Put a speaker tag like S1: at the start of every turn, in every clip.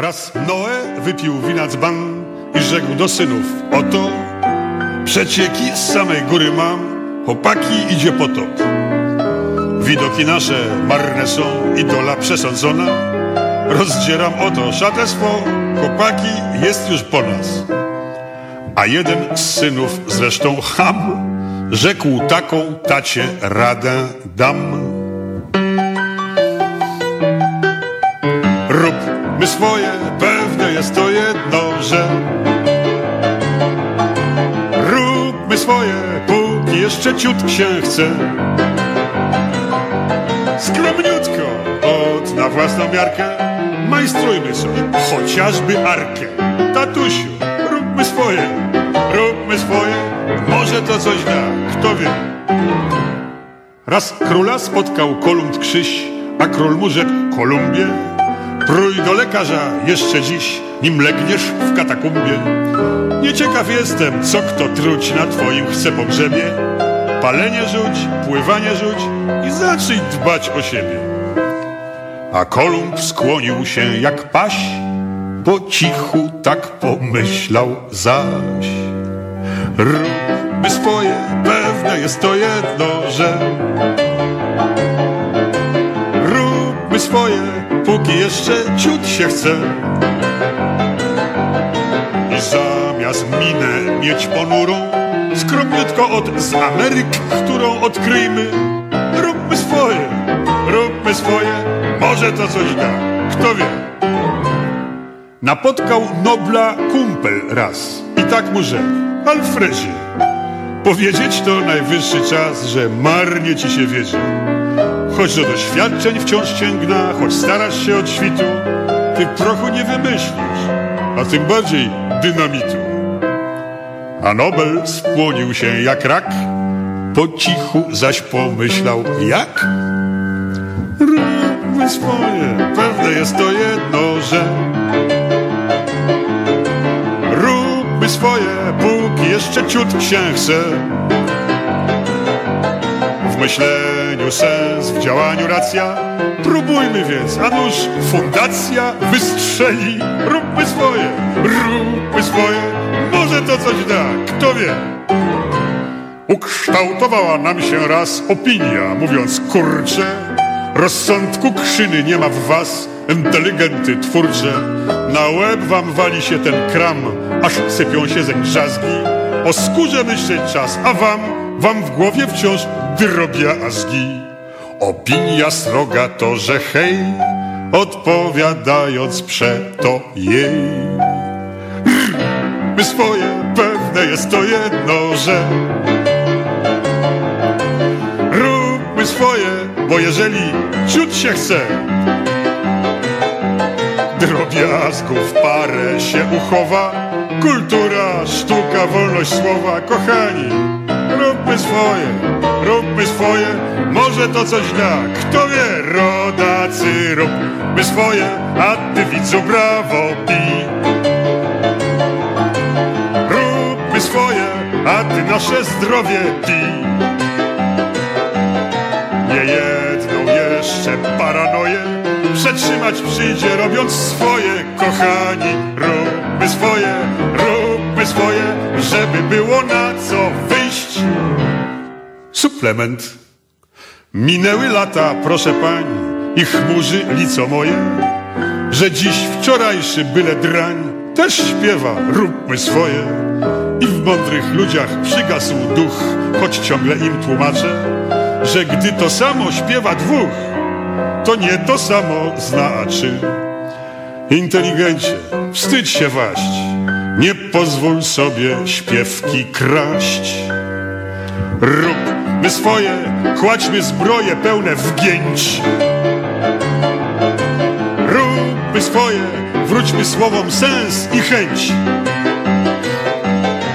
S1: Raz Noe wypił wina dzban i rzekł do synów, oto przecieki z samej góry mam, chłopaki idzie potop. Widoki nasze marne są, idola przesądzona, rozdzieram oto szatę swą, chłopaki jest już po nas. A jeden z synów, zresztą Ham, rzekł taką tacie radę dam. Róbmy swoje, pewne jest to jedno, że Róbmy swoje, póki jeszcze ciut się chce. Skromniutko, od na własną miarkę Majstrujmy sobie, chociażby arkę. Tatusiu, róbmy swoje, róbmy swoje Może to coś da, kto wie. Raz króla spotkał Kolumb Krzyś A król mu rzekł, Kolumbie Prój do lekarza jeszcze dziś, nim legniesz w katakumbie. Nieciekaw jestem, co kto truć na twoim chce pogrzebie. Palenie rzuć, pływanie rzuć i zacznij dbać o siebie. A Kolumb skłonił się jak paś, po cichu tak pomyślał zaś. Róbmy swoje, pewne jest to jedno, że Róbmy swoje, póki jeszcze ciut się chce. I zamiast minę mieć ponurą, skromniutko od z Ameryk, którą odkryjmy, róbmy swoje, róbmy swoje, może to coś da, kto wie. Napotkał Nobla kumpel raz i tak mu rzekł, Alfredzie, powiedzieć to najwyższy czas, że marnie ci się wiedzie. Choć do doświadczeń wciąż sięgna, choć starasz się od świtu, ty prochu nie wymyślisz, a tym bardziej dynamitu. A Nobel spłonił się jak rak, po cichu zaś pomyślał jak? Róbmy swoje, pewne jest to jedno, że Róbmy swoje, póki jeszcze ciut się chce myśleniu sens, w działaniu racja. Próbujmy więc, a nuż fundacja wystrzeli. Róbmy swoje, róbmy swoje Może to coś da, kto wie. Ukształtowała nam się raz opinia Mówiąc kurcze Rozsądku krzyny nie ma w was Inteligenty twórcze. Na łeb wam wali się ten kram Aż sypią się zeń drzazgi O skórze myśleć czas, a wam Wam w głowie wciąż drobiazgi Opinia sroga to, że hej Odpowiadając przeto jej. My swoje, pewne jest to jedno, że Róbmy swoje, bo jeżeli ciut się chce Drobiazgów parę się uchowa. Kultura, sztuka, wolność słowa Kochani, róbmy swoje, róbmy swoje Może to coś da, kto wie Rodacy, róbmy swoje A ty widzu brawo pij Róbmy swoje, a ty nasze zdrowie pij Nie jedną jeszcze paranoję Przetrzymać przyjdzie robiąc swoje Kochani, róbmy swoje, róbmy swoje Żeby było na co Suplement. Minęły lata, proszę pań I chmurzy lico moje Że dziś wczorajszy byle drań Też śpiewa, róbmy swoje. I w mądrych ludziach przygasł duch Choć ciągle im tłumaczę Że gdy to samo śpiewa dwóch To nie to samo znaczy Inteligencie, wstydź się waść Nie pozwól sobie śpiewki kraść Róbmy swoje, kładźmy zbroje pełne wgięć Róbmy swoje, wróćmy słowom sens i chęć.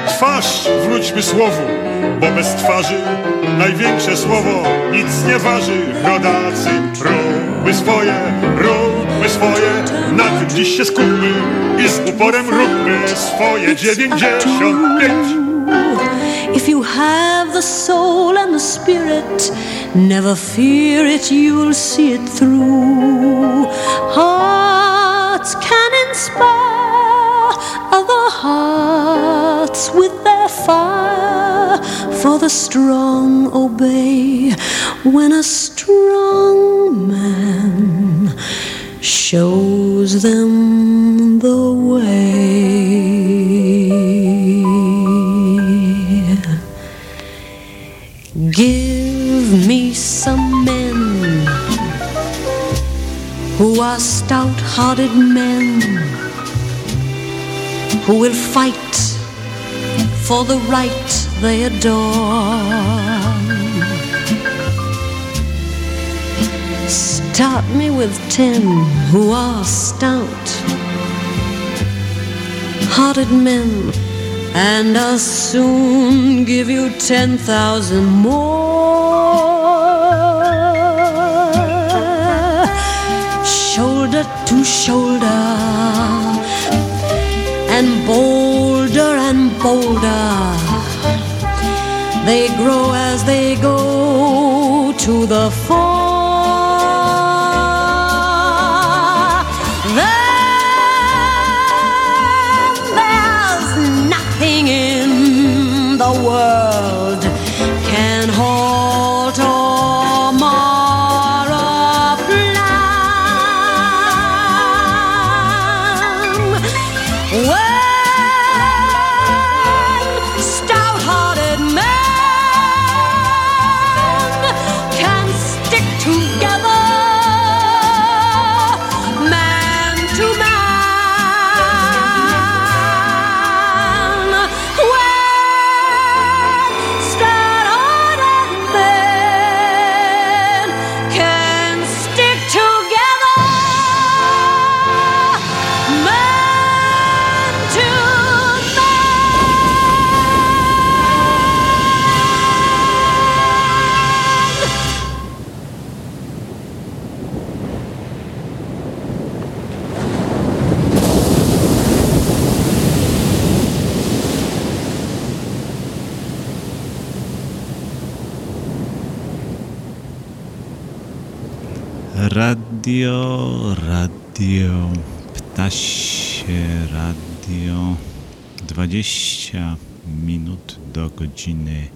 S1: Twarz wróćmy słowu, bo bez twarzy Największe słowo nic nie waży. Rodacy, róbmy swoje, róbmy swoje. Na tym dziś się skupmy i z uporem róbmy swoje dziewięćdziesiąt pięć
S2: If you have the soul and the spirit, never fear it, you'll see it through. Hearts can
S3: inspire other hearts with their fire, for the strong obey when a strong man shows them the way. Give me some men who are stout hearted men who will fight for the right they adore. Start me with ten who are stout hearted men, and I'll soon give you ten thousand more. Shoulder to shoulder, and bolder and bolder. They grow as they go to the fore.
S4: Radio, radio, ptasie radio. 20 minut do godziny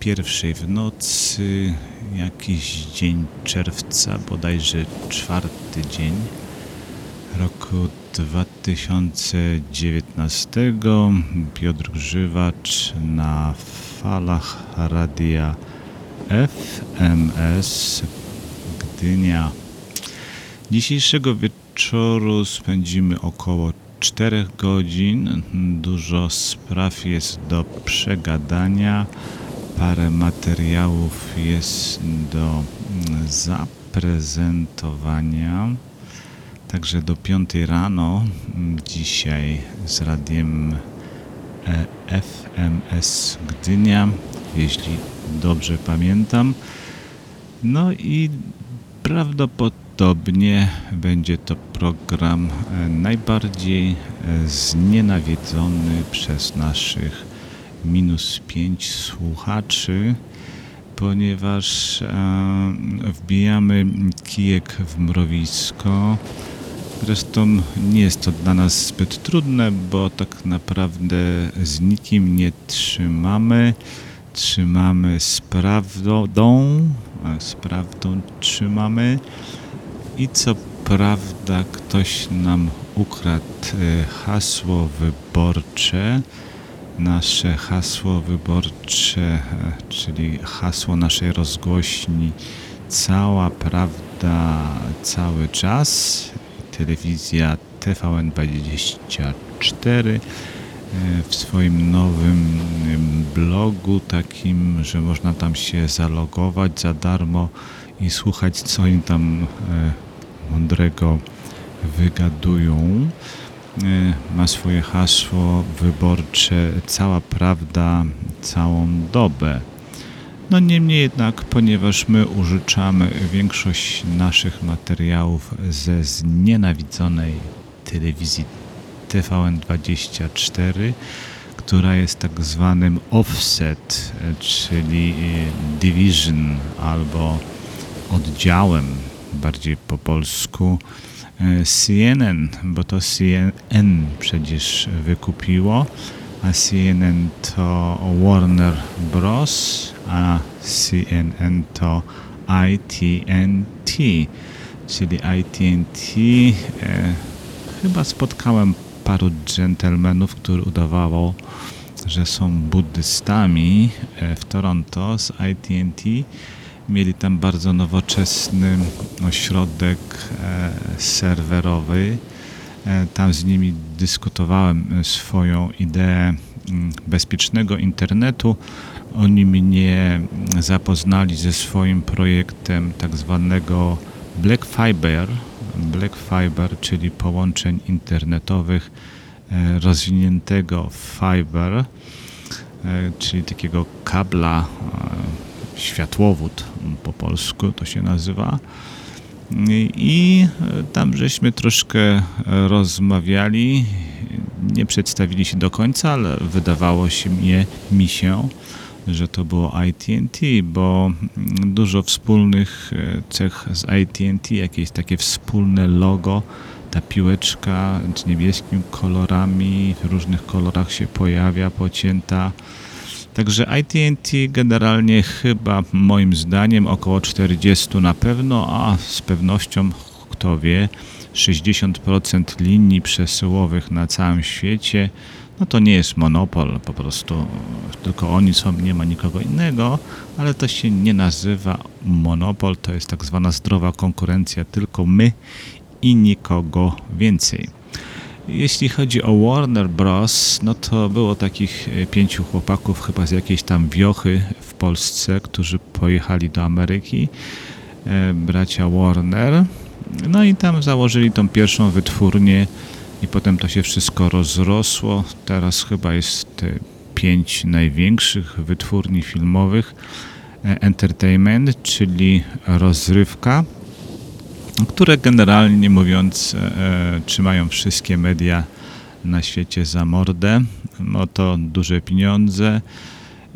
S4: pierwszej w nocy. Jakiś dzień czerwca, bodajże czwarty dzień roku 2019. Piotr Grzywacz na falach radia FMS Gdynia. Dzisiejszego wieczoru spędzimy około 4 godzin. Dużo spraw jest do przegadania. Parę materiałów jest do zaprezentowania. Także do 5 rano dzisiaj z radiem e, FMS Gdynia, jeśli dobrze pamiętam. No i prawdopodobnie będzie to program e, najbardziej e, znienawidzony przez naszych minus 5 słuchaczy, ponieważ e, wbijamy kijek w mrowisko. Zresztą nie jest to dla nas zbyt trudne, bo tak naprawdę z nikim nie trzymamy. Trzymamy z prawdą, z prawdą trzymamy. I co prawda ktoś nam ukradł e, hasło wyborcze. Nasze hasło wyborcze, e, czyli hasło naszej rozgłośni Cała Prawda cały czas. Telewizja TVN24 e, w swoim nowym blogu takim, że można tam się zalogować za darmo i słuchać co im tam e, mądrego wygadują. E, Ma swoje hasło wyborcze Cała Prawda całą dobę. No niemniej jednak, ponieważ my użyczamy większość naszych materiałów ze znienawidzonej telewizji TVN24, która jest tak zwanym offset, e, czyli division albo oddziałem, bardziej po polsku, e, CNN, bo to CNN przecież wykupiło, a CNN to Warner Bros., a CNN to ITNT, czyli ITNT. E, chyba spotkałem paru dżentelmenów, którzy udawało, że są buddystami e, w Toronto z ITNT. Mieli tam bardzo nowoczesny ośrodek e, serwerowy. E, tam z nimi dyskutowałem swoją ideę mm, bezpiecznego internetu. Oni mnie zapoznali ze swoim projektem tak zwanego Black Fiber, Black Fiber, czyli połączeń internetowych e, rozwiniętego fiber, e, czyli takiego kabla, e, światłowód po polsku to się nazywa. I tam żeśmy troszkę rozmawiali. Nie przedstawili się do końca, ale wydawało się mnie, mi się, że to było AT&T, bo dużo wspólnych e, cech z AT&T, jakieś takie wspólne logo, ta piłeczka z niebieskimi kolorami, w różnych kolorach się pojawia, pocięta. Także AT&T generalnie chyba moim zdaniem około 40 na pewno, a z pewnością kto wie 60% linii przesyłowych na całym świecie no to nie jest monopol, po prostu tylko oni są, nie ma nikogo innego, ale to się nie nazywa monopol, to jest tak zwana zdrowa konkurencja, tylko my i nikogo więcej. Jeśli chodzi o Warner Bros., no to było takich e, pięciu chłopaków chyba z jakiejś tam wiochy w Polsce, którzy pojechali do Ameryki, e, bracia Warner, no i tam założyli tą pierwszą wytwórnię i potem to się wszystko rozrosło. Teraz chyba jest pięć największych wytwórni filmowych. E, entertainment, czyli rozrywka, które generalnie mówiąc e, e, trzymają wszystkie media na świecie za mordę. No to duże pieniądze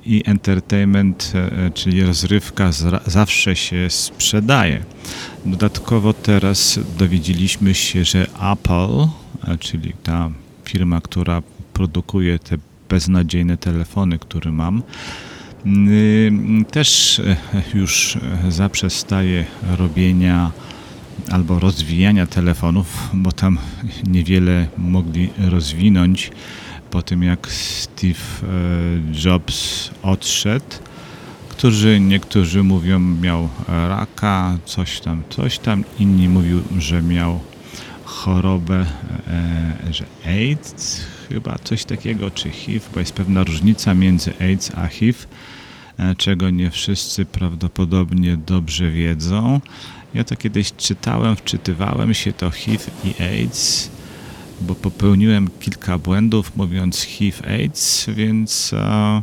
S4: i entertainment, czyli rozrywka zawsze się sprzedaje. Dodatkowo teraz dowiedzieliśmy się, że Apple czyli ta firma, która produkuje te beznadziejne telefony, które mam, też e, już zaprzestaje robienia albo rozwijania telefonów, bo tam niewiele mogli rozwinąć po tym jak Steve e, Jobs odszedł, którzy niektórzy mówią miał raka, coś tam, coś tam, inni mówią, że miał chorobę, e, że AIDS, chyba coś takiego, czy HIV, bo jest pewna różnica między AIDS a HIV, e, czego nie wszyscy prawdopodobnie dobrze wiedzą. Ja to kiedyś czytałem, wczytywałem się to HIV i AIDS, bo popełniłem kilka błędów mówiąc HIV-AIDS, więc e,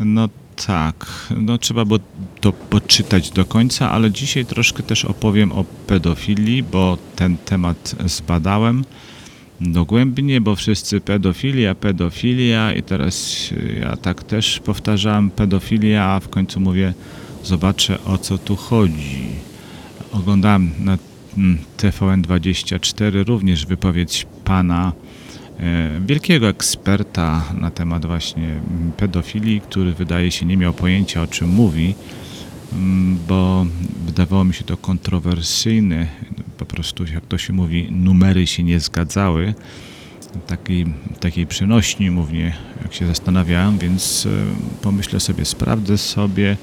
S4: no tak, no trzeba było to poczytać do końca, ale dzisiaj troszkę też opowiem o pedofilii, bo ten temat zbadałem dogłębnie, bo wszyscy pedofilia, pedofilia i teraz ja tak też powtarzałem pedofilia, a w końcu mówię zobaczę o co tu chodzi. Oglądałem na mm, TVN24 również wypowiedź pana E, wielkiego eksperta na temat właśnie pedofilii, który wydaje się nie miał pojęcia o czym mówi, mm, bo wydawało mi się to kontrowersyjne. Po prostu, jak to się mówi, numery się nie zgadzały. Takiej, takiej przenośni mówię, jak się zastanawiałem, więc e, pomyślę sobie, sprawdzę sobie.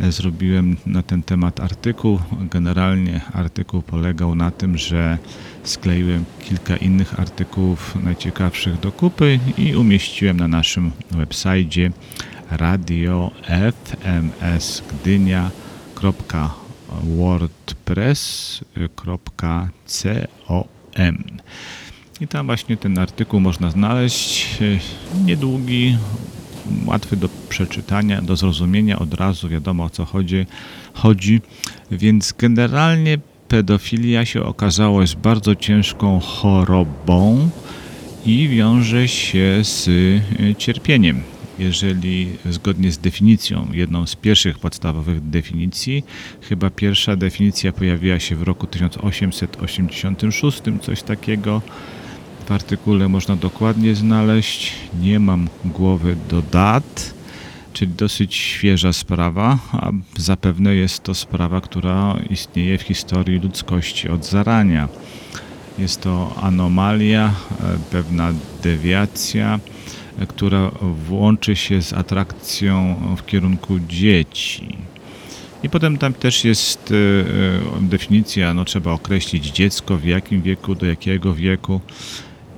S4: E, zrobiłem na ten temat artykuł. Generalnie artykuł polegał na tym, że skleiłem kilka innych artykułów najciekawszych do kupy i umieściłem na naszym website radio fmsgdynia.wordpress.com i tam właśnie ten artykuł można znaleźć. Niedługi, łatwy do przeczytania, do zrozumienia, od razu wiadomo o co chodzi. chodzi. Więc generalnie pedofilia się okazało jest bardzo ciężką chorobą i wiąże się z y, cierpieniem. jeżeli zgodnie z definicją, jedną z pierwszych podstawowych definicji, chyba pierwsza definicja pojawiła się w roku 1886, coś takiego. W artykule można dokładnie znaleźć. Nie mam głowy do dat, czyli dosyć świeża sprawa, a zapewne jest to sprawa, która istnieje w historii ludzkości od zarania. Jest to anomalia, e, pewna dewiacja, e, która włączy się z atrakcją w kierunku dzieci. I potem tam też jest e, definicja, no trzeba określić dziecko, w jakim wieku, do jakiego wieku.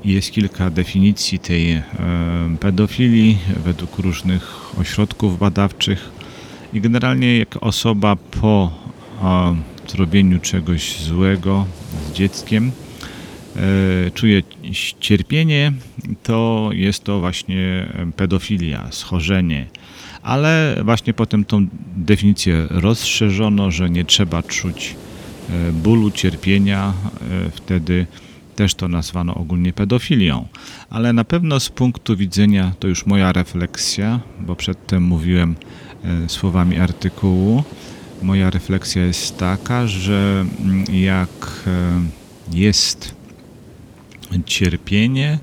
S4: Jest kilka definicji tej e, pedofilii według różnych ośrodków badawczych. I generalnie jak osoba po e, zrobieniu czegoś złego z dzieckiem e, czuje cierpienie, to jest to właśnie pedofilia, schorzenie. Ale właśnie potem tą definicję rozszerzono, że nie trzeba czuć bólu, cierpienia, wtedy też to nazwano ogólnie pedofilią. Ale na pewno z punktu widzenia, to już moja refleksja, bo przedtem mówiłem e, słowami artykułu, moja refleksja jest taka, że mm, jak e, jest cierpienie,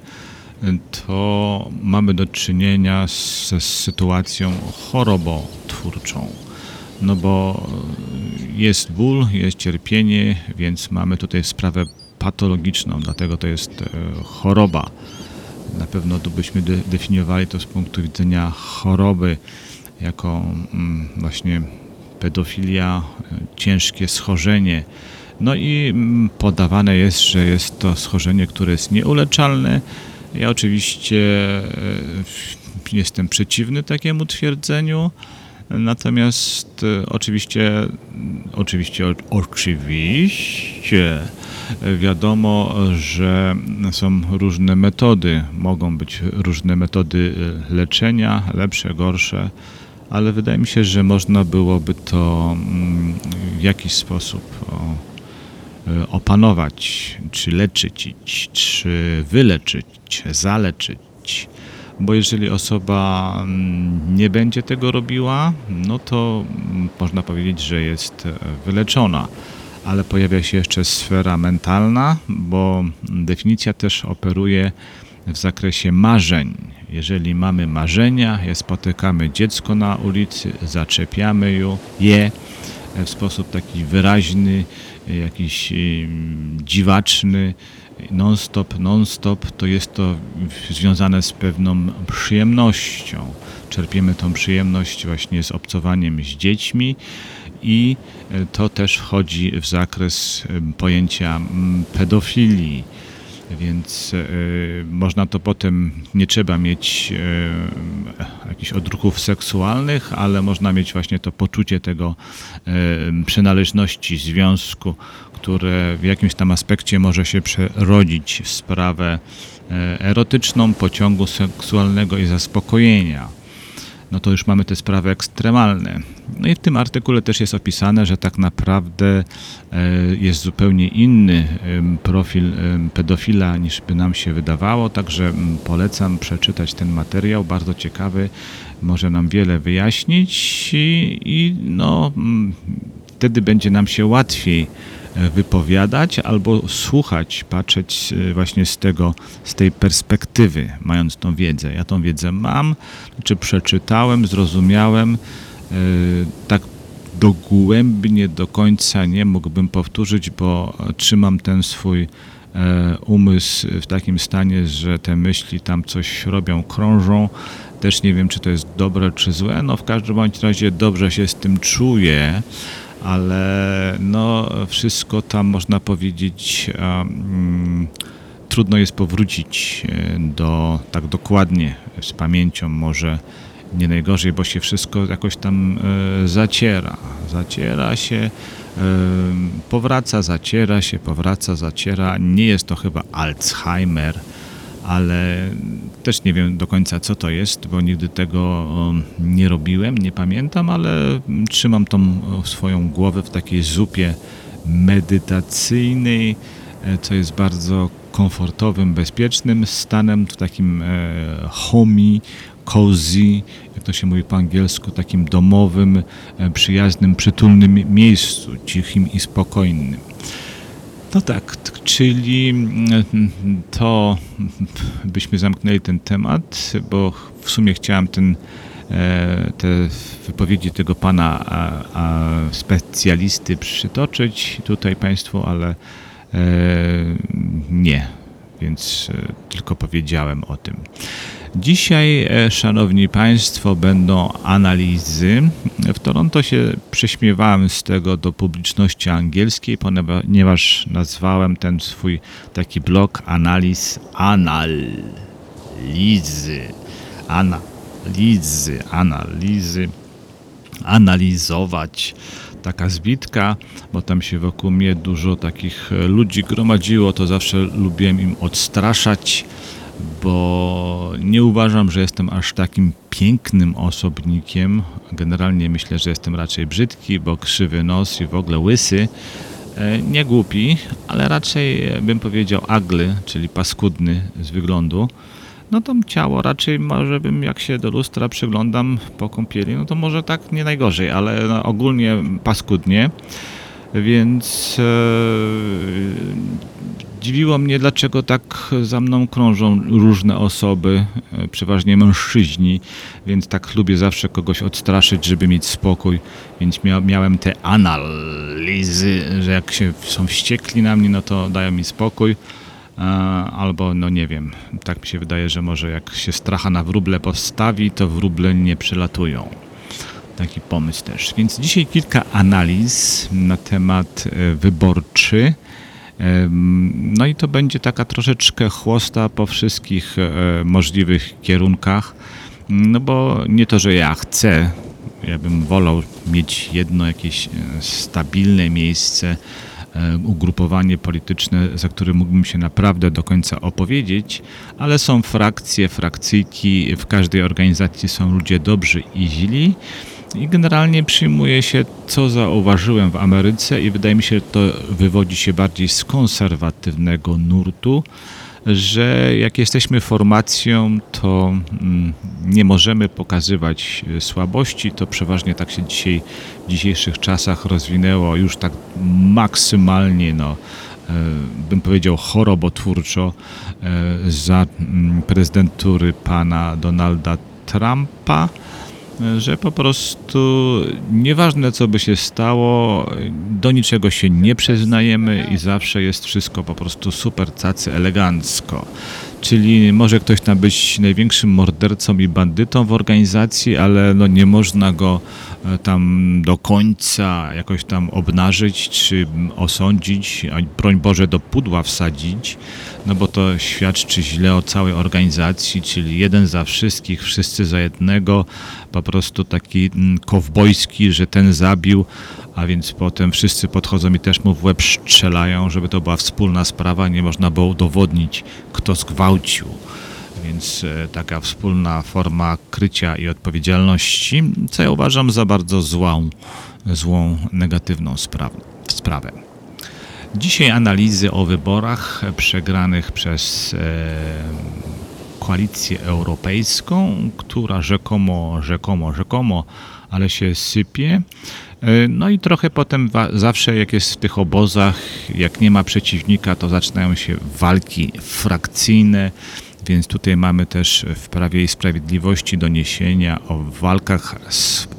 S4: to mamy do czynienia z, sytuacją chorobotwórczą. No bo jest ból, jest cierpienie, więc mamy tutaj sprawę patologiczną, dlatego to jest e, choroba. Na pewno byśmy de- definiowali to z punktu widzenia choroby, jako mm, właśnie pedofilia, e, ciężkie schorzenie. No i mm, podawane jest, że jest to schorzenie, które jest nieuleczalne. Ja oczywiście e, jestem przeciwny takiemu twierdzeniu. Natomiast e, oczywiście, oczywiście, oczywiście e, wiadomo, że są różne metody, mogą być różne metody e, leczenia, lepsze, gorsze, ale wydaje mi się, że można byłoby to mm, w jakiś sposób opanować, czy leczyć, czy wyleczyć, zaleczyć. Bo jeżeli osoba mm, nie będzie tego robiła, no to mm, można powiedzieć, że jest e, wyleczona. Ale pojawia się jeszcze sfera mentalna, bo definicja też operuje w zakresie marzeń. Jeżeli mamy marzenia, je spotykamy dziecko na ulicy, zaczepiamy ju- je w sposób taki wyraźny, jakiś em, dziwaczny, non-stop, non-stop, to jest to związane z pewną przyjemnością. Czerpiemy tą przyjemność właśnie z obcowaniem z dziećmi i e, to też wchodzi w zakres pojęcia pedofilii. Więc e, można to potem, nie trzeba mieć e, jakichś odruchów seksualnych, ale można mieć właśnie to poczucie tego przynależności, związku, które w jakimś tam aspekcie może się przerodzić w sprawę e, erotyczną, pociągu seksualnego i zaspokojenia. No to już mamy te sprawy ekstremalne. No i w tym artykule też jest opisane, że tak naprawdę e, jest zupełnie inny profil pedofila niż by nam się wydawało, także mm, polecam przeczytać ten materiał, bardzo ciekawy, może nam wiele wyjaśnić i, i no, mm, wtedy będzie nam się łatwiej wypowiadać albo słuchać, patrzeć e, właśnie z tego, z tej perspektywy, mając tą wiedzę. Ja tą wiedzę mam, czy przeczytałem, zrozumiałem, e, tak dogłębnie do końca nie mógłbym powtórzyć, bo trzymam ten swój e, umysł w takim stanie, że te myśli tam coś robią, krążą. Też nie wiem, czy to jest dobre, czy złe. No w każdym bądź razie dobrze się z tym czuję, ale no wszystko tam można powiedzieć mm, trudno jest powrócić e, do tak dokładnie z pamięcią może nie najgorzej, bo się wszystko jakoś tam e, zaciera. Zaciera się, e, powraca, zaciera się, powraca, zaciera. Nie jest to chyba Alzheimer, ale też nie wiem do końca co to jest, bo nigdy tego nie robiłem, nie pamiętam, ale trzymam tą swoją głowę w takiej zupie medytacyjnej, e, co jest bardzo komfortowym, bezpiecznym stanem, w takim e, homie, cozy, jak to się mówi po angielsku, takim domowym, e, przyjaznym, przytulnym miejscu, cichym i spokojnym. No tak, czyli mm, to byśmy zamknęli ten temat, bo w sumie chciałem ten, e, te wypowiedzi tego pana a, a specjalisty przytoczyć tutaj Państwu, ale e, nie, więc e, tylko powiedziałem o tym. Dzisiaj, e, szanowni państwo, będą analizy. W Toronto się prześmiewałem z tego do publiczności angielskiej, ponieważ nazwałem ten swój taki blog analiz analizy. Analizy, analizy analizować. Taka zbitka, bo tam się wokół mnie dużo takich ludzi gromadziło, to zawsze lubiłem im odstraszać, bo nie uważam, że jestem aż takim pięknym osobnikiem. Generalnie myślę, że jestem raczej brzydki, bo krzywy nos i w ogóle łysy. E, Nie głupi, ale raczej e, bym powiedział agly, czyli paskudny z wyglądu. No to ciało raczej może bym, jak się do lustra przyglądam po kąpieli, no to może tak nie najgorzej, ale no, ogólnie paskudnie. Więc e, dziwiło mnie, dlaczego tak za mną krążą różne osoby, e, przeważnie mężczyźni, więc tak lubię zawsze kogoś odstraszyć, żeby mieć spokój. Więc mia miałem te analizy, że jak się są wściekli na mnie, no to dają mi spokój. E, Albo, no nie wiem, tak mi się wydaje, że może jak się stracha na wróble postawi, to wróble nie przylatują. Taki pomysł też. Więc dzisiaj kilka analiz na temat e, wyborczy. No i to będzie taka troszeczkę chłosta po wszystkich e, możliwych kierunkach. No bo nie to, że ja chcę, ja bym wolał mieć jedno jakieś e, stabilne miejsce, e, ugrupowanie polityczne, za które mógłbym się naprawdę do końca opowiedzieć, ale są frakcje, frakcyjki, w każdej organizacji są ludzie dobrzy i źli. I generalnie przyjmuje się, co zauważyłem w Ameryce, i wydaje mi się, że to wywodzi się bardziej z konserwatywnego nurtu, że jak jesteśmy formacją, to mm, nie możemy pokazywać e, słabości. To przeważnie tak się dzisiaj w dzisiejszych czasach rozwinęło już tak maksymalnie, no, e, bym powiedział chorobotwórczo e, za mm, prezydentury pana Donalda Trumpa że po prostu nieważne co by się stało, do niczego się nie przyznajemy i zawsze jest wszystko po prostu super cacy elegancko. Czyli może ktoś tam być największym mordercą i bandytą w organizacji, ale no nie można go tam do końca jakoś tam obnażyć czy osądzić, a broń Boże do pudła wsadzić, no bo to świadczy źle o całej organizacji, czyli jeden za wszystkich, wszyscy za jednego, po prostu taki mm, kowbojski, że ten zabił, a więc potem wszyscy podchodzą i też mu w łeb strzelają, żeby to była wspólna sprawa, nie można było udowodnić, kto zgwałcił. Więc e, taka wspólna forma krycia i odpowiedzialności, co ja uważam za bardzo złą, złą negatywną sprawę. sprawę. Dzisiaj analizy o wyborach przegranych przez e, koalicję europejską, która rzekomo, rzekomo, rzekomo, ale się sypie. E, No i trochę potem zawsze jak jest w tych obozach, jak nie ma przeciwnika, to zaczynają się walki frakcyjne, więc tutaj mamy też w Prawie i Sprawiedliwości doniesienia o walkach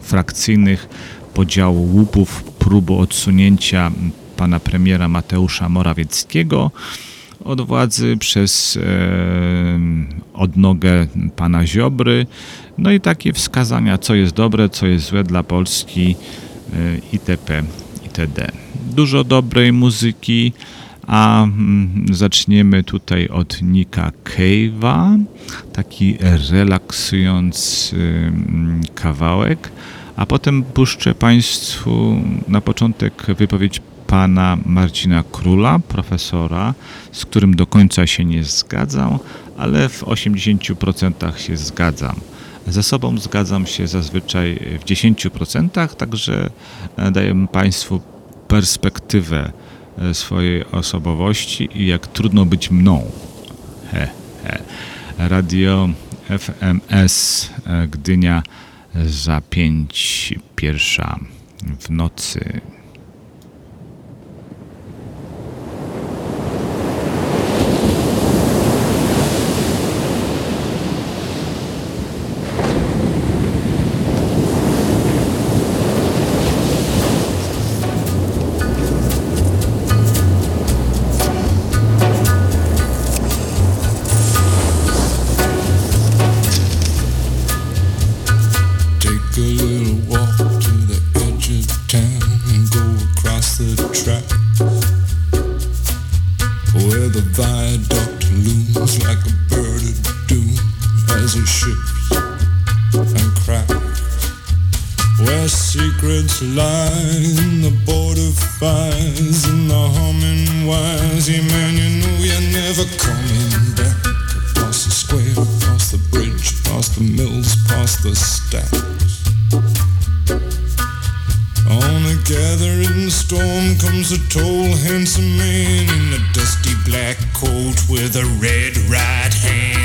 S4: frakcyjnych, podziału łupów, próbu odsunięcia pana premiera Mateusza Morawieckiego od władzy przez e, odnogę pana Ziobry. No i takie wskazania, co jest dobre, co jest złe dla Polski e, itp. itd. Dużo dobrej muzyki, a mm, zaczniemy tutaj od Nika Cave'a, taki relaksujący mm, kawałek, a potem puszczę Państwu na początek wypowiedź pana Marcina Króla, profesora, z którym do końca się nie zgadzam, ale w 80% się zgadzam. Ze sobą zgadzam się zazwyczaj w 10%, także e, daję Państwu perspektywę E, swojej osobowości i jak trudno być mną. He, he. Radio FMS e, Gdynia za pięć pierwsza w nocy.
S5: handsome man in a dusty black coat with a red right hand.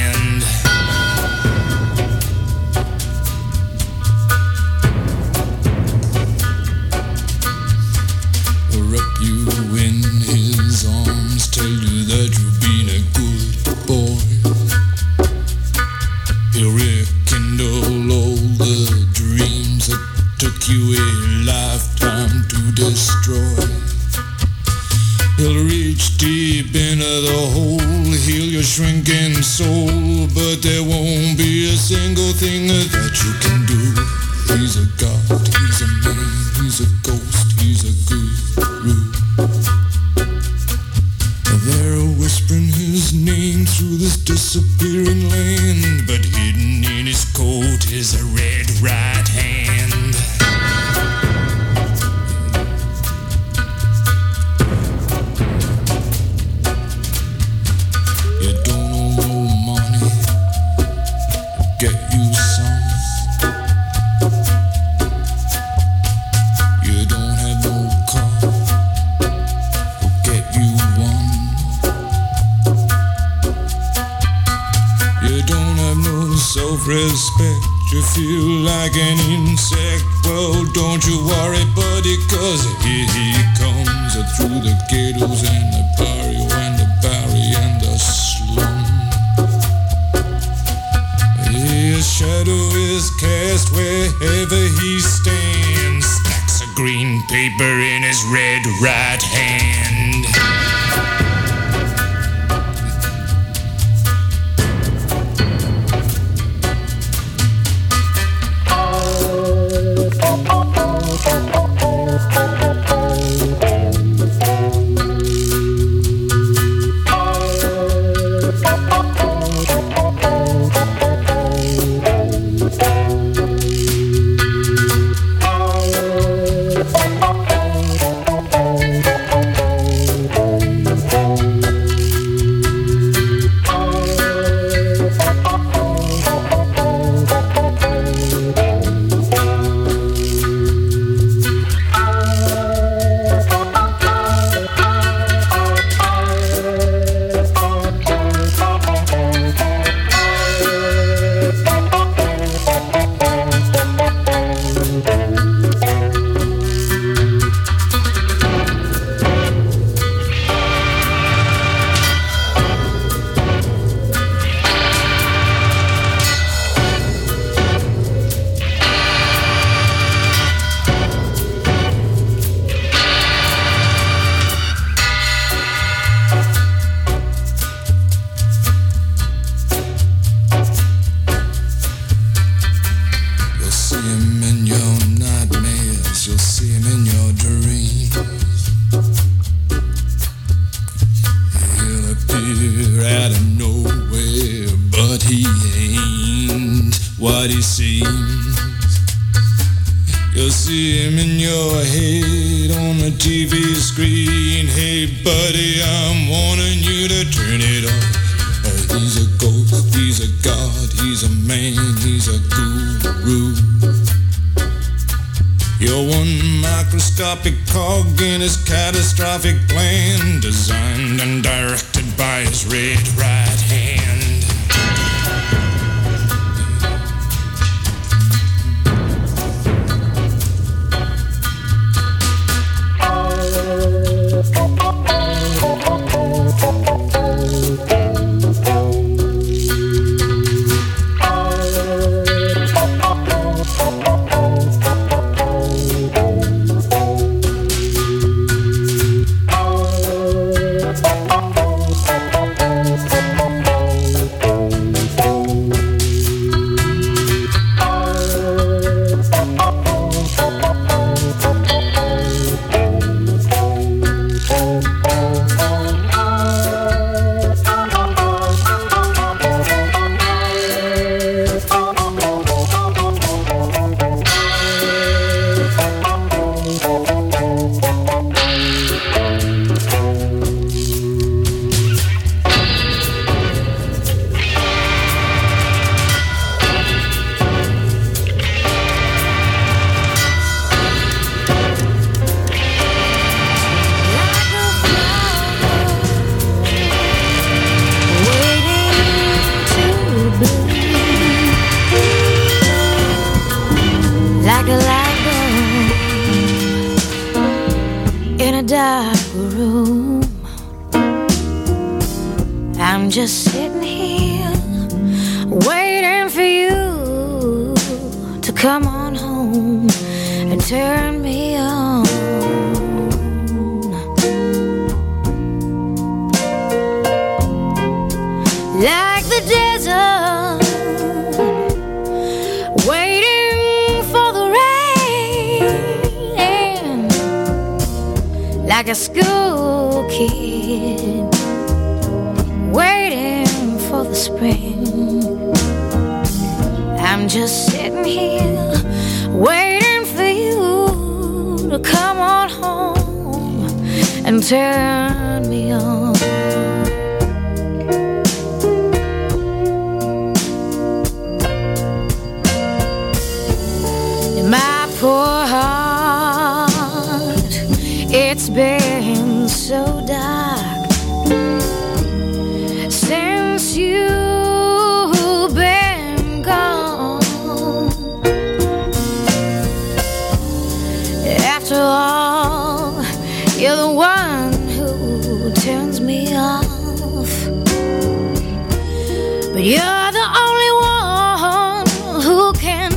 S6: But you're the only one who can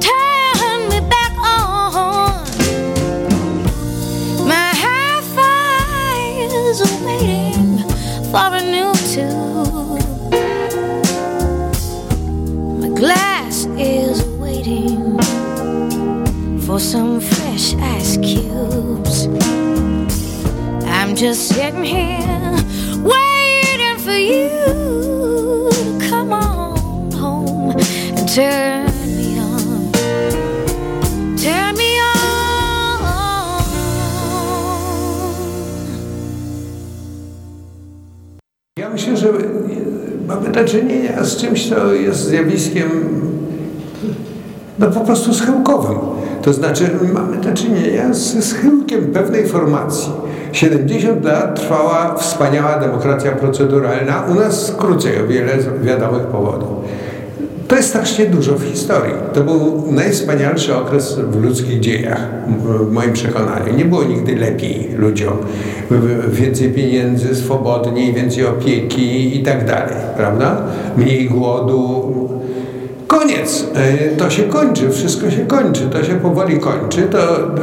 S6: turn me back on. My half eyes are waiting for a new tune. My glass is waiting for some fresh ice cubes. I'm just sitting here waiting for you
S7: Ja myślę, że mamy do czynienia z czymś, co jest zjawiskiem no po prostu schyłkowym. To znaczy mamy do czynienia z schyłkiem pewnej formacji. 70 lat trwała wspaniała demokracja proceduralna, u nas krócej o wiele wiadomych powodów. To jest strasznie dużo w historii. To był najwspanialszy okres w ludzkich dziejach, w moim przekonaniu. Nie było nigdy lepiej ludziom. Więcej pieniędzy, swobodniej, więcej opieki i tak dalej, prawda? Mniej głodu. Koniec. E, To się kończy, wszystko się kończy, to się powoli kończy. To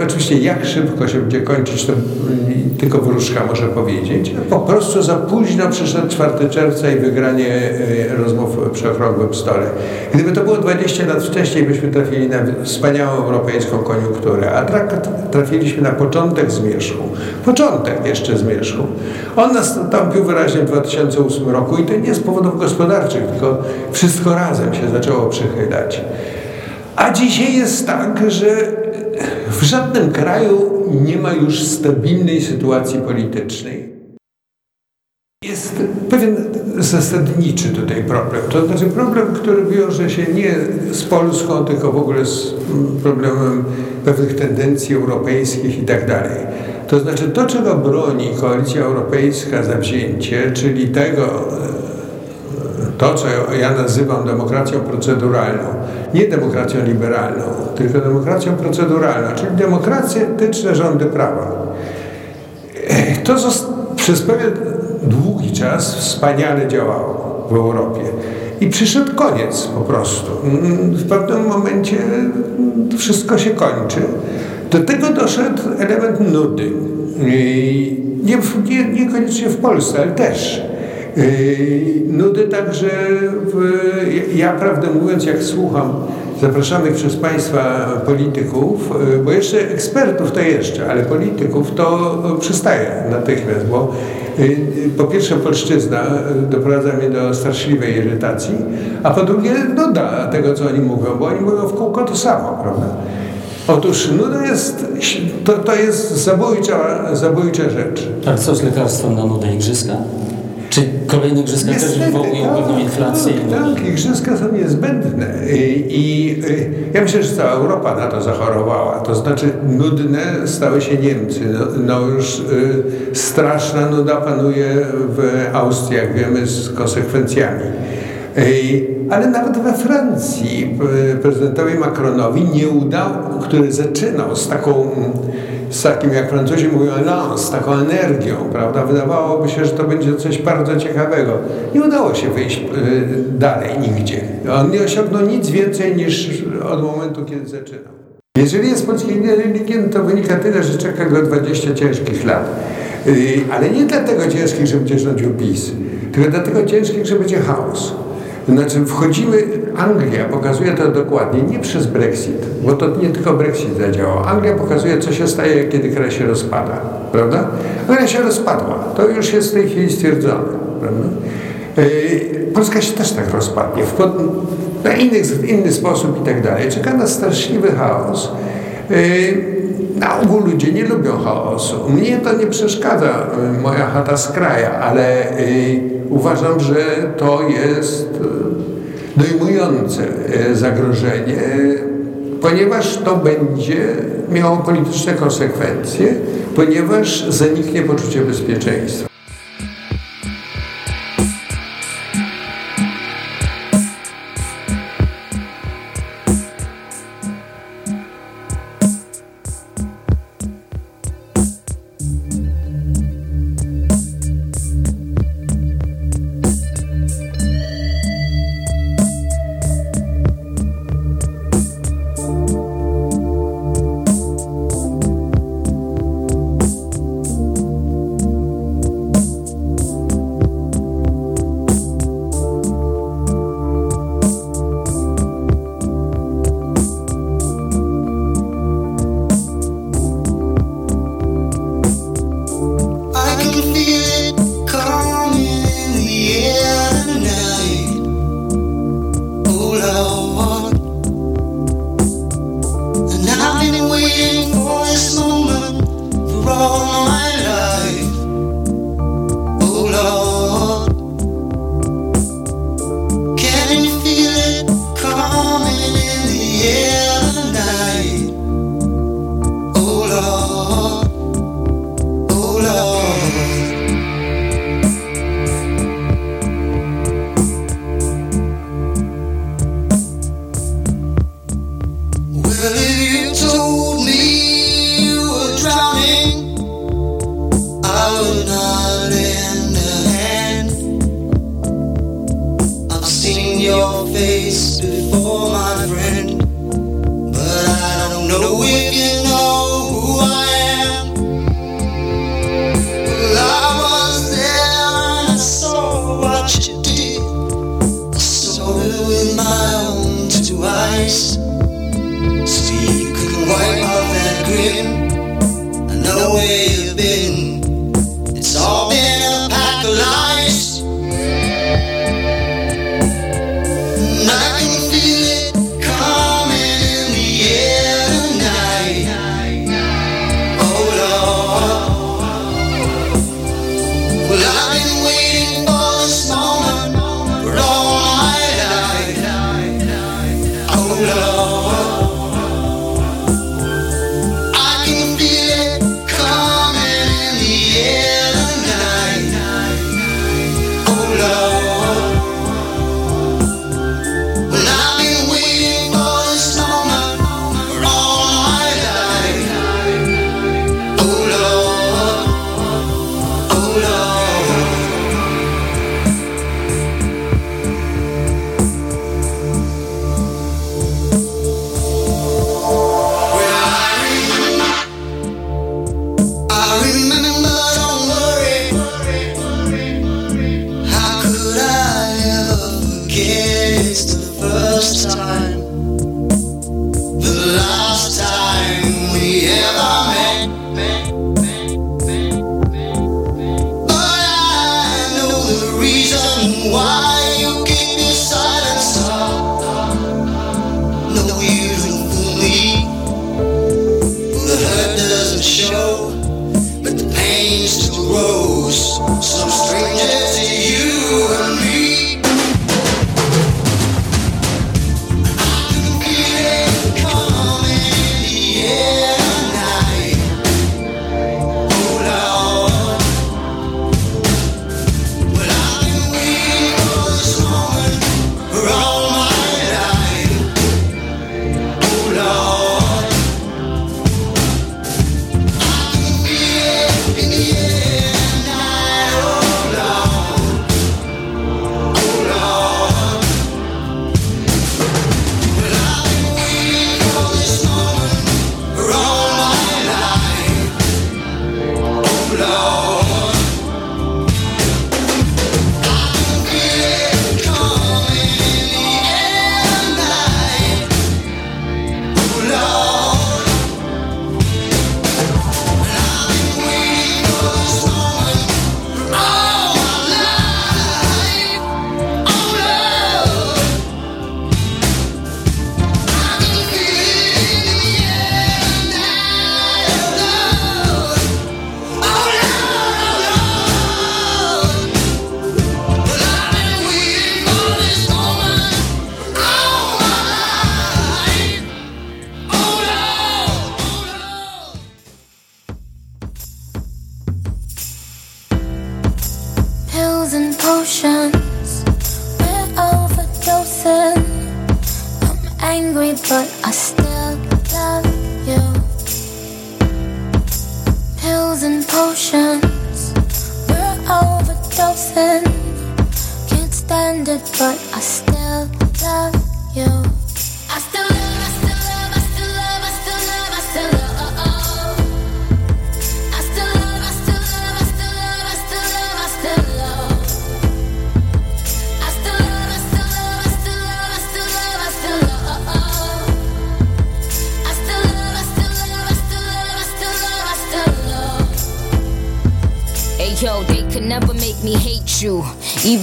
S7: oczywiście jak szybko się będzie kończyć, to mm, tylko wróżka może powiedzieć. Po prostu za późno przyszedł 4 czerwca i wygranie e, rozmów przy okrągłym stole. Gdyby to było 20 lat wcześniej, byśmy trafili na wspaniałą europejską koniunkturę, a tra- trafiliśmy na początek zmierzchu. Początek jeszcze zmierzchu. On nastąpił wyraźnie w 2008 roku i to nie z powodów gospodarczych, tylko wszystko razem się zaczęło przychylać. A dzisiaj jest tak, że w żadnym kraju nie ma już stabilnej sytuacji politycznej. Jest pewien zasadniczy tutaj problem. To znaczy problem, który wiąże się nie z Polską, tylko w ogóle z problemem pewnych tendencji europejskich i tak dalej. To znaczy to, czego broni Koalicja Europejska zawzięcie, czyli tego, to, co ja nazywam demokracją proceduralną, nie demokracją liberalną, tylko demokracją proceduralną, czyli demokratyczne rządy prawa. To przez pewien długi czas wspaniale działało w Europie. I przyszedł koniec po prostu. W pewnym momencie wszystko się kończy. Do tego doszedł element nudy. Nie, nie, niekoniecznie w Polsce, ale też. Nudy także, w, ja prawdę mówiąc, jak słucham zapraszanych przez Państwa polityków, bo jeszcze ekspertów to jeszcze, ale polityków to przystaje natychmiast, bo po pierwsze polszczyzna doprowadza mnie do straszliwej irytacji, a po drugie nuda tego, co oni mówią, bo oni mówią w kółko to samo, prawda? Otóż nuda jest, to, to jest zabójcza, zabójcza rzecz.
S8: A co z lekarstwem na nudę igrzyska? Czy kolejne igrzyska też wywołują
S7: tak,
S8: pewną inflację?
S7: Tak, tak, igrzyska są niezbędne I, i ja myślę, że cała Europa na to zachorowała. To znaczy nudne stały się Niemcy. No, no już y, straszna nuda panuje w Austrii, jak wiemy, z konsekwencjami. Y, ale nawet we Francji prezydentowi Macronowi nie udało, który zaczynał z taką
S9: z takim, jak Francuzi mówią, elan, z taką energią, prawda? Wydawałoby się, że to będzie coś bardzo ciekawego. Nie udało się wyjść y, dalej nigdzie. On nie osiągnął nic więcej niż od momentu, kiedy zaczynał. Jeżeli jest polskim religiem, to wynika tyle, że czeka go 20 ciężkich lat. Y, ale nie dlatego ciężkich, że będzie rządził PiS, tylko dlatego ciężkich, że będzie chaos. Znaczy wchodzimy, Anglia pokazuje to dokładnie, nie przez Brexit, bo to nie tylko Brexit zadziałał. Anglia pokazuje, co się staje, kiedy kraj się rozpada, prawda? Anglia się rozpadła, to już jest w tej chwili stwierdzone, prawda? Yy, Polska się też tak rozpadnie, w na inny, inny sposób i tak dalej. Czeka nas straszliwy chaos. Yy, Na ogół ludzie nie lubią chaosu. Mnie to nie przeszkadza, yy, moja chata z kraja, ale uważam, że to jest yy, dojmujące yy, zagrożenie, ponieważ to będzie miało polityczne konsekwencje, ponieważ zaniknie poczucie bezpieczeństwa.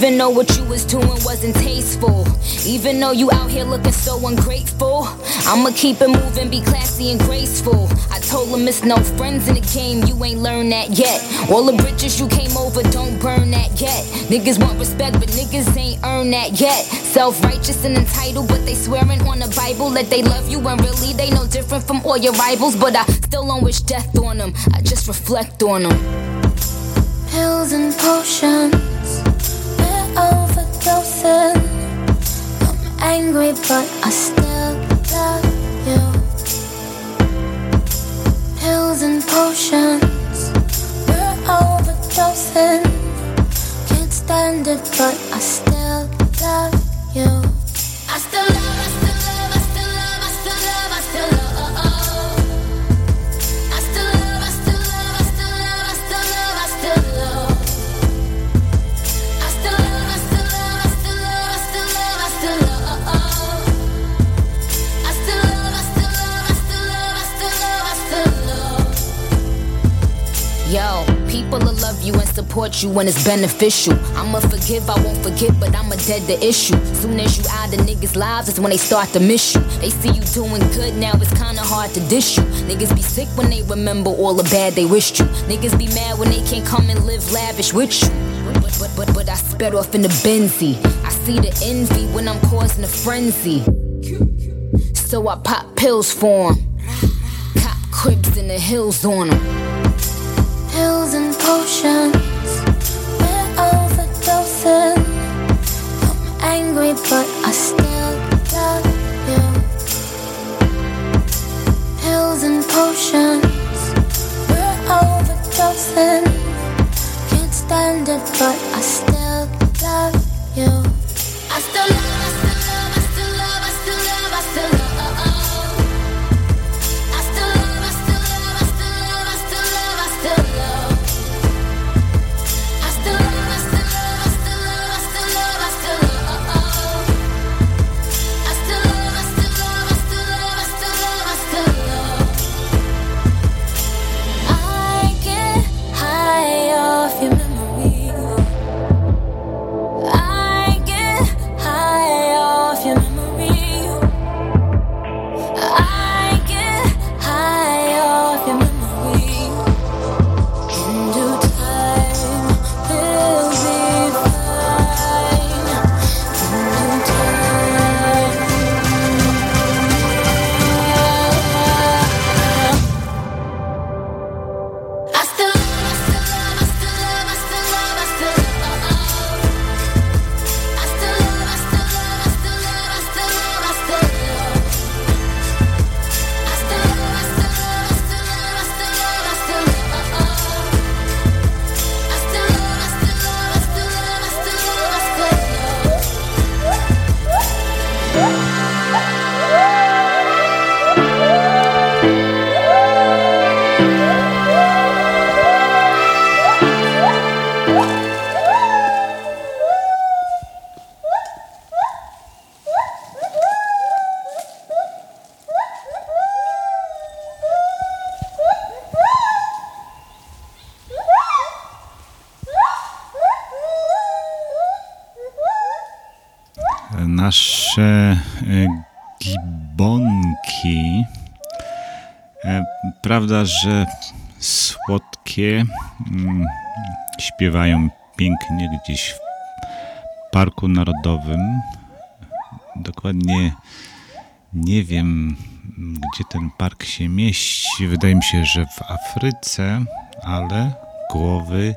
S10: Even though what you was doing wasn't tasteful. Even though you out here looking so ungrateful. I'ma keep it moving, be classy and graceful. I told them it's no friends in the game, you ain't learned that yet. All the bridges you came over, don't burn that yet. Niggas want respect, but niggas ain't earned that yet. Self righteous and entitled, but they swearing on the Bible that they love you when really they no different from all your rivals. But I still don't wish death on them, I just reflect on them.
S3: pills and potions. But I you
S10: when it's beneficial. I'ma forgive, I won't forget, but I'ma dead the issue. Soon as you out of niggas' lives, it's when they start to miss you. They see you doing good now, it's kinda hard to dish you. Niggas be sick when they remember all the bad they wished you. Niggas be mad when they can't come and live lavish with you. But, but, but, but I sped off in the Benzie. I see the envy when I'm causing a frenzy. So I pop pills for 'em. Cop cribs in the hills on 'em.
S3: pills and potions.
S4: Że słodkie mm, śpiewają pięknie gdzieś w Parku Narodowym. Dokładnie nie wiem, gdzie ten park się mieści. Wydaje mi się, że w Afryce, ale głowy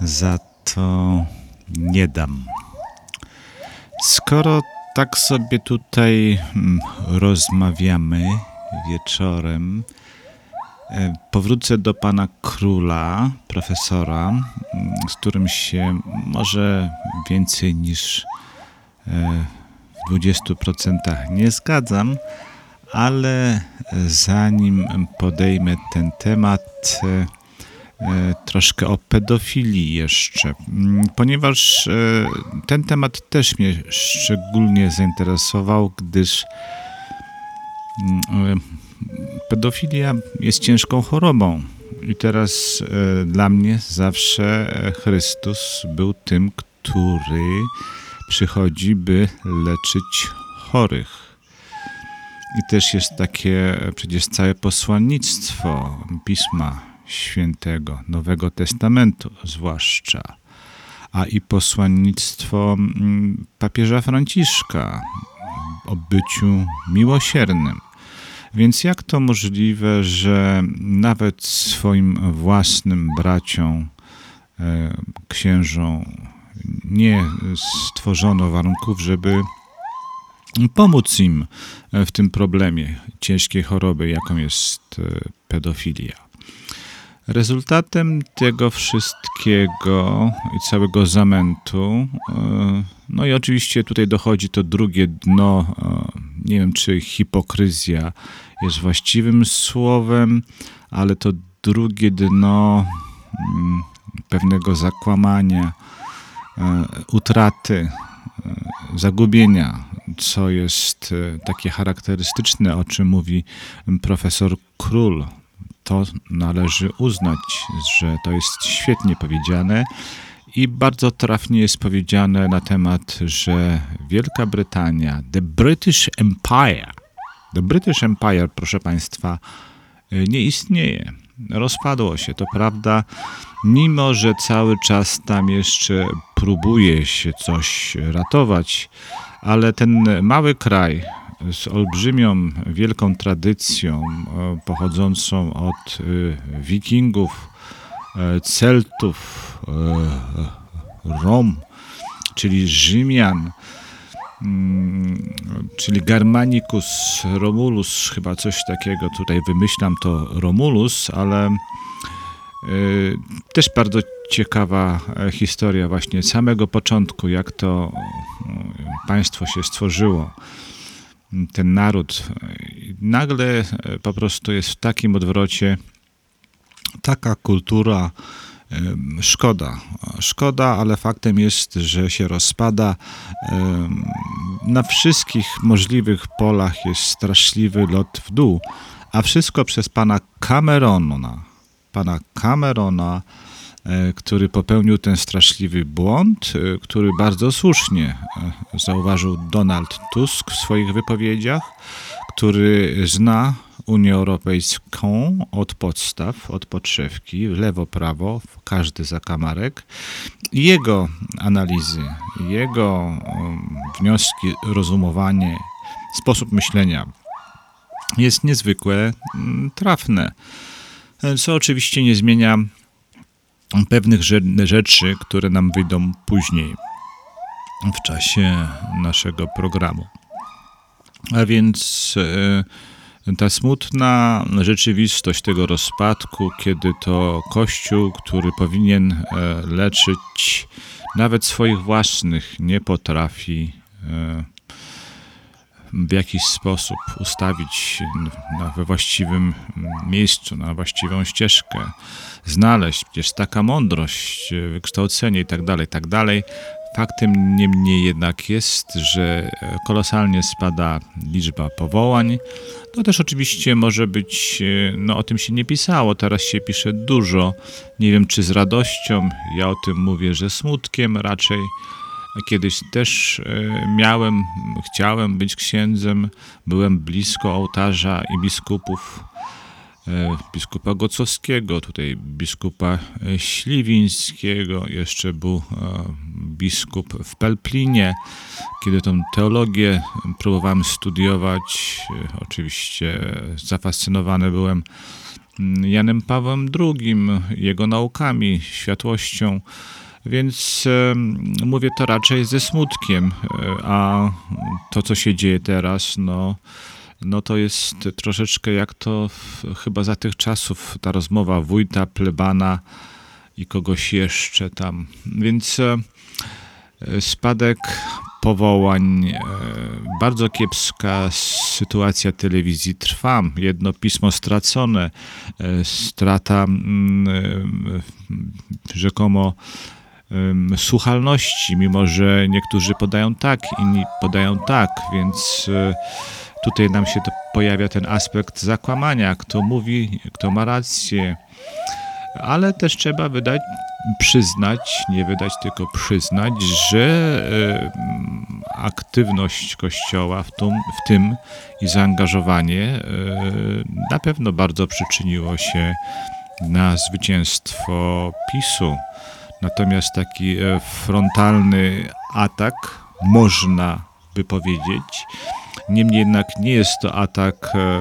S4: za to nie dam. Skoro tak sobie tutaj mm, rozmawiamy wieczorem, powrócę do pana króla, profesora, mm, z którym się może więcej niż e, w 20% nie zgadzam, ale zanim podejmę ten temat, e, E, troszkę o pedofilii jeszcze, mm, ponieważ e, ten temat też mnie szczególnie zainteresował, gdyż mm, e, pedofilia jest ciężką chorobą. I teraz dla mnie zawsze Chrystus był tym, który przychodzi, by leczyć chorych. I też jest takie przecież całe posłannictwo pisma Świętego, Nowego Testamentu zwłaszcza, a i posłannictwo mm, papieża Franciszka o byciu miłosiernym. Więc jak to możliwe, że nawet swoim własnym braciom, e, księżom nie stworzono warunków, żeby pomóc im w tym problemie ciężkiej choroby, jaką jest e, pedofilia. Rezultatem tego wszystkiego i całego zamętu, e, no i oczywiście tutaj dochodzi to drugie dno, nie wiem czy hipokryzja jest właściwym słowem, ale to drugie dno mm, pewnego zakłamania, e, utraty, zagubienia, co jest takie charakterystyczne, o czym mówi profesor Król. To należy uznać, że to jest świetnie powiedziane i bardzo trafnie jest powiedziane na temat, że Wielka Brytania, the British Empire, the British Empire, proszę Państwa, nie istnieje. Rozpadło się, to prawda, mimo że cały czas tam jeszcze próbuje się coś ratować, ale ten mały kraj, z olbrzymią, wielką tradycją pochodzącą od e, wikingów, Celtów, Rom, czyli Rzymian, mm, czyli Germanicus Romulus, chyba coś takiego, tutaj wymyślam to Romulus, ale też bardzo ciekawa historia właśnie samego początku, jak to państwo się stworzyło ten naród. Nagle e, po prostu jest w takim odwrocie taka kultura, szkoda. Szkoda, ale faktem jest, że się rozpada. Na wszystkich możliwych polach jest straszliwy lot w dół, a wszystko przez pana Camerona. Pana Camerona, E, który popełnił ten straszliwy błąd, e, który bardzo słusznie e, zauważył Donald Tusk w swoich wypowiedziach, który zna Unię Europejską od podstaw, od podszewki, lewo, prawo, każdy zakamarek. Jego analizy, jego wnioski, rozumowanie, sposób myślenia jest niezwykle mm, trafne, co oczywiście nie zmienia pewnych rzeczy, które nam wyjdą później w czasie naszego programu. A więc e, ta smutna rzeczywistość tego rozpadku, kiedy to Kościół, który powinien e, leczyć nawet swoich własnych, nie potrafi e, w jakiś sposób ustawić we właściwym miejscu, na właściwą ścieżkę, znaleźć. Przecież taka mądrość, wykształcenie i tak dalej, tak. Faktem niemniej jednak jest, że kolosalnie spada liczba powołań. To też oczywiście może być, no o tym się nie pisało, teraz się pisze dużo. Nie wiem czy z radością, ja o tym mówię, że smutkiem raczej. Kiedyś też e, miałem, chciałem być księdzem, byłem blisko ołtarza i biskupów, e, biskupa Gocowskiego, tutaj biskupa e, Śliwińskiego, jeszcze był biskup w Pelplinie. Kiedy tą teologię próbowałem studiować, oczywiście zafascynowany byłem mm, Janem Pawłem II, jego naukami, światłością Więc e, mówię to raczej ze smutkiem, e, a to, co się dzieje teraz, no, no to jest troszeczkę jak to w, chyba za tych czasów, ta rozmowa wójta, plebana i kogoś jeszcze tam. Więc e, spadek powołań, e, bardzo kiepska sytuacja telewizji trwa. Jedno pismo stracone, e, strata mm, rzekomo słuchalności, mimo że niektórzy podają tak, inni podają tak, więc tutaj nam się pojawia ten aspekt zakłamania, kto mówi, kto ma rację. Ale też trzeba wydać, przyznać, nie wydać, tylko przyznać, że e, aktywność Kościoła w, tym, w tym i zaangażowanie e, na pewno bardzo przyczyniło się na zwycięstwo PiSu. Natomiast taki e, frontalny atak, można by powiedzieć, Niemniej jednak nie jest to atak e,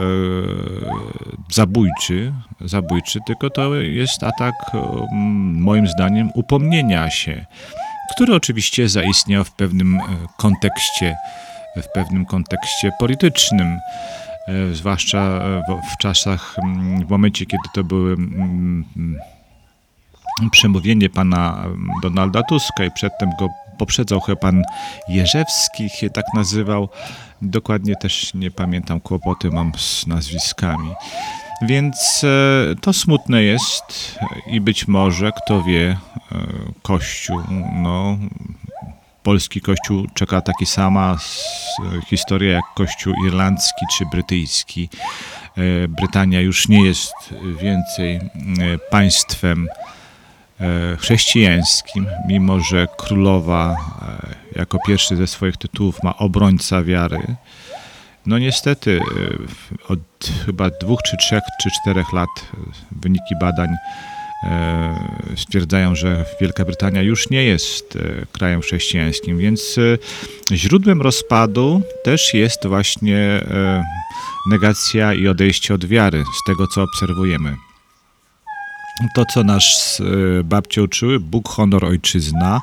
S4: zabójczy, zabójczy, tylko to jest atak, e, moim zdaniem, upomnienia się, który oczywiście zaistniał w pewnym e, kontekście, w pewnym kontekście politycznym. Zwłaszcza w, czasach, w momencie, kiedy to były przemówienie pana Donalda Tuska i przedtem go poprzedzał chyba pan Jerzewski, się tak nazywał. Dokładnie też nie pamiętam, kłopoty mam z nazwiskami. Więc e, to smutne jest i być może, kto wie, e, Kościół, no, polski Kościół czeka taka sama historia jak Kościół irlandzki czy brytyjski. E, Brytania już nie jest więcej państwem chrześcijańskim, mimo że królowa jako pierwszy ze swoich tytułów ma obrońca wiary. No niestety e, od chyba dwóch, czy trzech, czy czterech lat e, wyniki badań e, stwierdzają, że Wielka Brytania już nie jest krajem chrześcijańskim, więc źródłem rozpadu też jest właśnie negacja i odejście od wiary, z tego co obserwujemy. To, co nas e, babcie uczyły, Bóg, honor, ojczyzna,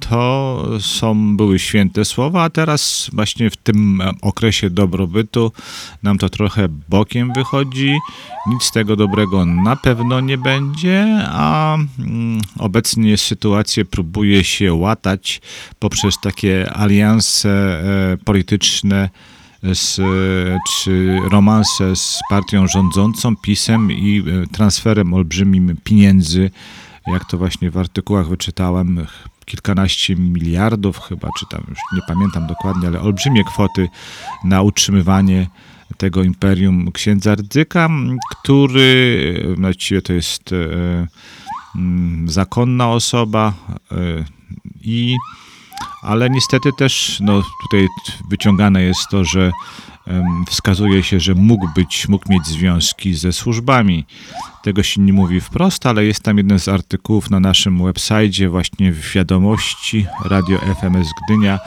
S4: to są, były święte słowa, a teraz właśnie w tym e, okresie dobrobytu nam to trochę bokiem wychodzi. Nic z tego dobrego na pewno nie będzie, a mm, obecnie sytuację próbuje się łatać poprzez takie alianse e, polityczne z, czy romanse z partią rządzącą, PiSem i e, transferem olbrzymim pieniędzy, jak to właśnie w artykułach wyczytałem, kilkanaście miliardów chyba, czy tam już nie pamiętam dokładnie, ale olbrzymie kwoty na utrzymywanie tego imperium księdza Rydzyka, który e, właściwie to jest e, mm, zakonna osoba e, i ale niestety też no, tutaj wyciągane jest to, że wskazuje się, że mógł być, mógł mieć związki ze służbami. Tego się nie mówi wprost, ale jest tam jeden z artykułów na naszym website, właśnie w wiadomości Radio FMS Gdynia,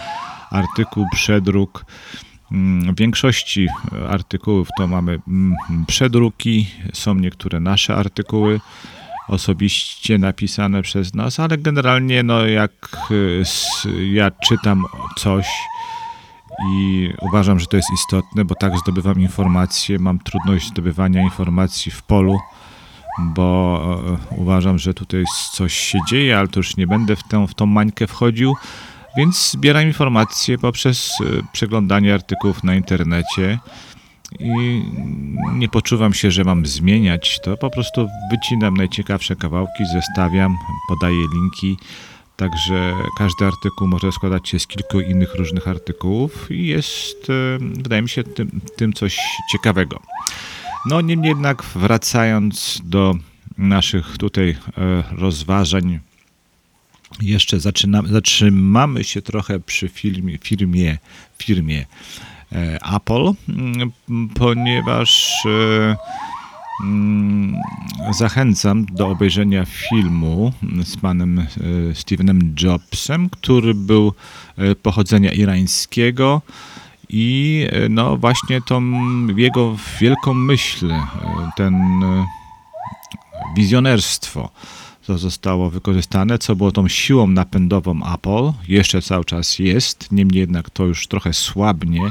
S4: artykuł, przedruk. Mm, W większości artykułów to mamy mm, przedruki, są niektóre nasze artykuły osobiście napisane przez nas, ale generalnie no jak y, ja czytam coś i uważam, że to jest istotne, bo tak zdobywam informacje, mam trudność zdobywania informacji w polu, bo e, uważam, że tutaj coś się dzieje, ale to już nie będę w tę, w tą mańkę wchodził, więc zbieram informacje poprzez e, przeglądanie artykułów na internecie i nie poczuwam się, że mam zmieniać to. Po prostu wycinam najciekawsze kawałki, zestawiam, podaję linki. Także każdy artykuł może składać się z kilku innych różnych artykułów i jest, e, wydaje mi się, tym, tym coś ciekawego. No niemniej jednak wracając do naszych tutaj e, rozważań, jeszcze zaczynamy, zatrzymamy się trochę przy filmie, firmie, firmie e, Apple, ponieważ zachęcam do obejrzenia filmu z panem e, Stevenem Jobsem, który był e, pochodzenia irańskiego i e, no właśnie tą jego wielką myśl, ten wizjonerstwo to zostało wykorzystane, co było tą siłą napędową Apple. Jeszcze cały czas jest, niemniej jednak to już trochę słabnie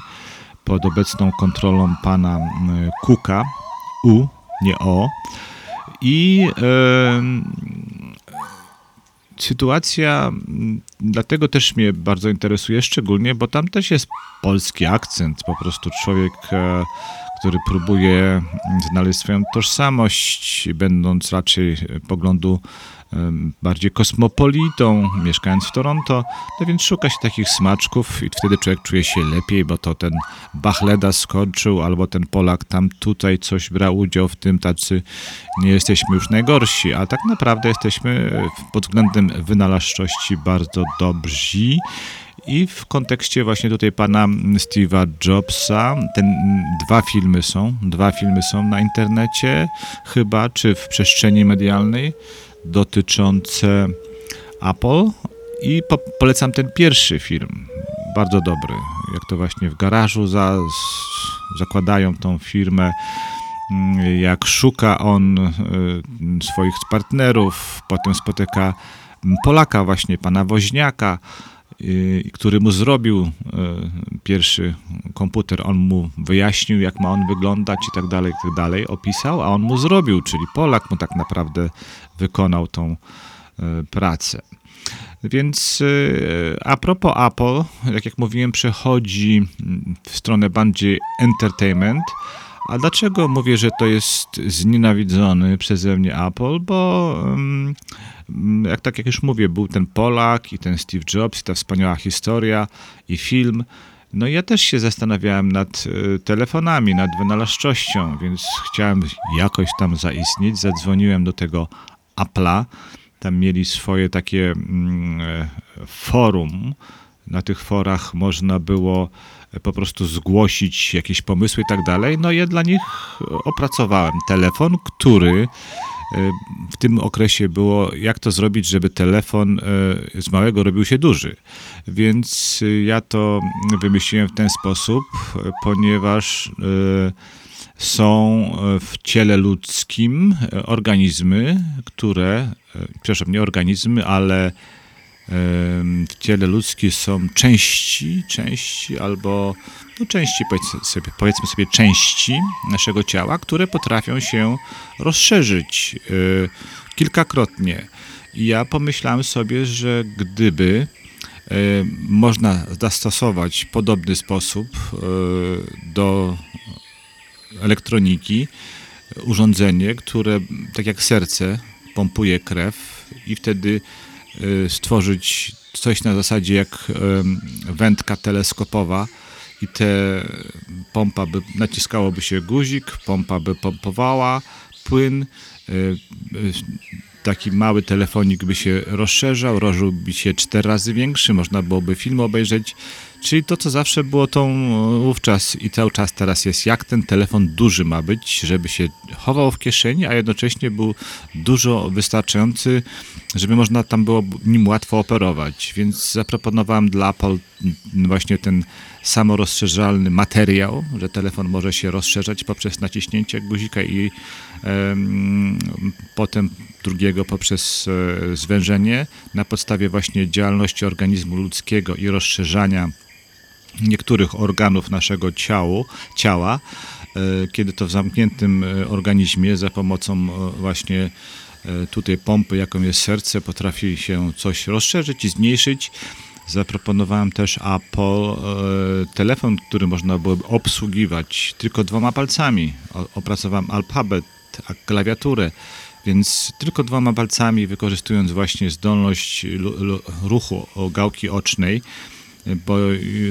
S4: pod obecną kontrolą pana mm, Cooka, U, nie O. I sytuacja mm, dlatego też mnie bardzo interesuje szczególnie, bo tam też jest polski akcent. Po prostu człowiek, e, który próbuje znaleźć swoją tożsamość, będąc raczej poglądu bardziej kosmopolitą, mieszkając w Toronto, no więc szuka się takich smaczków i wtedy człowiek czuje się lepiej, bo to ten Bachleda skończył, albo ten Polak tam tutaj coś brał udział w tym, tacy nie jesteśmy już najgorsi, a tak naprawdę jesteśmy pod względem wynalazczości bardzo dobrzy. I w kontekście właśnie tutaj pana Steve'a Jobsa, ten, dwa filmy są, dwa filmy są na internecie chyba, czy w przestrzeni medialnej dotyczące Apple i po, polecam ten pierwszy film. Bardzo dobry. Jak to właśnie w garażu za, zakładają tą firmę, mm, jak szuka on y, swoich partnerów, potem spotyka Polaka właśnie, pana Woźniaka, który mu zrobił y, pierwszy komputer, on mu wyjaśnił, jak ma on wyglądać i tak dalej, i tak dalej, opisał, a on mu zrobił, czyli Polak mu tak naprawdę wykonał tą e, pracę. Więc e, a propos Apple, jak jak mówiłem, przechodzi w stronę bardziej entertainment. A dlaczego mówię, że to jest znienawidzony przeze mnie Apple? Bo jak tak jak już mówię, był ten Polak i ten Steve Jobs i ta wspaniała historia i film. No ja też się zastanawiałem nad e, telefonami, nad wynalazczością, więc chciałem jakoś tam zaistnieć. Zadzwoniłem do tego Apple'a. Tam mieli swoje takie mm, e, forum. Na tych forach można było po prostu zgłosić jakieś pomysły i tak dalej. No ja dla nich opracowałem telefon, który e, w tym okresie było, jak to zrobić, żeby telefon e, z małego robił się duży. Więc ja to wymyśliłem w ten sposób, ponieważ są w ciele ludzkim organizmy, które, przepraszam, nie organizmy, ale w ciele ludzkim są części, części albo no części, powiedzmy sobie, powiedzmy sobie części naszego ciała, które potrafią się rozszerzyć kilkakrotnie. I ja pomyślałem sobie, że gdyby można zastosować podobny sposób do elektroniki urządzenie, które tak jak serce pompuje krew i wtedy stworzyć coś na zasadzie jak wędka teleskopowa i te pompa by naciskałoby się guzik, pompa by pompowała płyn, e, taki mały telefonik by się rozszerzał, rożyłby się cztery razy większy, można byłoby film obejrzeć Czyli to, co zawsze było tą e, wówczas i cały czas teraz jest, jak ten telefon duży ma być, żeby się chował w kieszeni, a jednocześnie był dużo wystarczający, żeby można tam było nim łatwo operować. Więc zaproponowałem dla Apple właśnie ten samorozszerzalny materiał, że telefon może się rozszerzać poprzez naciśnięcie guzika i potem drugiego poprzez e, zwężenie na podstawie właśnie działalności organizmu ludzkiego i rozszerzania niektórych organów naszego ciału, ciała, e, kiedy to w zamkniętym e, organizmie za pomocą e, właśnie tutaj pompy, jaką jest serce, potrafi się coś rozszerzyć i zmniejszyć. Zaproponowałem też Apple telefon, który można byłoby obsługiwać tylko dwoma palcami. Opracowałem alfabet, klawiaturę, więc tylko dwoma palcami, wykorzystując właśnie zdolność ruchu gałki ocznej, bo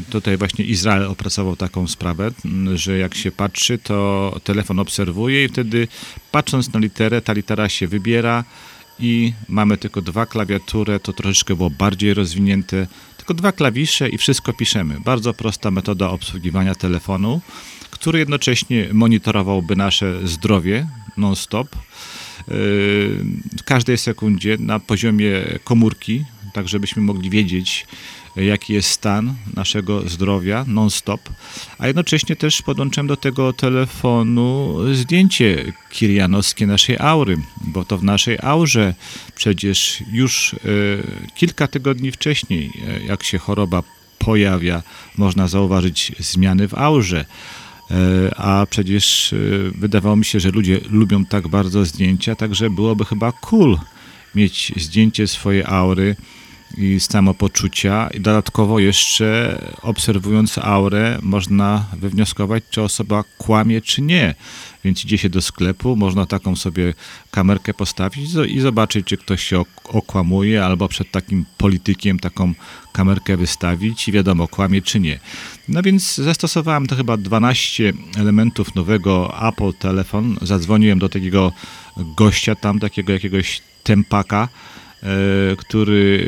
S4: tutaj właśnie Izrael opracował taką sprawę, że jak się patrzy, to telefon obserwuje i wtedy patrząc na literę, ta litera się wybiera i mamy tylko dwa klawiatury, to troszeczkę było bardziej rozwinięte, tylko dwa klawisze i wszystko piszemy. Bardzo prosta metoda obsługiwania telefonu, który jednocześnie monitorowałby nasze zdrowie non-stop w każdej sekundzie na poziomie komórki, tak żebyśmy mogli wiedzieć, jaki jest stan naszego zdrowia non-stop, a jednocześnie też podłączyłem do tego telefonu zdjęcie kirianowskie naszej aury, bo to w naszej aurze przecież już e, kilka tygodni wcześniej, e, jak się choroba pojawia, można zauważyć zmiany w aurze. E, A przecież wydawało mi się, że ludzie lubią tak bardzo zdjęcia, także byłoby chyba cool mieć zdjęcie swojej aury i samopoczucia i dodatkowo jeszcze obserwując aurę można wywnioskować, czy osoba kłamie, czy nie. Więc idzie się do sklepu, można taką sobie kamerkę postawić i zobaczyć, czy ktoś się ok- okłamuje, albo przed takim politykiem taką kamerkę wystawić i wiadomo, kłamie czy nie. No więc zastosowałem to chyba 12 elementów nowego Apple telefon. Zadzwoniłem do takiego gościa tam, takiego jakiegoś tempaka, który,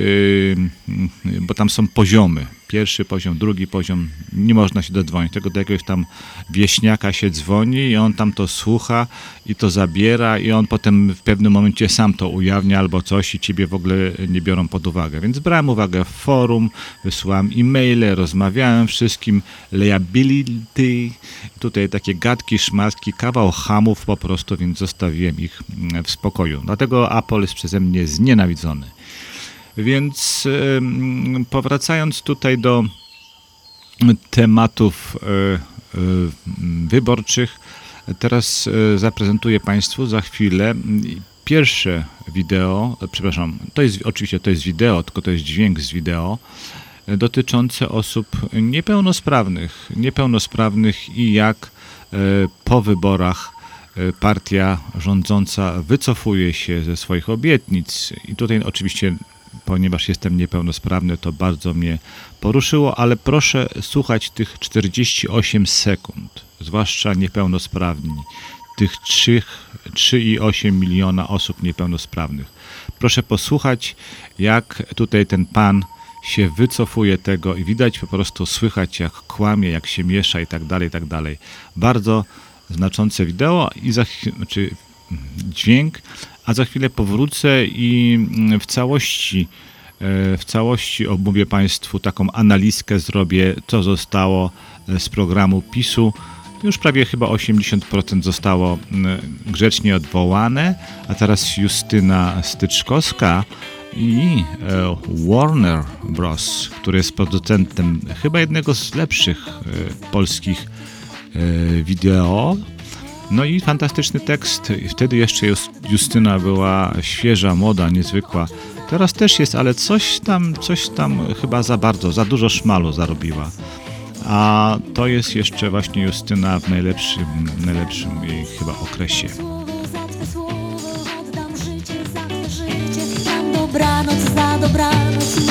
S4: e, bo tam są poziomy. Pierwszy poziom, drugi poziom, nie można się dodzwonić. Tego do jakiegoś tam wieśniaka się dzwoni i on tam to słucha i to zabiera i on potem w pewnym momencie sam to ujawnia albo coś i ciebie w ogóle nie biorą pod uwagę. Więc brałem uwagę w forum, wysłałem e-maile, rozmawiałem wszystkim, liability, tutaj takie gadki, szmatki, kawał hamów po prostu, więc zostawiłem ich w spokoju. Dlatego Apple jest przeze mnie znienawidzony. Więc powracając tutaj do tematów e, e, wyborczych, teraz e, zaprezentuję Państwu za chwilę pierwsze wideo, przepraszam, to jest oczywiście to jest wideo, tylko to jest dźwięk z wideo dotyczące osób niepełnosprawnych, niepełnosprawnych i jak po wyborach partia rządząca wycofuje się ze swoich obietnic. I tutaj oczywiście, ponieważ jestem niepełnosprawny, to bardzo mnie poruszyło, ale proszę słuchać tych 48 sekund, zwłaszcza niepełnosprawni, tych 3, 3,8 miliona osób niepełnosprawnych. Proszę posłuchać, jak tutaj ten pan się wycofuje tego i widać po prostu, słychać jak kłamie, jak się miesza i tak dalej, i tak dalej. Bardzo znaczące wideo i za, czy dźwięk, a za chwilę powrócę i mm, w całości e, w całości omówię Państwu taką analizkę zrobię, co zostało e, z programu PiSu. Już prawie chyba 80% zostało mm, grzecznie odwołane, a teraz Justyna Styczkowska i e, Warner Bros., który jest producentem chyba jednego z lepszych polskich wideo. No i fantastyczny tekst. Wtedy jeszcze Jus- Justyna była świeża, młoda, niezwykła. Teraz też jest, ale coś tam, coś tam chyba za bardzo, za dużo szmalu zarobiła. A to jest jeszcze właśnie Justyna w najlepszym, najlepszym jej chyba okresie.
S3: Dobranoc za dobranoc,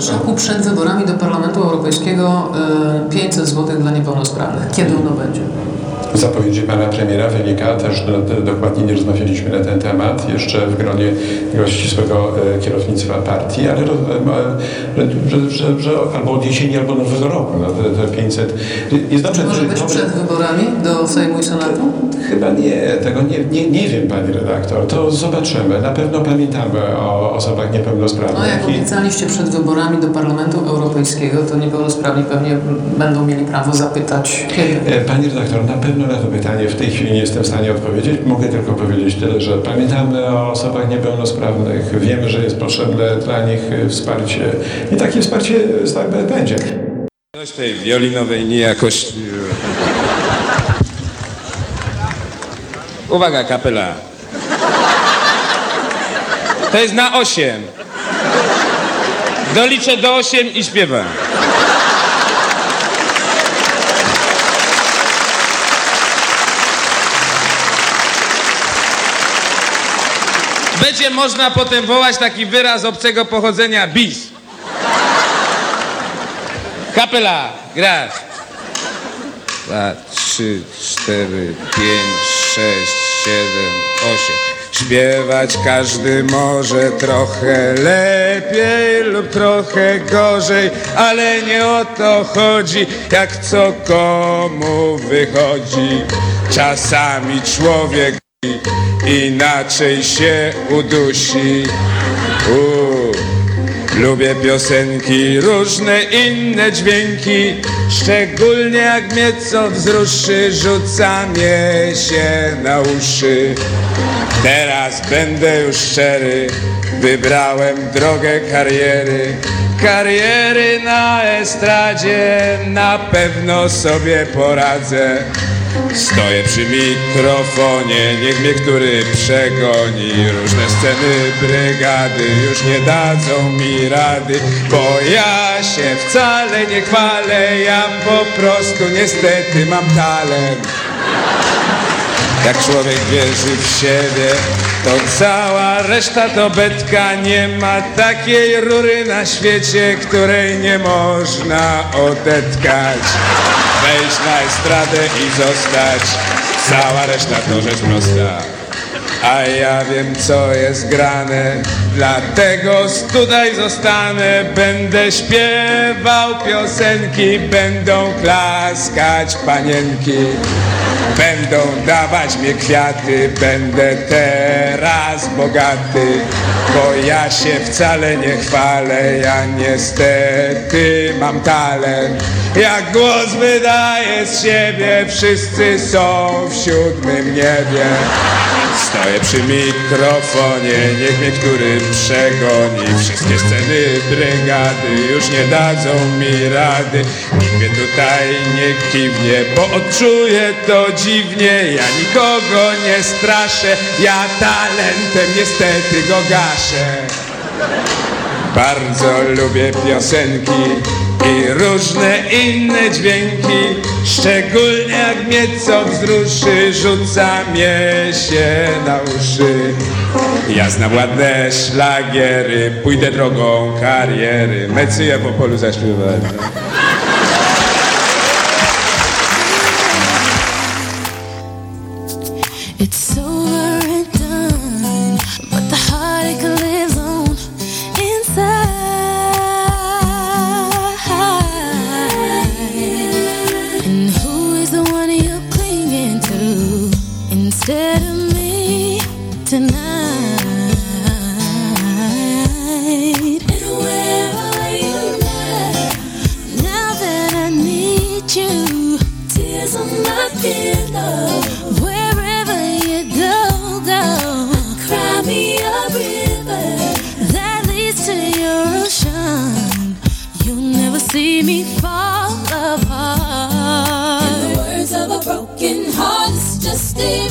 S11: Marszałku przed wyborami do Parlamentu Europejskiego y, 500 zł dla niepełnosprawnych. Kiedy ono będzie?
S12: Zapowiedzi pana premiera wynika też, do, dokładnie nie rozmawialiśmy na ten temat, jeszcze w gronie gości swego e, kierownictwa partii, ale e, że, że, że albo od jesieni, albo nowego roku, no, te, te 500. Jest dobrze,
S11: Może
S12: że-
S11: być
S12: dobrze-
S11: przed wyborami do Sejmu i Senatu?
S12: Chyba nie, tego nie, nie, nie wiem pani redaktor, to zobaczymy. Na pewno pamiętamy o osobach niepełnosprawnych.
S11: No jak obiecaliście przed wyborami do Parlamentu Europejskiego, to niepełnosprawni pewnie będą mieli prawo zapytać kiedy.
S12: E, Pani redaktor, na pewno na to pytanie w tej chwili nie jestem w stanie odpowiedzieć. Mogę tylko powiedzieć tyle, że pamiętamy o osobach niepełnosprawnych, wiemy, że jest potrzebne dla nich wsparcie i takie wsparcie będzie.
S13: Coś tej wiolinowej niejakości. Uwaga, kapela. To jest na osiem. Doliczę do osiem i śpiewam. będzie można potem wołać taki wyraz obcego pochodzenia bis. Kapela, grasz. Dwa, trzy, cztery, pięć, sześć, siedem, osiem. Śpiewać każdy może trochę lepiej lub trochę gorzej, ale nie o to chodzi, jak co komu wychodzi. Czasami człowiek inaczej się udusi. Lubię piosenki, różne inne dźwięki. Szczególnie jak mnie co wzruszy Rzuca mnie się na uszy. Teraz będę już szczery Wybrałem drogę kariery Kariery na estradzie Na pewno sobie poradzę. Stoję przy mikrofonie, niech mnie który przegoni. Różne sceny brygady już nie dadzą mi rady Bo ja się wcale nie chwalę, ja po prostu niestety mam talent. Jak człowiek wierzy w siebie, to cała reszta to betka. Nie ma takiej rury na świecie, której nie można odetkać. Wejść na estradę i zostać, cała reszta to rzecz prosta. A ja wiem co jest grane, dlatego tutaj zostanę. Będę śpiewał piosenki, będą klaskać panienki. Będą dawać mi kwiaty, będę teraz bogaty, bo ja się wcale nie chwalę, ja niestety mam talent. Jak głos wydaję z siebie, wszyscy są w siódmym niebie. Stoję przy mikrofonie, niech mnie który przegoni. Wszystkie sceny brygady już nie dadzą mi rady. Nikt mnie tutaj nie kiwnie, bo odczuję to dziwnie. Ja nikogo nie straszę, ja talentem niestety go gaszę. Bardzo lubię piosenki i różne inne dźwięki Szczególnie jak mnie co wzruszy, rzuca mnie się na uszy. Ja znam ładne szlagiery, pójdę drogą kariery. Mecyję po polu zaśpiewać
S3: It's over it's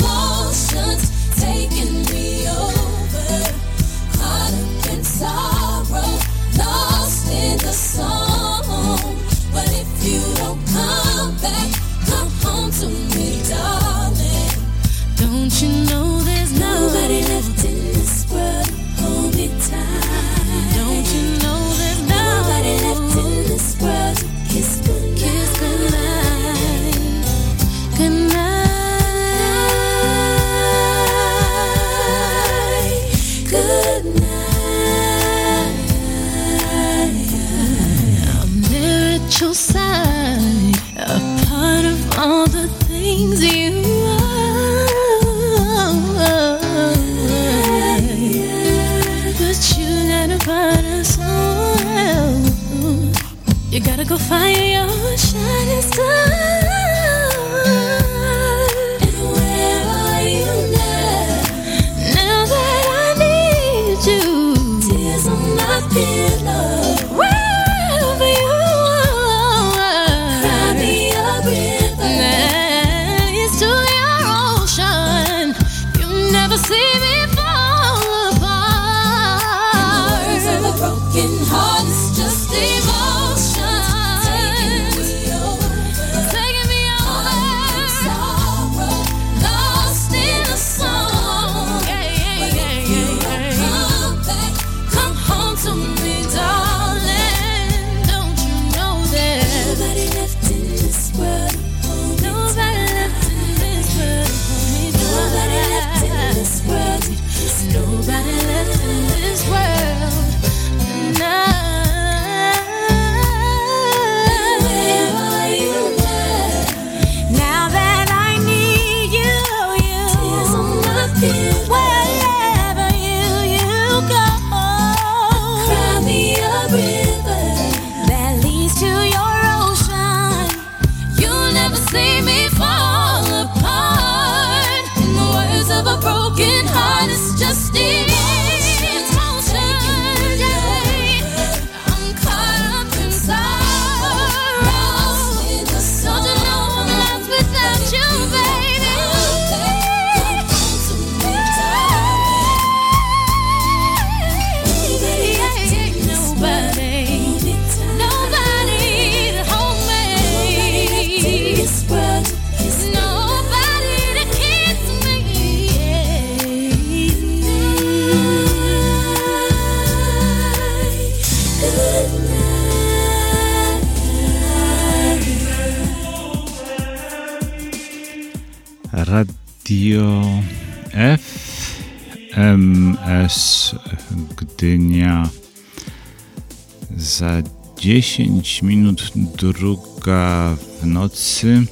S4: 10 minut druga w nocy.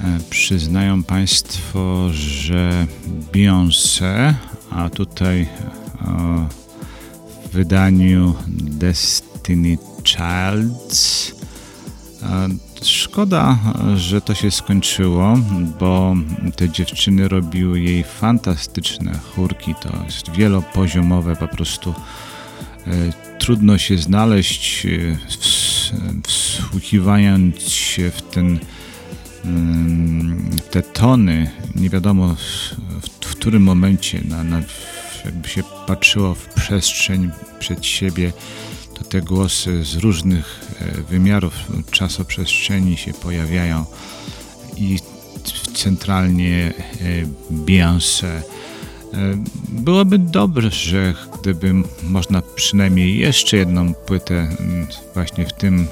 S4: E, Przyznają Państwo, że Beyoncé, a tutaj o, w wydaniu Destiny Childs. e, Szkoda, że to się skończyło, bo te dziewczyny robiły jej fantastyczne chórki. To jest wielopoziomowe, po prostu e, trudno się znaleźć, ws- wsłuchiwając się w ten te tony, nie wiadomo w, którym momencie, na, na, jakby się patrzyło w przestrzeń przed siebie, to te głosy z różnych e, wymiarów czasoprzestrzeni się pojawiają i centralnie e, Beyoncé. E, Byłoby dobrze, gdyby można przynajmniej jeszcze jedną płytę mm, właśnie w tym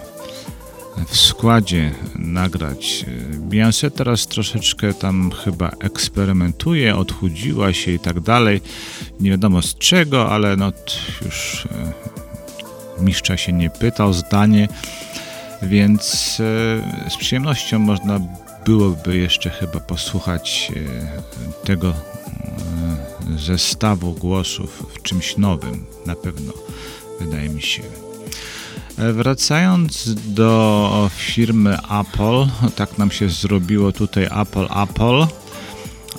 S4: w składzie nagrać. Beyoncé teraz troszeczkę tam chyba eksperymentuje, odchudziła się i tak dalej. Nie wiadomo z czego, ale no już e, mistrza się nie pytał zdanie, więc e, z przyjemnością można byłoby jeszcze chyba posłuchać e, tego e, zestawu głosów w czymś nowym, na pewno, wydaje mi się. E, Wracając do firmy Apple, tak nam się zrobiło tutaj Apple Apple,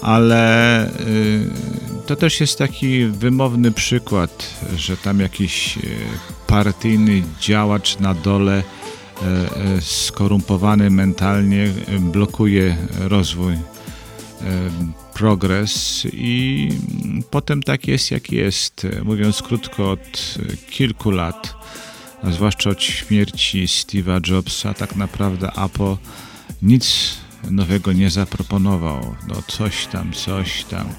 S4: ale y, to też jest taki wymowny przykład, że tam jakiś y, partyjny działacz na dole y, y, skorumpowany mentalnie y, blokuje rozwój progres i potem tak jest jak jest. Mówiąc krótko, od kilku lat, a zwłaszcza od śmierci Steve'a Jobsa, tak naprawdę Apple nic nowego nie zaproponował. No coś tam, coś tam,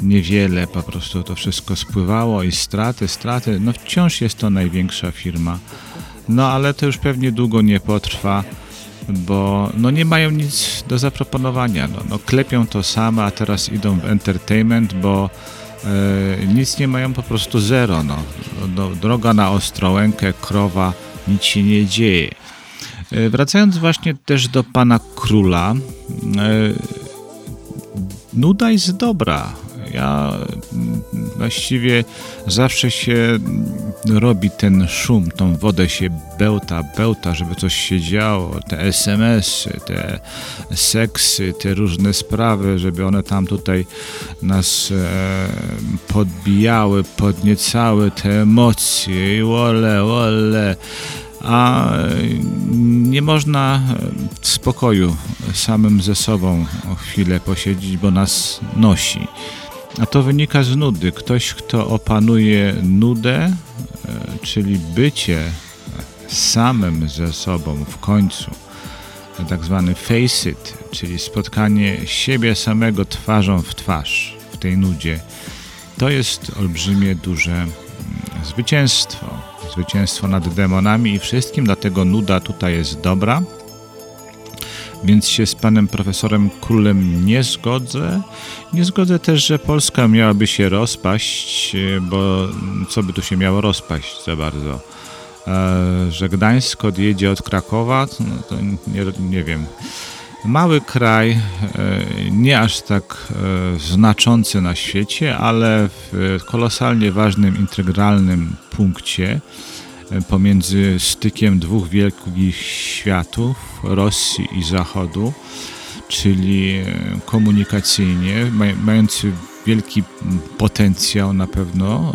S4: niewiele, po prostu to wszystko spływało i straty, straty. No wciąż jest to największa firma. No ale to już pewnie długo nie potrwa, bo no nie mają nic do zaproponowania. No, no klepią to same, a teraz idą w entertainment, bo e, nic nie mają, po prostu zero. No. No, droga na Ostrołękę, krowa, nic się nie dzieje. E, Wracając właśnie też do pana króla, e, nuda jest dobra. Ja mm, właściwie zawsze się robi ten szum, tą wodę się bełta, bełta, żeby coś się działo, te SMS-y, te seksy, te różne sprawy, żeby one tam tutaj nas e, podbijały, podniecały te emocje. I ole, ole. A nie można w spokoju samym ze sobą chwilę posiedzieć, bo nas nosi. A to wynika z nudy. Ktoś, kto opanuje nudę, e, czyli bycie samym ze sobą w końcu, tak zwany face it, czyli spotkanie siebie samego twarzą w twarz w tej nudzie, to jest olbrzymie, duże mm, zwycięstwo. Zwycięstwo nad demonami i wszystkim, dlatego nuda tutaj jest dobra. Więc się z panem profesorem Królem nie zgodzę. Nie zgodzę też, że Polska miałaby się rozpaść, e, bo co by tu się miało rozpaść za bardzo? E, że Gdańsk odjedzie od Krakowa, no to nie, nie wiem. Mały kraj, e, nie aż tak znaczący na świecie, ale w kolosalnie ważnym, integralnym punkcie pomiędzy stykiem dwóch wielkich światów, Rosji i Zachodu, czyli e, komunikacyjnie, maj- mający wielki potencjał na pewno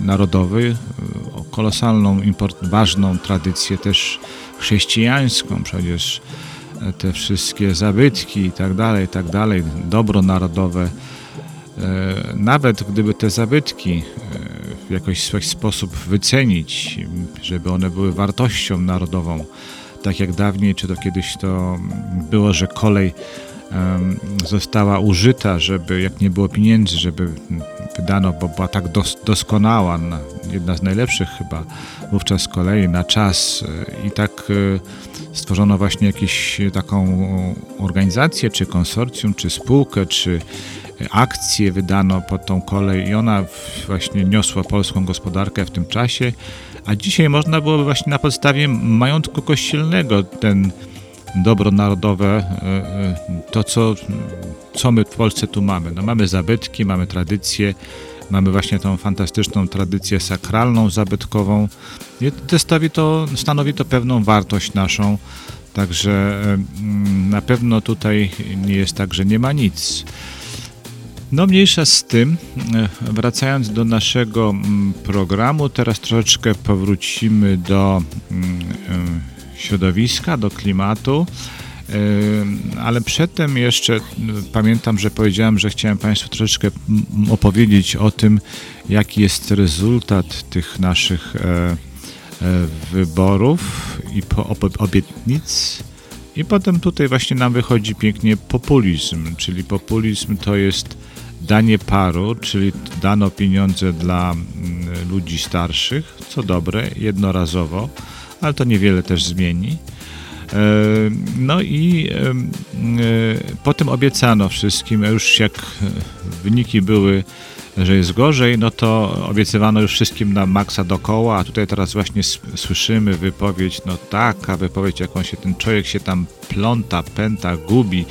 S4: narodowy, kolosalną, import, ważną tradycję też chrześcijańską, przecież te wszystkie zabytki i tak dalej, i tak dalej, dobro narodowe. Nawet gdyby te zabytki w jakiś sposób wycenić, żeby one były wartością narodową, tak jak dawniej, czy to kiedyś to było, że kolej została użyta, żeby jak nie było pieniędzy, żeby wydano, bo była tak dos doskonała, jedna z najlepszych chyba wówczas kolei na czas i tak e, stworzono właśnie jakąś taką organizację, czy konsorcjum, czy spółkę, czy akcje wydano pod tą kolej i ona właśnie niosła polską gospodarkę w tym czasie, a dzisiaj można byłoby właśnie na podstawie majątku kościelnego ten dobro narodowe, e, e, to co, co my w Polsce tu mamy. No mamy zabytki, mamy tradycje, mamy właśnie tą fantastyczną tradycję sakralną, zabytkową. I to, stanowi to pewną wartość naszą, także na pewno tutaj nie jest tak, że nie ma nic. No mniejsza z tym, e, wracając do naszego programu, teraz troszeczkę powrócimy do mm, środowiska, do klimatu. Ale przedtem jeszcze pamiętam, że powiedziałem, że chciałem Państwu troszeczkę opowiedzieć o tym, jaki jest rezultat tych naszych e, e, wyborów i obietnic. I potem tutaj właśnie nam wychodzi pięknie populizm, czyli populizm to jest danie paru, czyli dano pieniądze dla ludzi starszych, co dobre, jednorazowo ale to niewiele też zmieni. E, no i e, potem obiecano wszystkim, już jak wyniki były, że jest gorzej, no to obiecywano już wszystkim na maksa dokoła, a tutaj teraz właśnie słyszymy wypowiedź, no taka wypowiedź, jaką się ten człowiek się tam pląta, pęta, gubi.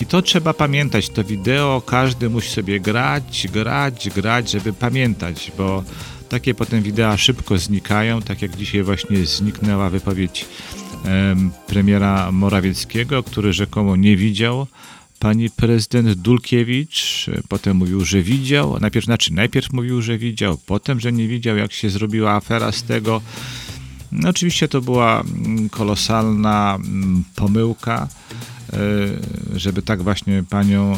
S4: I to trzeba pamiętać, to wideo każdy musi sobie grać, grać, grać, żeby pamiętać, bo takie potem wideo szybko znikają, tak jak dzisiaj właśnie zniknęła wypowiedź premiera Morawieckiego, który rzekomo nie widział pani prezydent Dulkiewicz, potem mówił, że widział, najpierw, znaczy najpierw mówił, że widział, potem, że nie widział, jak się zrobiła afera z tego. No, oczywiście to była mm, kolosalna mm, pomyłka, e, żeby tak właśnie panią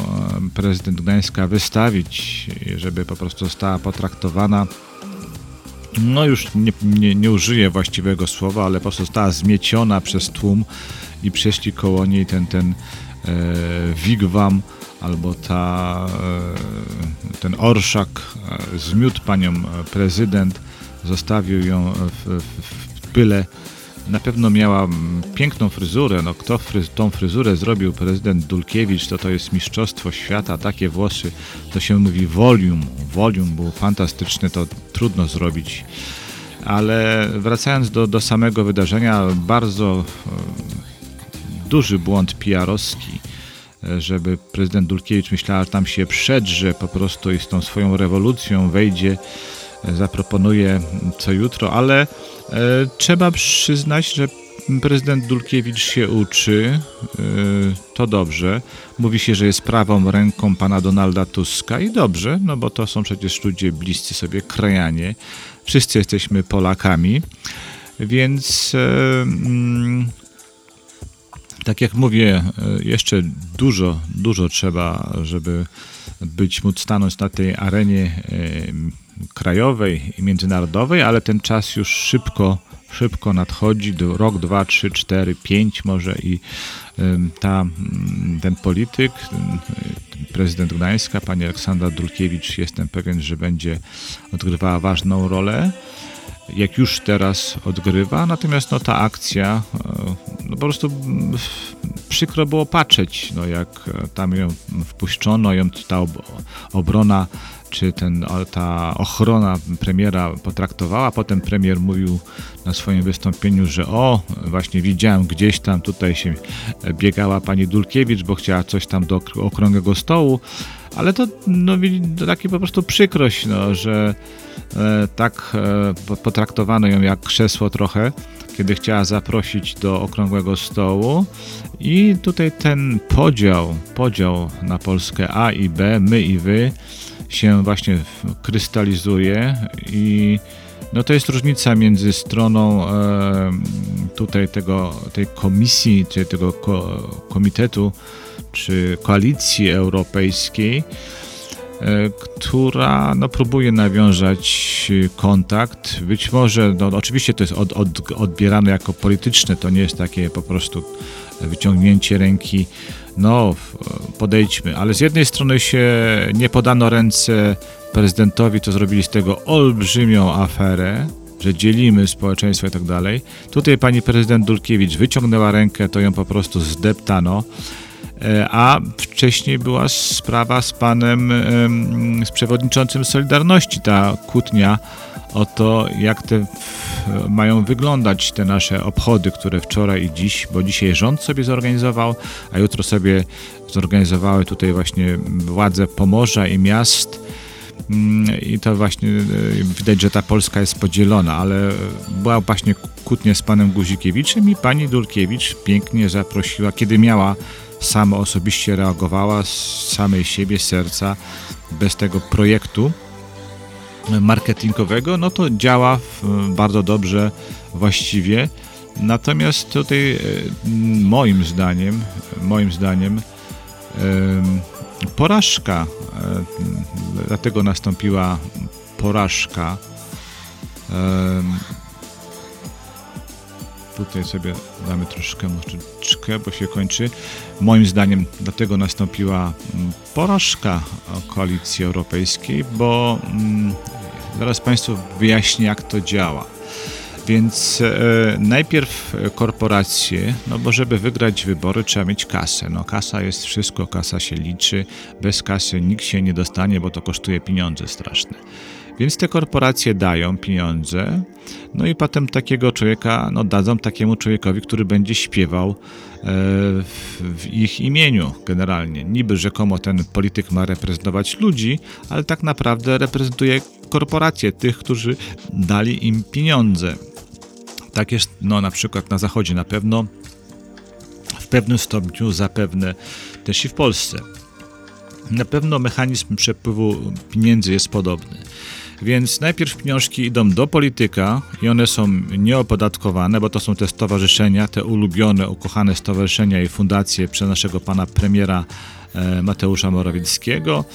S4: prezydent Gdańska wystawić, żeby po prostu została potraktowana no już nie, nie, nie użyję właściwego słowa, ale po prostu została zmieciona przez tłum i przeszli koło niej ten, ten e, wigwam albo ta, e, ten orszak e, zmiótł panią prezydent, zostawił ją w, w, w pyle na pewno miała piękną fryzurę. No, kto tą fryzurę zrobił prezydent Dulkiewicz, to to jest mistrzostwo świata. Takie włosy, to się mówi volume. Volume był fantastyczny, to trudno zrobić. Ale wracając do, do samego wydarzenia, bardzo e, duży błąd PR-owski e, żeby prezydent Dulkiewicz myślał, że tam się przedrze po prostu i z tą swoją rewolucją wejdzie, e, zaproponuje co jutro, ale trzeba przyznać, że prezydent Dulkiewicz się uczy, e, to dobrze. Mówi się, że jest prawą ręką pana Donalda Tuska i dobrze, no bo to są przecież ludzie bliscy sobie krajanie. Wszyscy jesteśmy Polakami, więc e, mm, tak jak mówię, jeszcze dużo, dużo trzeba, żeby być, móc stanąć na tej arenie krajowej i międzynarodowej, ale ten czas już szybko, szybko nadchodzi, do rok, dwa, trzy, cztery, pięć może i ta, ten polityk, prezydent Gdańska, pani Aleksandra Dulkiewicz, jestem pewien, że będzie odgrywała ważną rolę jak już teraz odgrywa, natomiast no, ta akcja e, no, po prostu przykro było patrzeć, no, jak tam ją wpuszczono, ją ta obrona czy ten, ta ochrona premiera potraktowała. Potem premier mówił na swoim wystąpieniu, że o, właśnie widziałem gdzieś tam, tutaj się biegała pani Dulkiewicz, bo chciała coś tam do okrągłego stołu, ale to no, takie po prostu przykrość, no, że e, tak e, potraktowano ją jak krzesło trochę, kiedy chciała zaprosić do okrągłego stołu i tutaj ten podział, podział na Polskę A i B, my i wy, się właśnie krystalizuje i no to jest różnica między stroną e, tutaj tego, tej komisji, czy tego ko, komitetu, czy koalicji europejskiej, e, która no, próbuje nawiązać kontakt. Być może, no, oczywiście to jest od, od, odbierane jako polityczne, to nie jest takie po prostu wyciągnięcie ręki, no podejdźmy, ale z jednej strony się nie podano ręce prezydentowi, to zrobili z tego olbrzymią aferę, że dzielimy społeczeństwo i tak dalej. Tutaj pani prezydent Dulkiewicz wyciągnęła rękę, to ją po prostu zdeptano. E, a wcześniej była sprawa z panem, z przewodniczącym Solidarności, ta kłótnia o to, jak te mają wyglądać te nasze obchody, które wczoraj i dziś, bo dzisiaj rząd sobie zorganizował, a jutro sobie zorganizowały tutaj właśnie władze Pomorza i miast. Mm, I to właśnie e, widać, że ta Polska jest podzielona, ale była właśnie kłótnia z panem Guzikiewiczem i pani Dulkiewicz pięknie zaprosiła, kiedy miała sama osobiście reagowała z samej siebie, serca, bez tego projektu marketingowego, no to działa bardzo dobrze, właściwie. Natomiast tutaj e, moim zdaniem, moim zdaniem porażka, e, dlatego nastąpiła porażka Tutaj sobie damy troszkę muzyczkę, bo się kończy. Moim zdaniem dlatego nastąpiła mm, porażka koalicji europejskiej, bo mm, zaraz Państwu wyjaśnię, jak to działa. Więc e, najpierw korporacje, no bo żeby wygrać wybory trzeba mieć kasę. No kasa jest wszystko, kasa się liczy. Bez kasy nikt się nie dostanie, bo to kosztuje pieniądze straszne. Więc te korporacje dają pieniądze, no i potem takiego człowieka no, dadzą takiemu człowiekowi, który będzie śpiewał e, w, w ich imieniu generalnie. Niby rzekomo ten polityk ma reprezentować ludzi, ale tak naprawdę reprezentuje korporacje, tych, którzy dali im pieniądze. Tak jest no, na przykład na Zachodzie na pewno, w pewnym stopniu zapewne też i w Polsce. Na pewno mechanizm przepływu pieniędzy jest podobny. Więc najpierw pieniążki idą do polityka i one są nieopodatkowane, bo to są te stowarzyszenia, te ulubione, ukochane stowarzyszenia i fundacje przez naszego pana premiera e, Mateusza Morawieckiego.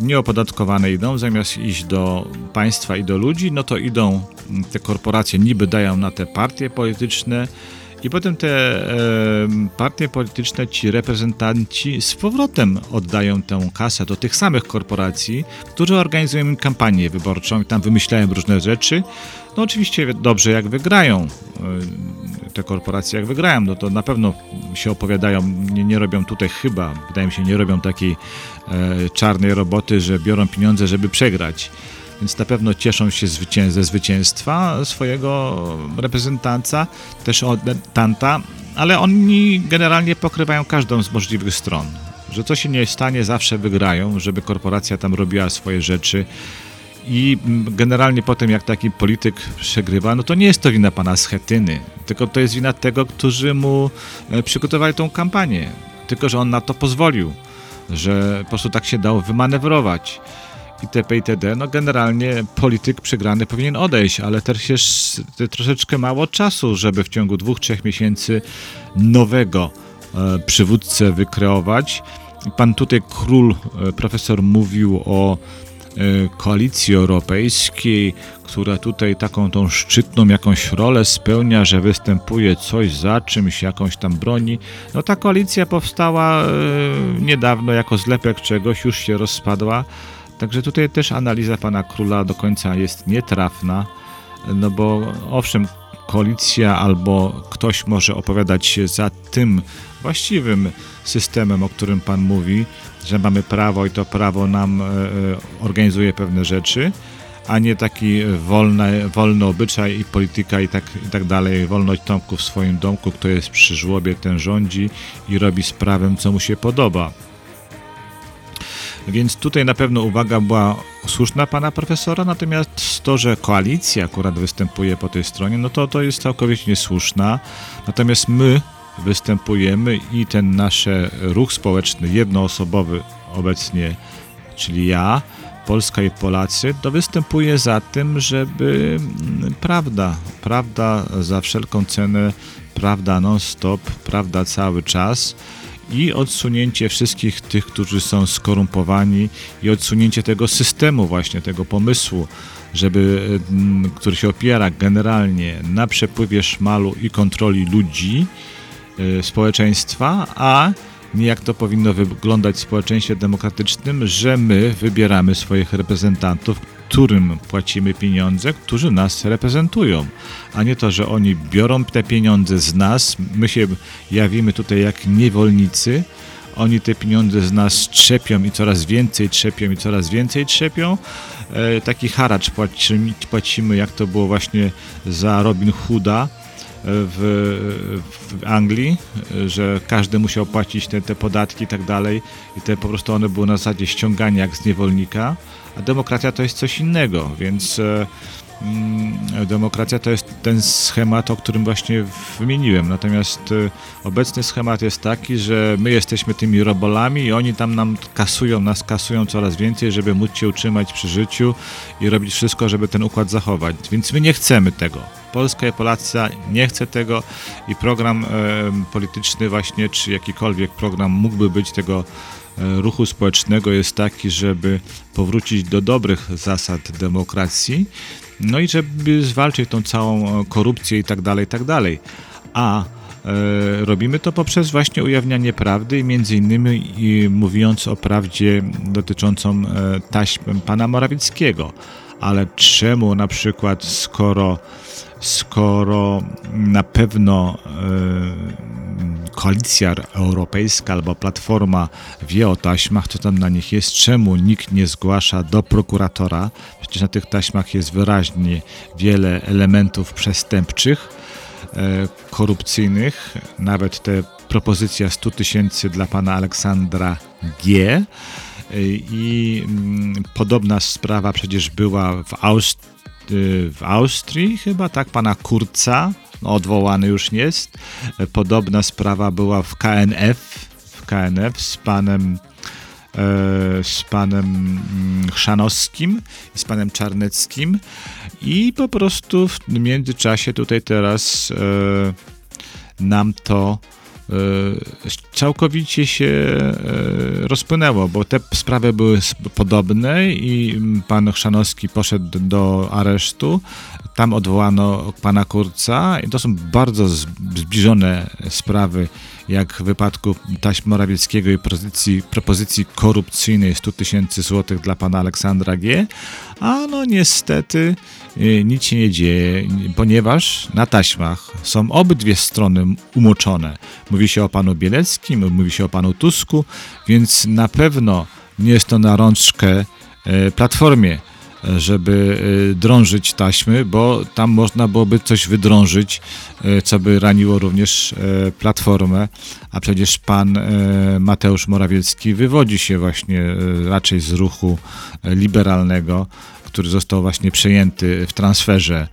S4: Nieopodatkowane idą, zamiast iść do państwa i do ludzi, no to idą te korporacje, niby dają na te partie polityczne, i potem te e, partie polityczne, ci reprezentanci z powrotem oddają tę kasę do tych samych korporacji, które organizują kampanię wyborczą i tam wymyślają różne rzeczy. No oczywiście dobrze jak wygrają te korporacje, jak wygrają, no to na pewno się opowiadają, nie, nie robią tutaj chyba, wydaje mi się, nie robią takiej e, czarnej roboty, że biorą pieniądze, żeby przegrać więc na pewno cieszą się zwycię ze zwycięstwa swojego reprezentanta, też Tanta, ale oni generalnie pokrywają każdą z możliwych stron. Że co się nie stanie, zawsze wygrają, żeby korporacja tam robiła swoje rzeczy. I generalnie potem, jak taki polityk przegrywa, no to nie jest to wina pana Schetyny, tylko to jest wina tego, którzy mu e, przygotowali tą kampanię. Tylko, że on na to pozwolił, że po prostu tak się dał wymanewrować itp. itd. No generalnie polityk przegrany powinien odejść, ale też jest troszeczkę mało czasu, żeby w ciągu dwóch, trzech miesięcy nowego e, przywódcę wykreować. Pan tutaj król, e, profesor mówił o e, koalicji europejskiej, która tutaj taką tą szczytną jakąś rolę spełnia, że występuje coś za czymś, jakąś tam broni. No ta koalicja powstała e, niedawno jako zlepek czegoś, już się rozpadła. Także tutaj też analiza pana króla do końca jest nietrafna, no bo owszem, koalicja albo ktoś może opowiadać się za tym właściwym systemem, o którym pan mówi, że mamy prawo i to prawo nam e, e, organizuje pewne rzeczy, a nie taki wolny, wolny obyczaj i polityka i tak, i tak dalej, wolność Tomku w swoim domku, kto jest przy żłobie, ten rządzi i robi z prawem, co mu się podoba. Więc tutaj na pewno uwaga była słuszna pana profesora, natomiast to, że koalicja akurat występuje po tej stronie, no to to jest całkowicie niesłuszna. Natomiast my występujemy i ten nasz ruch społeczny jednoosobowy obecnie, czyli ja, Polska i Polacy, to występuje za tym, żeby mm, prawda, prawda za wszelką cenę, prawda non-stop, prawda cały czas i odsunięcie wszystkich tych, którzy są skorumpowani i odsunięcie tego systemu właśnie, tego pomysłu, żeby, mm, który się opiera generalnie na przepływie szmalu i kontroli ludzi, y, społeczeństwa, a nie jak to powinno wyglądać w społeczeństwie demokratycznym, że my wybieramy swoich reprezentantów, którym płacimy pieniądze, którzy nas reprezentują, a nie to, że oni biorą te pieniądze z nas, my się jawimy tutaj jak niewolnicy, oni te pieniądze z nas trzepią i coraz więcej trzepią i coraz więcej trzepią. E, taki haracz płacimy, płacimy, jak to było właśnie za Robin Hooda, w, w Anglii, że każdy musiał płacić te, te podatki i tak dalej. I te po prostu one były na zasadzie ściągania jak z niewolnika, a demokracja to jest coś innego, więc e, mm, demokracja to jest ten schemat, o którym właśnie wymieniłem. Natomiast e, obecny schemat jest taki, że my jesteśmy tymi robolami i oni tam nam kasują, nas kasują coraz więcej, żeby móc się utrzymać przy życiu i robić wszystko, żeby ten układ zachować. Więc my nie chcemy tego. Polska i Polacy nie chce tego i program e, polityczny właśnie, czy jakikolwiek program mógłby być tego ruchu społecznego jest taki, żeby powrócić do dobrych zasad demokracji, no i żeby zwalczyć tą całą e, korupcję i tak dalej, i tak dalej. A robimy to poprzez właśnie ujawnianie prawdy i między innymi mówiąc o prawdzie dotyczącą taśm pana Morawieckiego. Ale czemu na przykład skoro skoro na pewno e, koalicja europejska albo platforma wie o taśmach, co tam na nich jest, czemu nikt nie zgłasza do prokuratora? Przecież na tych taśmach jest wyraźnie wiele elementów przestępczych, e, korupcyjnych, nawet te propozycja 100 tysięcy dla pana Aleksandra G. E, I mm, podobna sprawa przecież była w Austrii w Austrii chyba, tak, pana Kurca, no, odwołany już jest. Podobna sprawa była w KNF, w KNF z panem e, z panem mm, Chrzanowskim z panem Czarneckim i po prostu w międzyczasie tutaj teraz e, nam to całkowicie się e, rozpłynęło, bo te sprawy były podobne i pan Chrzanowski poszedł do aresztu, tam odwołano pana Kurca i to są bardzo zbliżone sprawy, jak w wypadku taśm Morawieckiego i propozycji, propozycji korupcyjnej 100 tysięcy złotych dla pana Aleksandra G. A no niestety y, nic się nie dzieje, ponieważ na taśmach są obydwie strony umoczone. Mówi się o panu Bieleckim, mówi się o panu Tusku, więc na pewno nie jest to na rączkę y, Platformie żeby y, drążyć taśmy, bo tam można byłoby coś wydrążyć, y, co by raniło również y, Platformę, a przecież pan Mateusz Morawiecki wywodzi się właśnie raczej z ruchu liberalnego, który został właśnie przejęty w transferze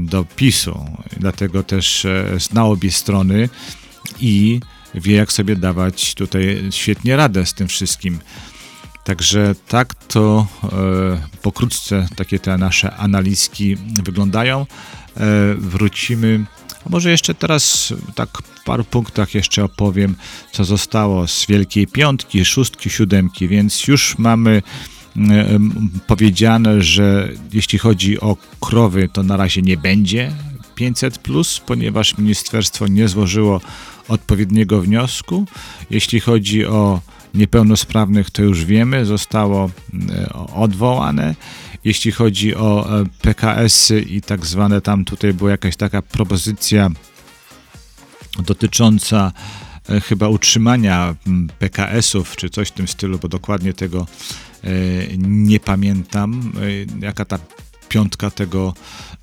S4: do PiSu. Dlatego też zna obie strony i wie, jak sobie dawać tutaj świetnie radę z tym wszystkim. Także tak to e, pokrótce takie te nasze analizki wyglądają. E, wrócimy, a może jeszcze teraz tak w paru punktach jeszcze opowiem, co zostało z Wielkiej Piątki, Szóstki, Siódemki, więc już mamy e, powiedziane, że jeśli chodzi o krowy, to na razie nie będzie 500, ponieważ ministerstwo nie złożyło odpowiedniego wniosku. Jeśli chodzi o niepełnosprawnych, to już wiemy, zostało e, odwołane. Jeśli chodzi o e, PKS-y i tak zwane, tam tutaj była jakaś taka propozycja dotycząca e, chyba utrzymania PKS-ów, czy coś w tym stylu, bo dokładnie tego nie pamiętam, jaka ta piątka tego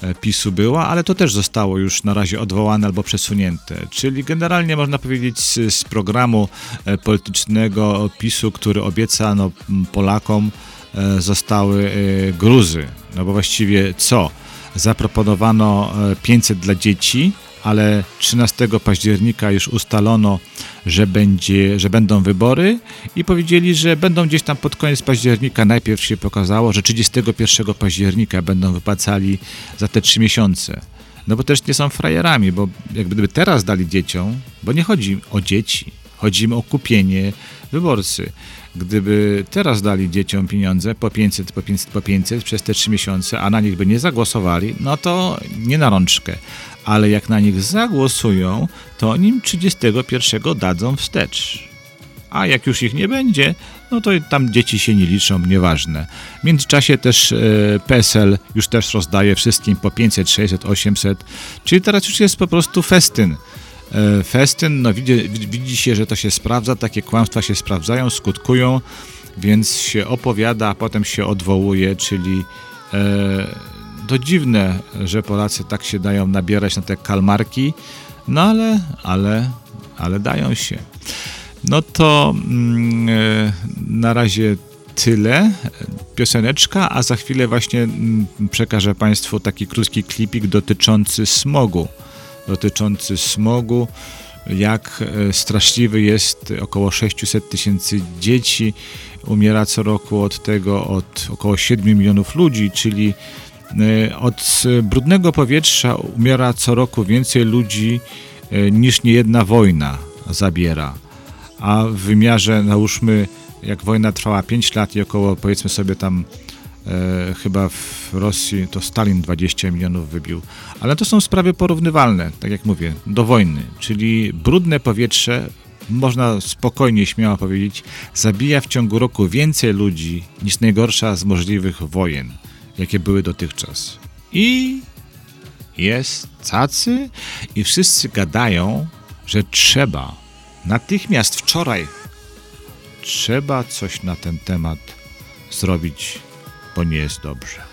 S4: e, PiSu była, ale to też zostało już na razie odwołane albo przesunięte. Czyli generalnie można powiedzieć z, z programu e, politycznego PiSu, który obiecano Polakom, e, zostały gruzy. No bo właściwie co? Zaproponowano 500 dla dzieci, ale 13 października już ustalono, że, będzie, że będą wybory i powiedzieli, że będą gdzieś tam pod koniec października. Najpierw się pokazało, że 31 października będą wypłacali za te trzy miesiące. No bo też nie są frajerami, bo jak gdyby teraz dali dzieciom, bo nie chodzi o dzieci, chodzi o kupienie wyborcy. Gdyby teraz dali dzieciom pieniądze po 500, po 500, po 500 przez te 3 miesiące, a na nich by nie zagłosowali, no to nie na rączkę. Ale jak na nich zagłosują, to oni im 31 dadzą wstecz. A jak już ich nie będzie, no to tam dzieci się nie liczą, nieważne. W międzyczasie też e, PSL już też rozdaje wszystkim po 500, 600, 800, czyli teraz już jest po prostu festyn. E, festyn, no widzi, widzi się, że to się sprawdza, takie kłamstwa się sprawdzają, skutkują, więc się opowiada, a potem się odwołuje, czyli e, to dziwne, że Polacy tak się dają nabierać na te kalmarki, no ale, ale, ale dają się. No to e, na razie tyle. Pioseneczka, a za chwilę właśnie mm, przekażę Państwu taki krótki klipik dotyczący smogu. Dotyczący smogu, jak e, straszliwy jest około 600 tysięcy dzieci. Umiera co roku od tego od około 7 milionów ludzi, czyli od brudnego powietrza umiera co roku więcej ludzi niż niejedna wojna zabiera a w wymiarze nałóżmy, jak wojna trwała 5 lat i około powiedzmy sobie tam e, chyba w Rosji to Stalin 20 milionów wybił. Ale to są sprawy porównywalne, tak jak mówię, do wojny. Czyli brudne powietrze, można spokojnie, śmiało powiedzieć, zabija w ciągu roku więcej ludzi niż najgorsza z możliwych wojen, jakie były dotychczas. I jest cacy i wszyscy gadają, że trzeba Natychmiast wczoraj trzeba coś na ten temat zrobić, bo nie jest dobrze.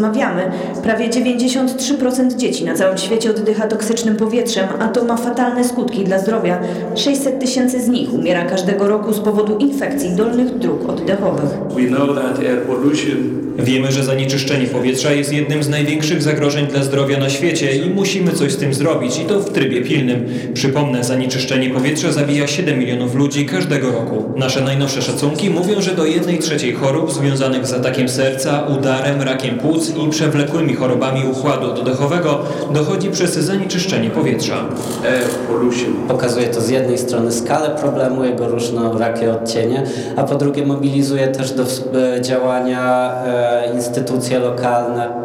S14: Rozmawiamy, prawie 93% dzieci na całym świecie oddycha toksycznym powietrzem, a to ma fatalne skutki dla zdrowia. 600 tysięcy z nich umiera każdego roku z powodu infekcji dolnych dróg oddechowych.
S15: We know that air pollution
S16: Wiemy, że zanieczyszczenie powietrza jest jednym z największych zagrożeń dla zdrowia na świecie i musimy coś z tym zrobić i to w trybie pilnym. Przypomnę, zanieczyszczenie powietrza zabija 7 milionów ludzi każdego roku. Nasze najnowsze szacunki mówią, że do 1 trzeciej chorób związanych z atakiem serca, udarem, rakiem płuc i przewlekłymi chorobami układu oddechowego dochodzi przez zanieczyszczenie powietrza.
S15: pollution
S8: Pokazuje to z jednej strony skalę problemu, jego różnorakie odcienie, a po drugie mobilizuje też do e, działania e, instytucje lokalne.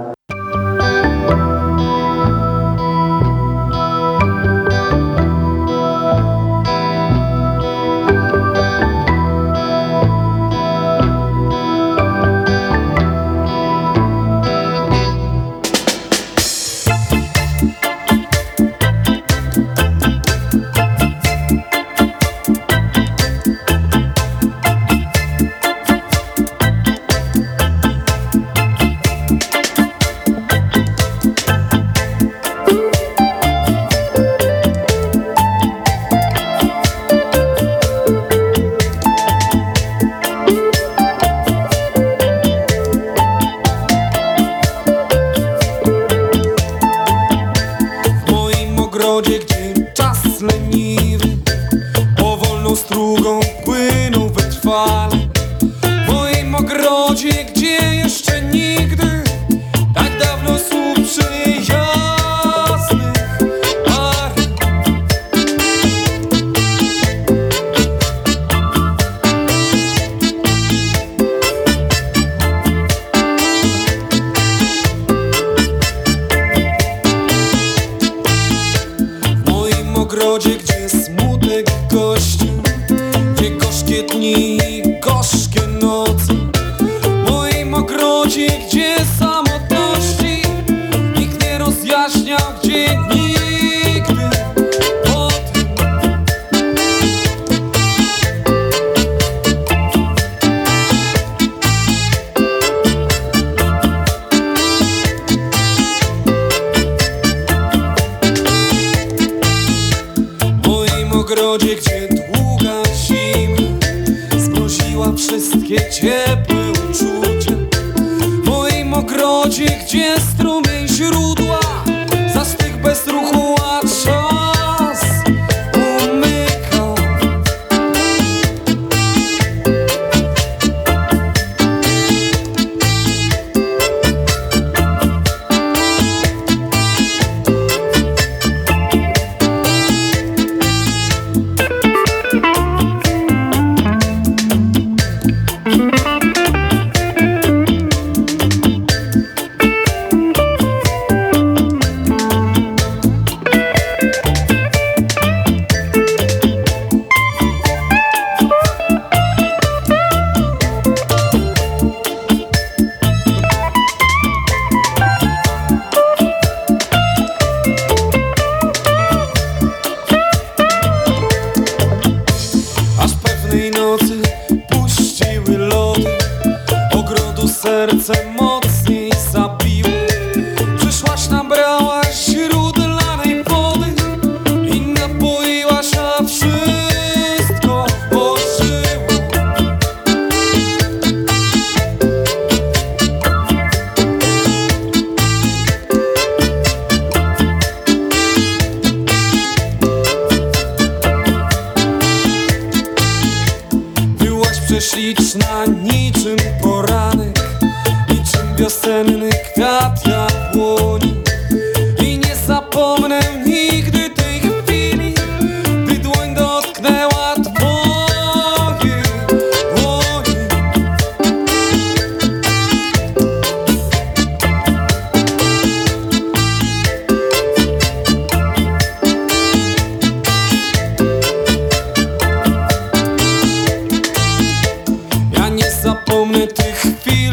S4: como te refiro.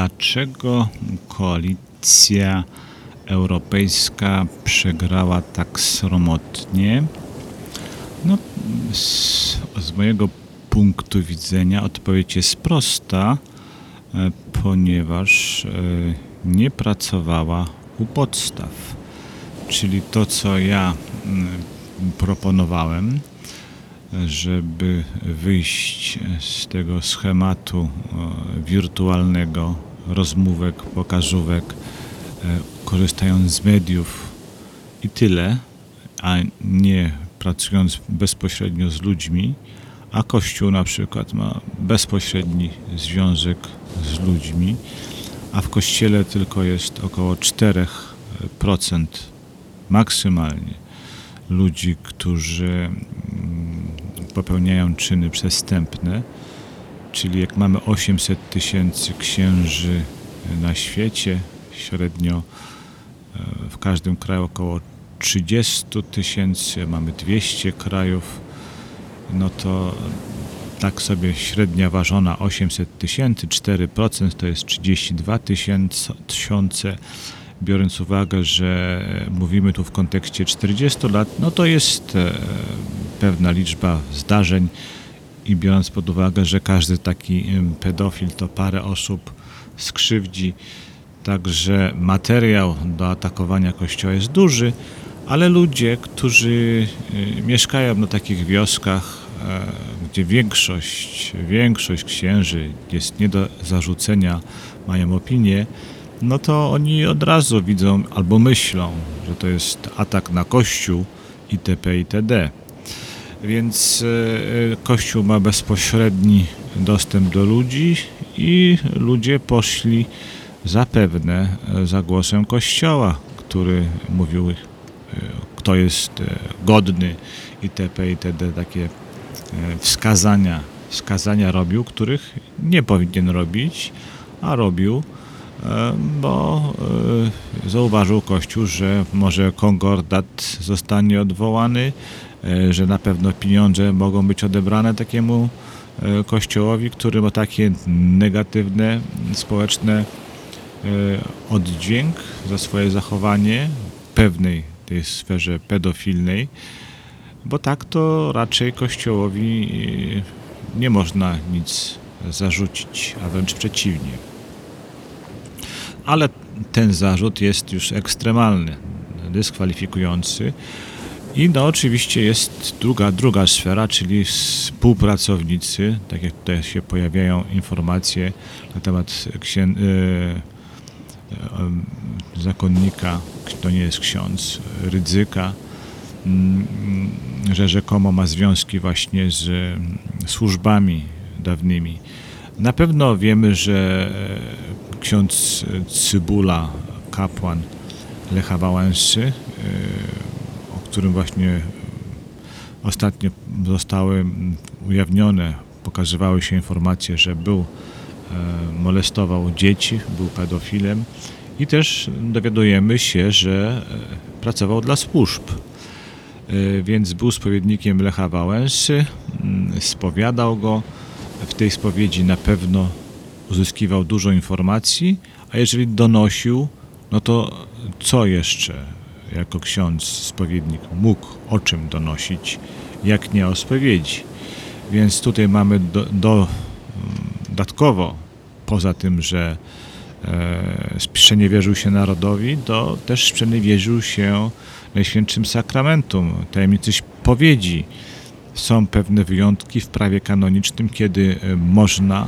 S4: Dlaczego koalicja europejska przegrała tak sromotnie? No, z, z mojego punktu widzenia odpowiedź jest prosta, e, ponieważ e, nie pracowała u podstaw. Czyli to, co ja mm, proponowałem, żeby wyjść z tego schematu e, wirtualnego rozmówek, pokażówek, e, korzystając z mediów i tyle, a nie pracując bezpośrednio z ludźmi, a Kościół na przykład ma bezpośredni związek z ludźmi, a w Kościele tylko jest około 4% maksymalnie ludzi, którzy mm, popełniają czyny przestępne, czyli jak mamy 800 tysięcy księży na świecie, średnio e, w każdym kraju około 30 tysięcy, mamy 200 krajów, no to tak sobie średnia ważona 800 tysięcy, 4% to jest 32 tysiące. Biorąc uwagę, że mówimy tu w kontekście 40 lat, no to jest e, pewna liczba zdarzeń i biorąc pod uwagę, że każdy taki pedofil to parę osób skrzywdzi, także materiał do atakowania kościoła jest duży, ale ludzie, którzy y, mieszkają na takich wioskach, e, gdzie większość, większość księży jest nie do zarzucenia, mają opinię, no to oni od razu widzą albo myślą, że to jest atak na Kościół itp. itd. Więc e, Kościół ma bezpośredni dostęp do ludzi i ludzie poszli zapewne e, za głosem Kościoła, który mówił, e, kto jest e, godny itp. itd. Takie e, wskazania, wskazania robił, których nie powinien robić, a robił, e, bo e, zauważył Kościół, że może konkordat zostanie odwołany, e, że na pewno pieniądze mogą być odebrane takiemu e, kościołowi, który ma takie negatywne społeczne e, oddźwięk za swoje zachowanie w pewnej tej sferze pedofilnej, bo tak to raczej kościołowi e, nie można nic zarzucić, a wręcz przeciwnie. Ale ten zarzut jest już ekstremalny, dyskwalifikujący. I no oczywiście jest druga, druga sfera, czyli współpracownicy, tak jak tutaj się pojawiają informacje na temat księ, e, e, zakonnika, to nie jest ksiądz, Rydzyka, mm, że rzekomo ma związki właśnie z mm, służbami dawnymi. Na pewno wiemy, że e, ksiądz Cybula, kapłan Lecha Wałęsy, e, którym właśnie ostatnio zostały ujawnione, pokazywały się informacje, że był, e, molestował dzieci, był pedofilem i też dowiadujemy się, że pracował dla służb. Więc był spowiednikiem Lecha Wałęsy, spowiadał go, w tej spowiedzi na pewno uzyskiwał dużo informacji, a jeżeli donosił, no to co jeszcze jako ksiądz spowiednik mógł o czym donosić, jak nie o spowiedzi. Więc tutaj mamy do, do, dodatkowo, poza tym, że e, sprzeniewierzył się narodowi, to też sprzeniewierzył się Najświętszym Sakramentum, tajemnicy spowiedzi. Są pewne wyjątki w prawie kanonicznym, kiedy e, można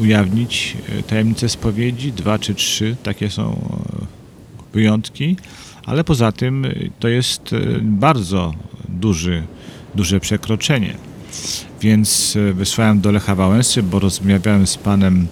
S4: ujawnić e, tajemnicę spowiedzi, dwa czy trzy takie są e, wyjątki, ale poza tym to jest bardzo duży, duże przekroczenie. Więc wysłałem do Lecha Wałęsy, bo rozmawiałem z panem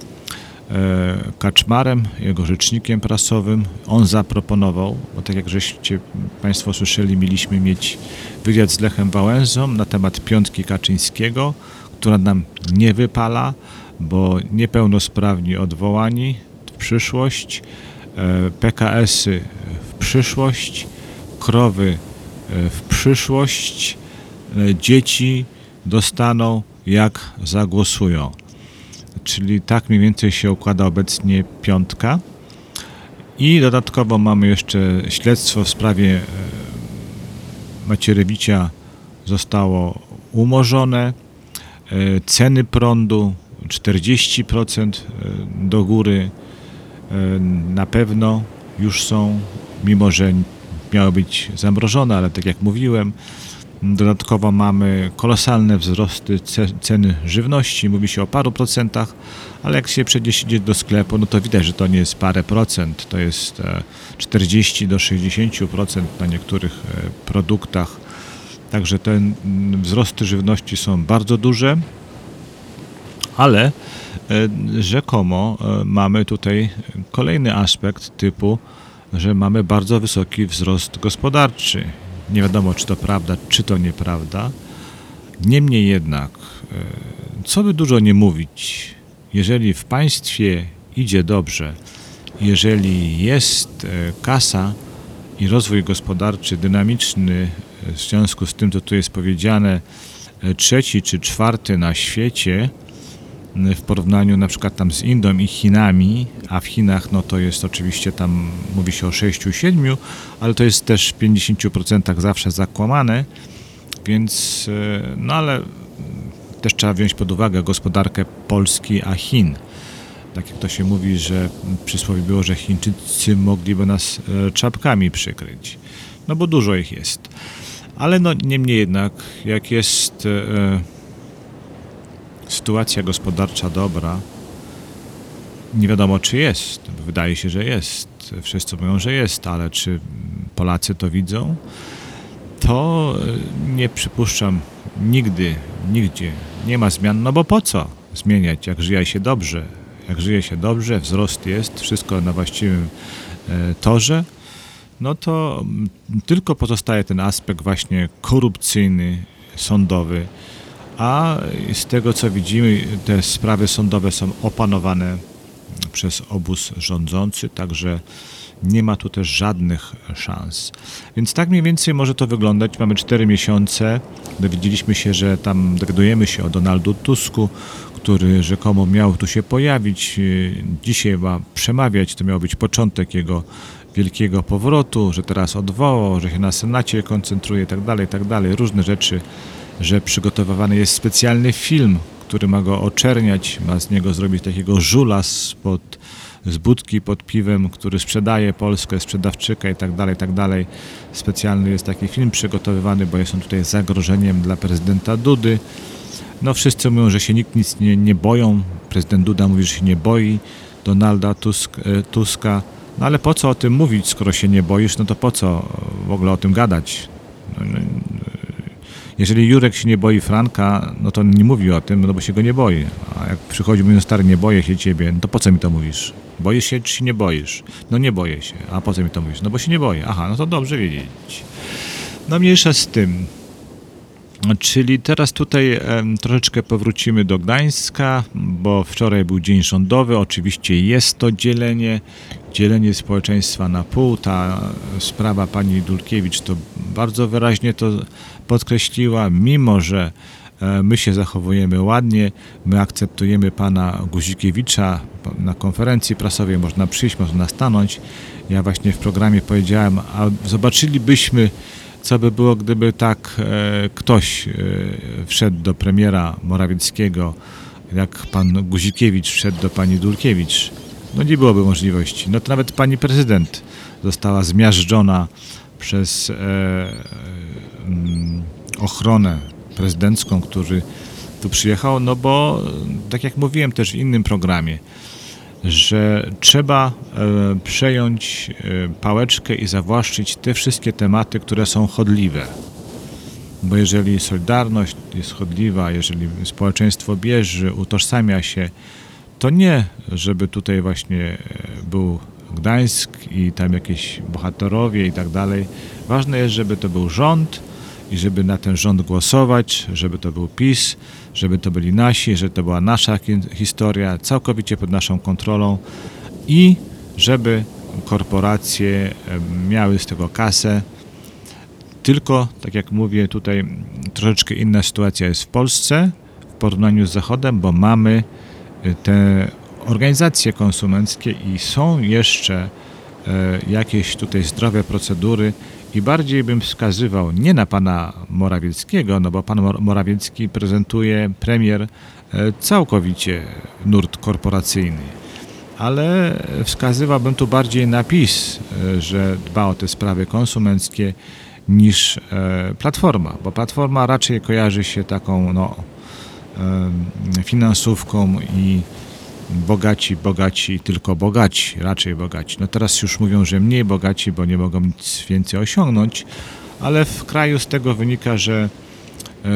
S4: Kaczmarem, jego rzecznikiem prasowym. On zaproponował, bo tak jak żeście Państwo słyszeli, mieliśmy mieć wywiad z Lechem Wałęsą na temat piątki Kaczyńskiego, która nam nie wypala, bo niepełnosprawni odwołani w przyszłość, PKS-y w przyszłość, krowy w przyszłość, dzieci dostaną jak zagłosują. Czyli tak mniej więcej się układa obecnie piątka. I dodatkowo mamy jeszcze śledztwo w sprawie Macierewicza zostało umorzone. Ceny prądu 40% do góry na pewno już są, mimo że miały być zamrożone, ale tak jak mówiłem, Dodatkowo mamy kolosalne wzrosty ceny żywności, mówi się o paru procentach, ale jak się przejdzie do sklepu, no to widać, że to nie jest parę procent, to jest 40 do 60% na niektórych produktach. Także te wzrosty żywności są bardzo duże, ale rzekomo mamy tutaj kolejny aspekt typu, że mamy bardzo wysoki wzrost gospodarczy. Nie wiadomo, czy to prawda, czy to nieprawda. Niemniej jednak, co by dużo nie mówić, jeżeli w państwie idzie dobrze, jeżeli jest kasa i rozwój gospodarczy dynamiczny, w związku z tym, co tu jest powiedziane, trzeci czy czwarty na świecie, w porównaniu na przykład tam z Indią i Chinami, a w Chinach no to jest oczywiście tam mówi się o 6-7, ale to jest też w 50% zawsze zakłamane, więc no ale też trzeba wziąć pod uwagę gospodarkę Polski a Chin. Tak jak to się mówi, że przysłowie było, że Chińczycy mogliby nas czapkami przykryć. No bo dużo ich jest. Ale no niemniej jednak, jak jest sytuacja gospodarcza dobra, nie wiadomo czy jest. Wydaje się, że jest. Wszyscy mówią, że jest, ale czy Polacy to widzą? To nie przypuszczam nigdy, nigdzie. Nie ma zmian, no bo po co zmieniać, jak żyje się dobrze? Jak żyje się dobrze, wzrost jest, wszystko na właściwym torze, no to tylko pozostaje ten aspekt właśnie korupcyjny, sądowy, a z tego co widzimy, te sprawy sądowe są opanowane przez obóz rządzący, także nie ma tu też żadnych szans. Więc tak mniej więcej może to wyglądać. Mamy 4 miesiące. Dowiedzieliśmy się, że tam dowiadujemy się o Donaldu Tusku, który rzekomo miał tu się pojawić. Dzisiaj ma przemawiać. To miał być początek jego wielkiego powrotu, że teraz odwołał, że się na Senacie koncentruje tak dalej, tak dalej. Różne rzeczy, że przygotowywany jest specjalny film, który ma go oczerniać, ma z niego zrobić takiego żula spod z budki pod piwem, który sprzedaje Polskę, sprzedawczyka i tak dalej, tak dalej. Specjalny jest taki film przygotowywany, bo jest on tutaj zagrożeniem dla prezydenta Dudy. No wszyscy mówią, że się nikt nic nie, nie boją. Prezydent Duda mówi, że się nie boi Donalda Tusk, e, Tuska. No ale po co o tym mówić, skoro się nie boisz, no to po co w ogóle o tym gadać? No, no, jeżeli Jurek się nie boi Franka, no to nie mówi o tym, no bo się go nie boi. A jak przychodzi mówiąc, stary, nie boję się ciebie, no to po co mi to mówisz? Boisz się, czy się nie boisz? No nie boję się. A po co mi to mówisz? No bo się nie boję. Aha, no to dobrze wiedzieć. No mniejsza z tym. Czyli teraz tutaj troszeczkę powrócimy do Gdańska, bo wczoraj był dzień rządowy. Oczywiście jest to dzielenie, dzielenie społeczeństwa na pół. Ta sprawa pani Dulkiewicz to bardzo wyraźnie to podkreśliła, mimo że e, my się zachowujemy ładnie, my akceptujemy pana Guzikiewicza na konferencji prasowej, można przyjść, można stanąć. Ja właśnie w programie powiedziałem, a zobaczylibyśmy, co by było, gdyby tak e, ktoś e, wszedł do premiera Morawieckiego, jak pan Guzikiewicz wszedł do pani Dulkiewicz. No nie byłoby możliwości. No to nawet pani prezydent została zmiażdżona przez e, mm, ochronę prezydencką, który tu przyjechał, no bo tak jak mówiłem też w innym programie, że trzeba e, przejąć e, pałeczkę i zawłaszczyć te wszystkie tematy, które są chodliwe. Bo jeżeli Solidarność jest chodliwa, jeżeli społeczeństwo bierze, utożsamia się, to nie, żeby tutaj właśnie e, był Gdańsk i tam jakieś bohaterowie i tak dalej. Ważne jest, żeby to był rząd i żeby na ten rząd głosować, żeby to był PiS, żeby to byli nasi, żeby to była nasza historia, całkowicie pod naszą kontrolą i żeby korporacje miały z tego kasę. Tylko, tak jak mówię, tutaj troszeczkę inna sytuacja jest w Polsce w porównaniu z Zachodem, bo mamy y, te organizacje konsumenckie i są jeszcze e, jakieś tutaj zdrowe procedury i bardziej bym wskazywał nie na pana Morawieckiego, no bo pan Morawiecki prezentuje premier e, całkowicie nurt korporacyjny, ale wskazywałbym tu bardziej na PiS, e, że dba o te sprawy konsumenckie niż Platforma, bo Platforma raczej kojarzy się taką no, finansówką i bogaci, bogaci, tylko bogaci, raczej bogaci. No teraz już mówią, że mniej bogaci, bo nie mogą nic więcej osiągnąć, ale w kraju z tego wynika, że e,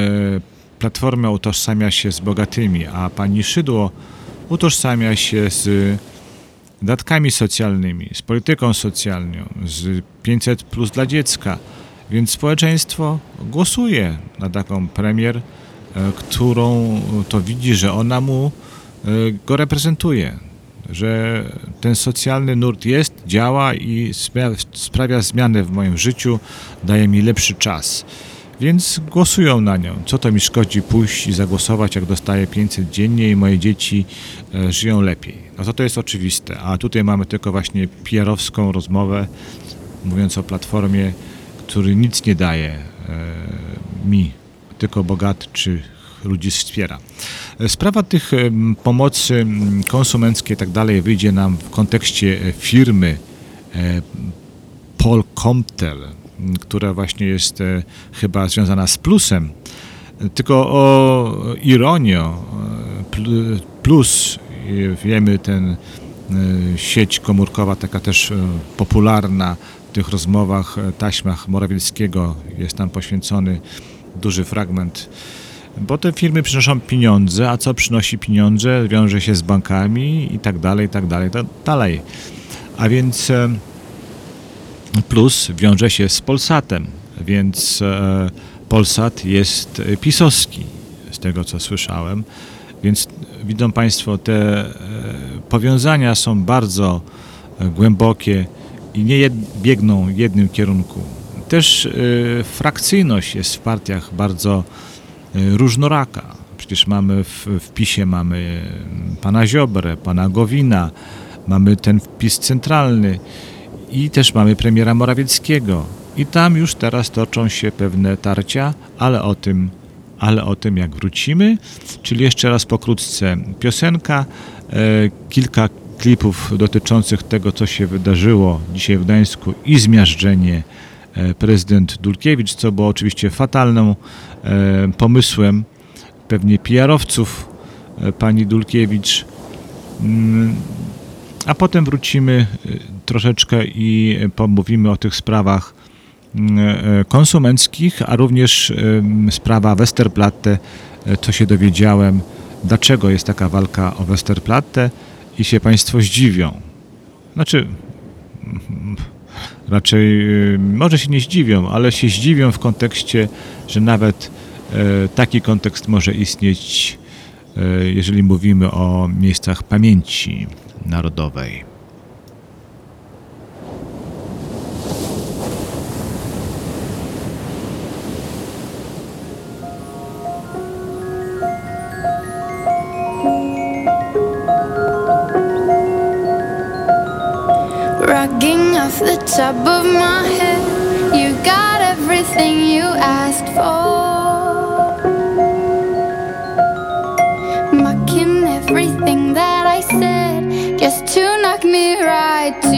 S4: Platforma utożsamia się z bogatymi, a pani Szydło utożsamia się z datkami socjalnymi, z polityką socjalną, z 500 plus dla dziecka. Więc społeczeństwo głosuje na taką premier, e, którą to widzi, że ona mu go reprezentuje, że ten socjalny nurt jest, działa i sprawia zmiany w moim życiu, daje mi lepszy czas. Więc głosują na nią. Co to mi szkodzi pójść i zagłosować, jak dostaję 500 dziennie i moje dzieci e, żyją lepiej. No to to jest oczywiste. A tutaj mamy tylko właśnie PR-owską rozmowę, mówiąc o platformie, który nic nie daje e, mi, tylko bogatczy ludzi wspiera. Sprawa tych pomocy konsumenckiej i tak dalej wyjdzie nam w kontekście e, firmy e, Paul Comptel, która właśnie jest e, chyba związana z plusem. Tylko o ironio, plus wiemy ten sieć komórkowa, taka też popularna w tych rozmowach, taśmach Morawieckiego jest tam poświęcony duży fragment bo te firmy przynoszą pieniądze, a co przynosi pieniądze, wiąże się z bankami i tak dalej, i tak dalej, tak dalej. A więc e, plus wiąże się z Polsatem, więc e, Polsat jest pisowski, z tego co słyszałem. Więc widzą Państwo, te e, powiązania są bardzo głębokie i nie jed, biegną w jednym kierunku. Też frakcyjność jest w partiach bardzo Y, różnoraka. Przecież mamy w, w PiSie mamy mm, pana Ziobrę, pana Gowina, mamy ten wpis centralny i też mamy premiera Morawieckiego. I tam już teraz toczą się pewne tarcia, ale o tym, ale o tym jak wrócimy. Czyli jeszcze raz pokrótce piosenka, e, kilka klipów dotyczących tego, co się wydarzyło dzisiaj w Gdańsku i zmiażdżenie e, prezydent Dulkiewicz, co było oczywiście fatalną E, pomysłem pewnie PR-owców e, pani Dulkiewicz. Mm, a potem wrócimy e, troszeczkę i pomówimy o tych sprawach mm, konsumenckich, a również sprawa Westerplatte, co się dowiedziałem, dlaczego jest taka walka o Westerplatte i się Państwo zdziwią. Znaczy, raczej y, może się nie zdziwią, ale się zdziwią w kontekście, że nawet E, taki kontekst może istnieć, e, jeżeli mówimy o miejscach pamięci narodowej.
S17: Top of my head, you got everything you asked for. me right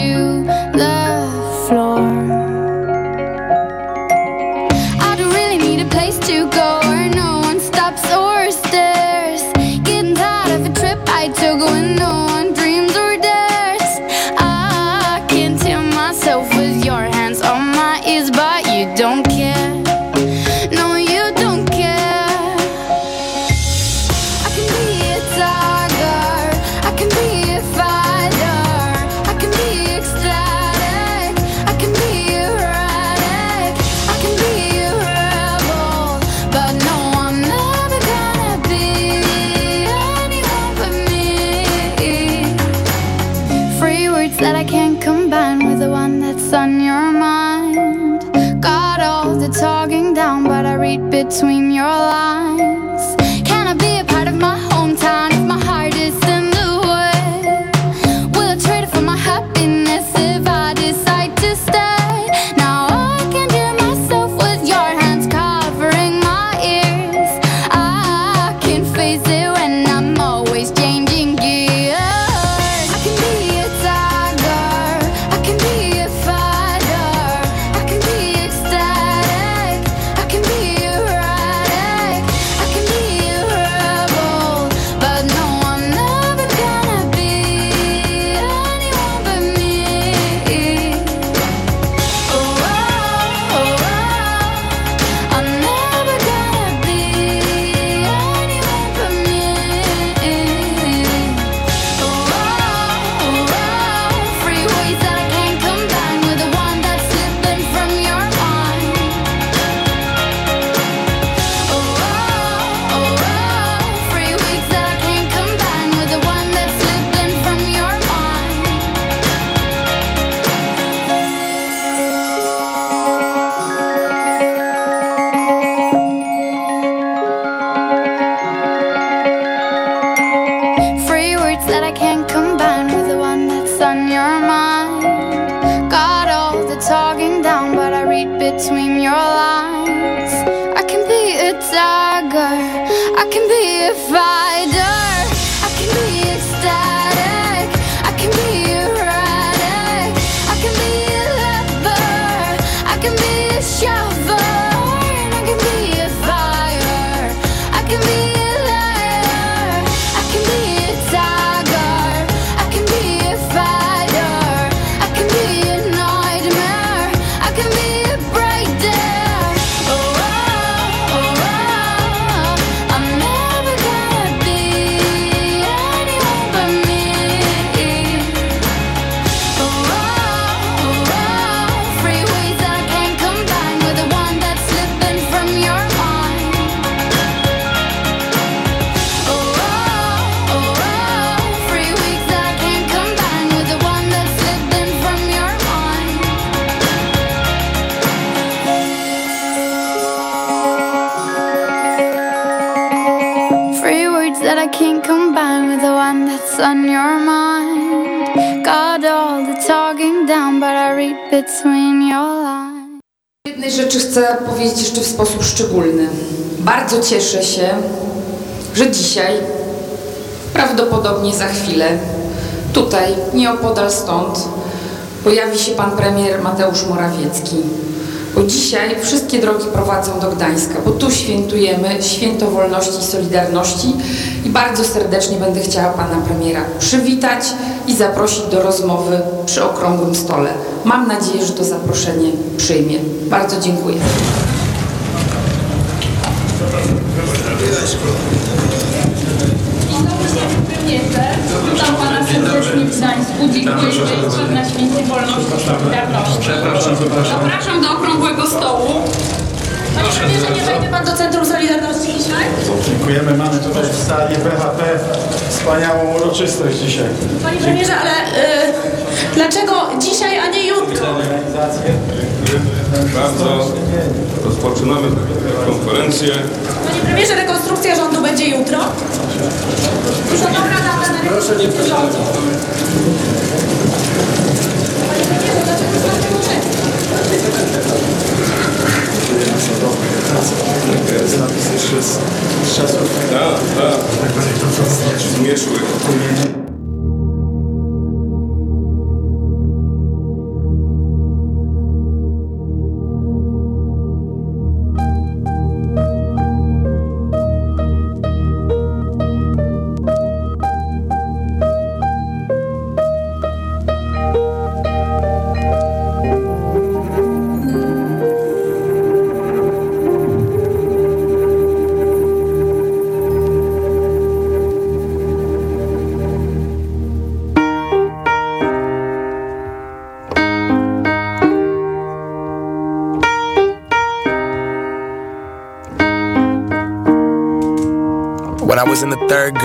S17: between your lines.
S18: Jednej rzeczy chcę powiedzieć jeszcze w sposób szczególny. Bardzo cieszę się, że dzisiaj, prawdopodobnie za chwilę, tutaj, nieopodal stąd, pojawi się pan premier Mateusz Morawiecki. Bo dzisiaj wszystkie drogi prowadzą do Gdańska, bo tu świętujemy święto wolności i solidarności i bardzo serdecznie będę chciała pana premiera przywitać i zaprosić do rozmowy przy okrągłym stole. Mam nadzieję, że to zaproszenie przyjmie. Bardzo dziękuję.
S19: Witam Pana serdecznie w Gdańsku. Dziękuję, że jest na Święcie Wolności i Solidarności.
S20: Przepraszam, przepraszam.
S19: Zapraszam do okrągłego stołu. Panie premierze, nie wejdzie Pan do Centrum Solidarności dzisiaj?
S20: Dziękujemy. Mamy tutaj w sali BHP wspaniałą uroczystość dzisiaj.
S19: Panie premierze, ale y, dlaczego dzisiaj, a nie jutro?
S21: Bardzo. Rozpoczynamy konferencję.
S19: Panie premierze, rekonstrukcja rządu będzie jutro? Za dobra data na rekonstrukcję rządu. Panie premierze, dlaczego pan tego
S20: Zapis jeszcze z, z czasów.
S21: Tak, tak. Zmieszły.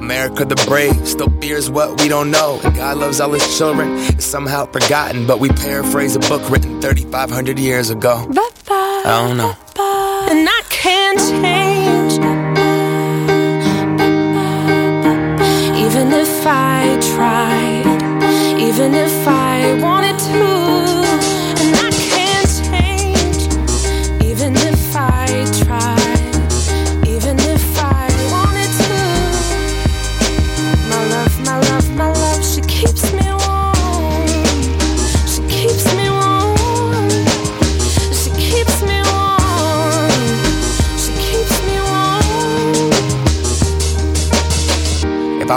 S22: America the brave still fears what we don't know. And God loves all his children. It's somehow forgotten, but we paraphrase a book written 3,500 years ago. I don't know.
S23: And I can't change. Even if I tried, even if I wanted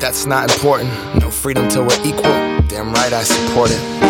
S22: that's not important. No freedom till we're equal. Damn right I support it.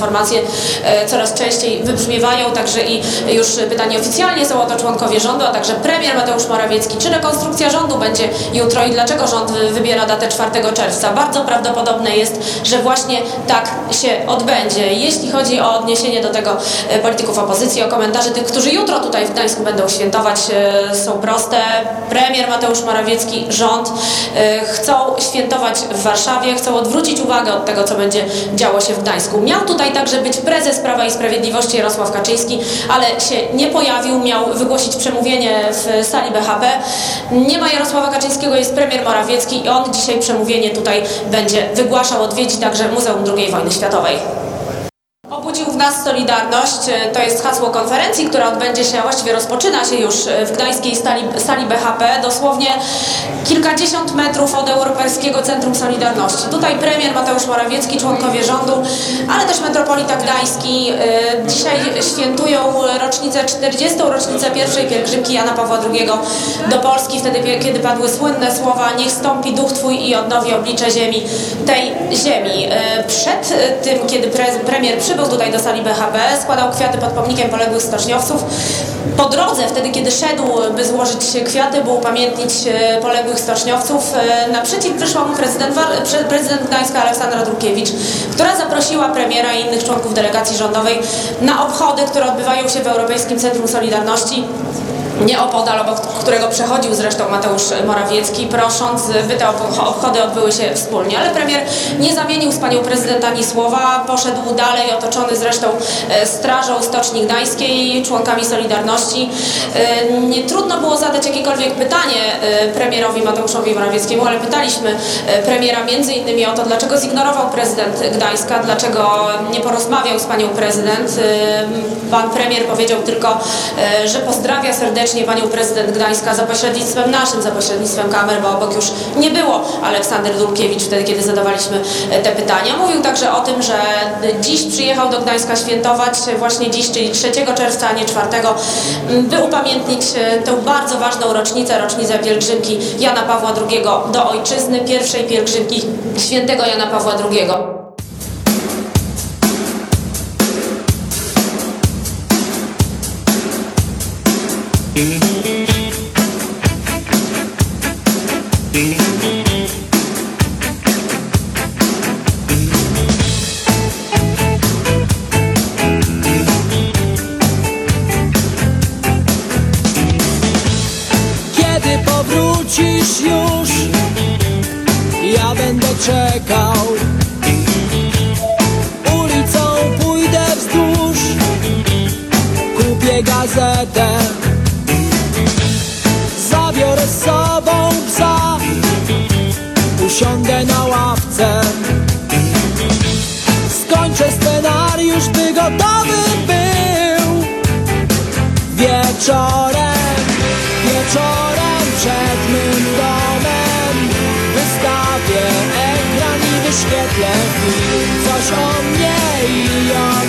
S19: informacje, e, coraz częściej wybrzmiewają, także i już pytanie oficjalnie są o to członkowie rządu, a także premier Mateusz Morawiecki. Czy rekonstrukcja rządu będzie jutro i dlaczego rząd wy- wybiera datę 4 czerwca? Bardzo prawdopodobne jest, że właśnie tak się odbędzie. Jeśli chodzi o odniesienie do tego e, polityków opozycji, o komentarze tych, którzy jutro tutaj w Gdańsku będą świętować, e, są proste. Premier Mateusz Morawiecki, rząd e, chcą świętować w Warszawie, chcą odwrócić uwagę od tego, co będzie działo się w Gdańsku. Miał tutaj także być prezes Prawa i Sprawiedliwości Jarosław Kaczyński, ale się nie pojawił, miał wygłosić przemówienie w sali BHP. Nie ma Jarosława Kaczyńskiego, jest premier Morawiecki i on dzisiaj przemówienie tutaj będzie wygłaszał, odwiedzi także Muzeum II Wojny Światowej. Obudził w nas Solidarność. To jest hasło konferencji, która odbędzie się, właściwie rozpoczyna się już w gdańskiej sali, sali BHP, dosłownie kilkadziesiąt metrów od Europejskiego Centrum Solidarności. Tutaj premier Mateusz Morawiecki, członkowie rządu, ale też metropolita gdański e, dzisiaj świętują rocznicę, 40. rocznicę pierwszej pielgrzymki Jana Pawła II do Polski, wtedy kiedy padły słynne słowa niech stąpi duch Twój i odnowi oblicze ziemi, tej ziemi. E, Przed e, tym, kiedy pre, premier przybył tutaj do sali BHP, składał kwiaty pod pomnikiem poległych stoczniowców. Po drodze, wtedy kiedy szedł, by złożyć kwiaty, by upamiętnić e, poległych stoczniowców, e, naprzeciw wyszła mu prezydent, prezydent Gdańska Aleksandra Drukiewicz, która zaprosiła premiera i innych członków delegacji rządowej na obchody, które odbywają się w Europejskim Centrum Solidarności nieopodal, obok którego przechodził zresztą Mateusz Morawiecki, prosząc, by te ob- obchody odbyły się wspólnie. Ale premier nie zamienił z panią prezydent ani słowa, poszedł dalej, otoczony zresztą e, Strażą Stoczni Gdańskiej, członkami Solidarności. E, trudno było zadać jakiekolwiek pytanie e, premierowi Mateuszowi Morawieckiemu, ale pytaliśmy premiera między innymi o to, dlaczego zignorował prezydent Gdańska, dlaczego nie porozmawiał z panią prezydent. Pan premier powiedział tylko, że pozdrawia serdecznie panią prezydent Gdańska za pośrednictwem naszym, za pośrednictwem kamer, bo obok już nie było Aleksander Dulkiewicz wtedy, kiedy zadawaliśmy e, te pytania. Mówił także o tym, że dziś przyjechał do Gdańska świętować, właśnie dziś, czyli 3 czerwca, a nie 4, m, by upamiętnić e, tę bardzo ważną rocznicę, rocznicę pielgrzymki Jana Pawła II do ojczyzny, pierwszej pielgrzymki świętego Jana Pawła II.
S24: wrócisz już Ja będę czekał. Ulicą pójdę wzdłuż Kupię gazetę. Usiądę na ławce. Skończę scenariusz, by gotowy był. Wieczorem, wieczorem przed mym domem Wystawię ekran i wyświetlę film. Coś o mnie i o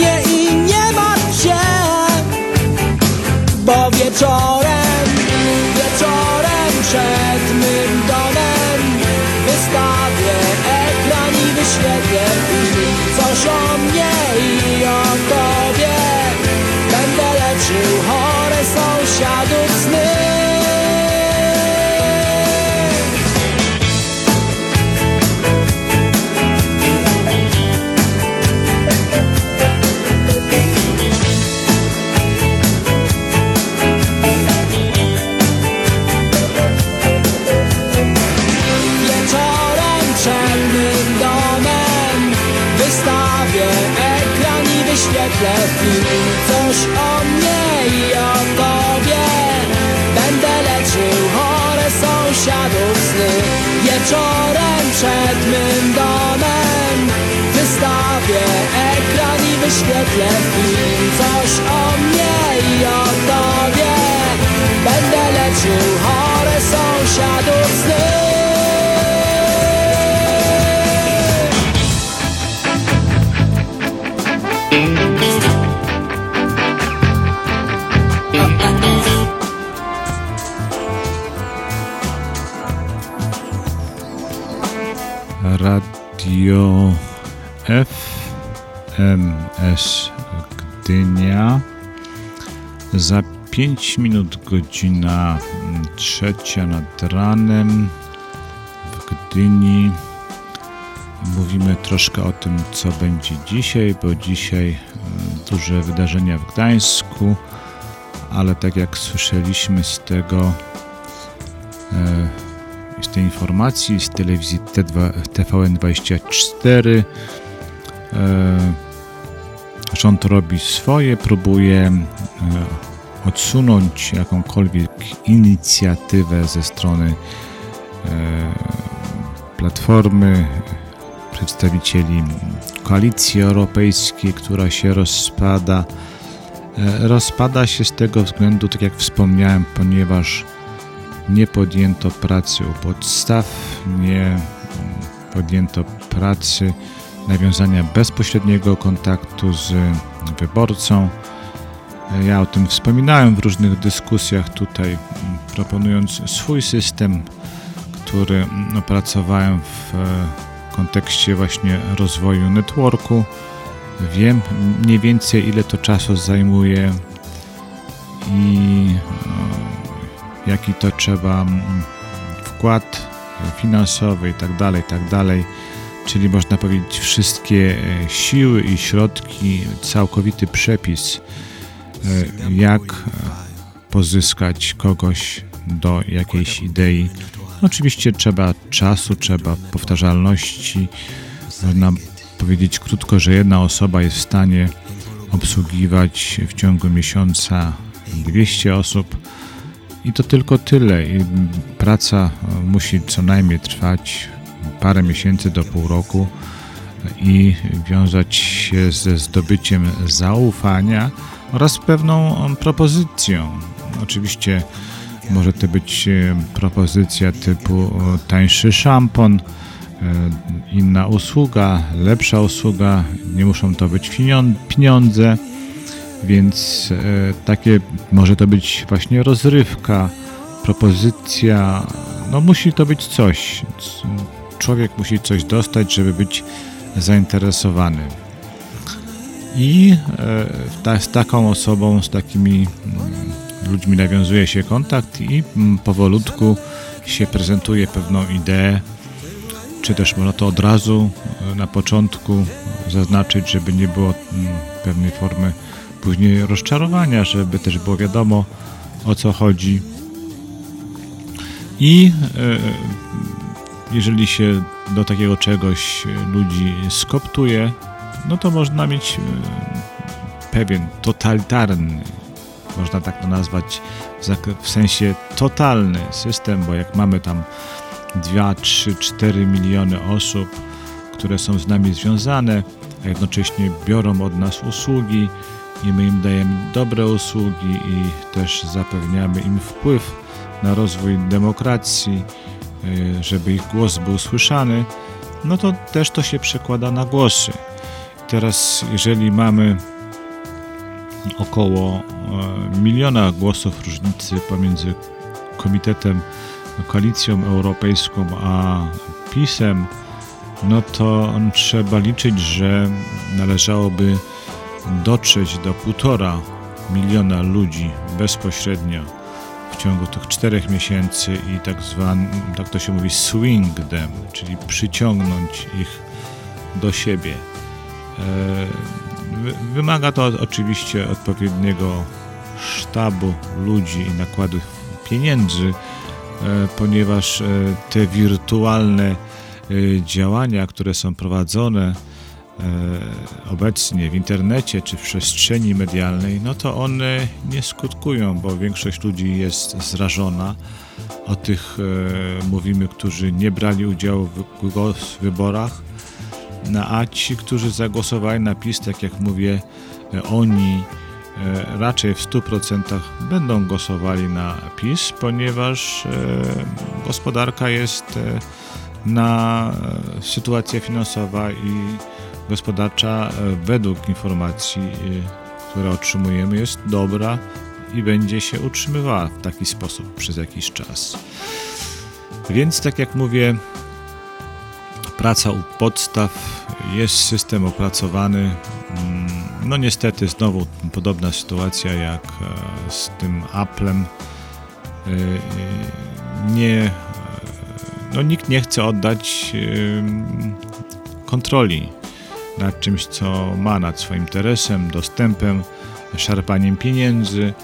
S24: wygodnie i nie martw się Bo wieczorem, wieczorem przed mym domem Wystawię ekran i wyświetlę Coś o mnie wyświetlę film Coś o mnie i o tobie. Będę leczył chore sąsiadów sny
S4: Gdynia. Za 5 minut godzina mm, trzecia nad ranem w Gdyni. Mówimy troszkę o tym, co będzie dzisiaj, bo dzisiaj mm, duże wydarzenia w Gdańsku, ale tak jak słyszeliśmy z tego e, z tej informacji z telewizji T2, TVN24 e, rząd robi swoje, próbuje e, odsunąć jakąkolwiek inicjatywę ze strony e, Platformy, przedstawicieli koalicji europejskiej, która się rozpada. E, Rozpada się z tego względu, tak jak wspomniałem, ponieważ nie podjęto pracy u podstaw, nie podjęto pracy nawiązania bezpośredniego kontaktu z wyborcą. Ja o tym wspominałem w różnych dyskusjach tutaj, proponując swój system, który opracowałem w e, kontekście właśnie rozwoju networku. Wiem mniej więcej ile to czasu zajmuje i e, jaki to trzeba mm, wkład finansowy i tak Czyli można powiedzieć wszystkie e, siły i środki, całkowity przepis, e, jak pozyskać kogoś do jakiejś idei. Oczywiście trzeba czasu, trzeba powtarzalności. Można powiedzieć krótko, że jedna osoba jest w stanie obsługiwać w ciągu miesiąca 200 osób i to tylko tyle. I praca musi co najmniej trwać parę miesięcy do pół roku i wiązać się ze zdobyciem zaufania oraz pewną propozycją. Oczywiście Może to być e, propozycja typu tańszy szampon, e, inna usługa, lepsza usługa. Nie muszą to być pienią- pieniądze, więc e, takie może to być właśnie rozrywka, propozycja. No musi to być coś. Człowiek musi coś dostać, żeby być zainteresowany. I e, z taką osobą, z takimi mm, ludźmi nawiązuje się kontakt i mm, powolutku się prezentuje pewną ideę, czy też można to od razu e, na początku zaznaczyć, żeby nie było mm, pewnej formy później rozczarowania, żeby też było wiadomo o co chodzi. I e, jeżeli się do takiego czegoś e, ludzi skoptuje, no to można mieć e, pewien totalitarny, można tak to nazwać, w, sensie totalny system, bo jak mamy tam 2, 3, 4 miliony osób, które są z nami związane, a jednocześnie biorą od nas usługi i my im dajemy dobre usługi i też zapewniamy im wpływ na rozwój demokracji, żeby ich głos był słyszany, no to też to się przekłada na głosy. Teraz, jeżeli mamy około e, miliona głosów różnicy pomiędzy Komitetem, Koalicją Europejską a PiSem, no to trzeba liczyć, że należałoby dotrzeć do półtora miliona ludzi bezpośrednio ciągu tych czterech miesięcy i tak zwany, tak to się mówi, swing them, czyli przyciągnąć ich do siebie. E, wy- Wymaga to oczywiście odpowiedniego sztabu ludzi i nakładów pieniędzy, e, ponieważ e, te wirtualne działania, które są prowadzone obecnie w internecie czy w przestrzeni medialnej, no to one nie skutkują, bo większość ludzi jest zrażona. O tych e, mówimy, którzy nie brali udziału w wyborach. No, a ci, którzy zagłosowali na PiS, tak jak mówię, e, oni e, raczej w 100% będą głosowali na PiS, ponieważ e, gospodarka jest e, na e, sytuacja finansowa i gospodarcza e, według informacji, e, które otrzymujemy, jest dobra i będzie się utrzymywała w taki sposób przez jakiś czas. Więc tak jak mówię, praca u podstaw, jest system opracowany. Mm, No niestety znowu podobna sytuacja jak e, z tym Applem. Nie, no nikt nie chce oddać kontroli nad czymś, co ma, nad swoim interesem, dostępem, szarpaniem pieniędzy.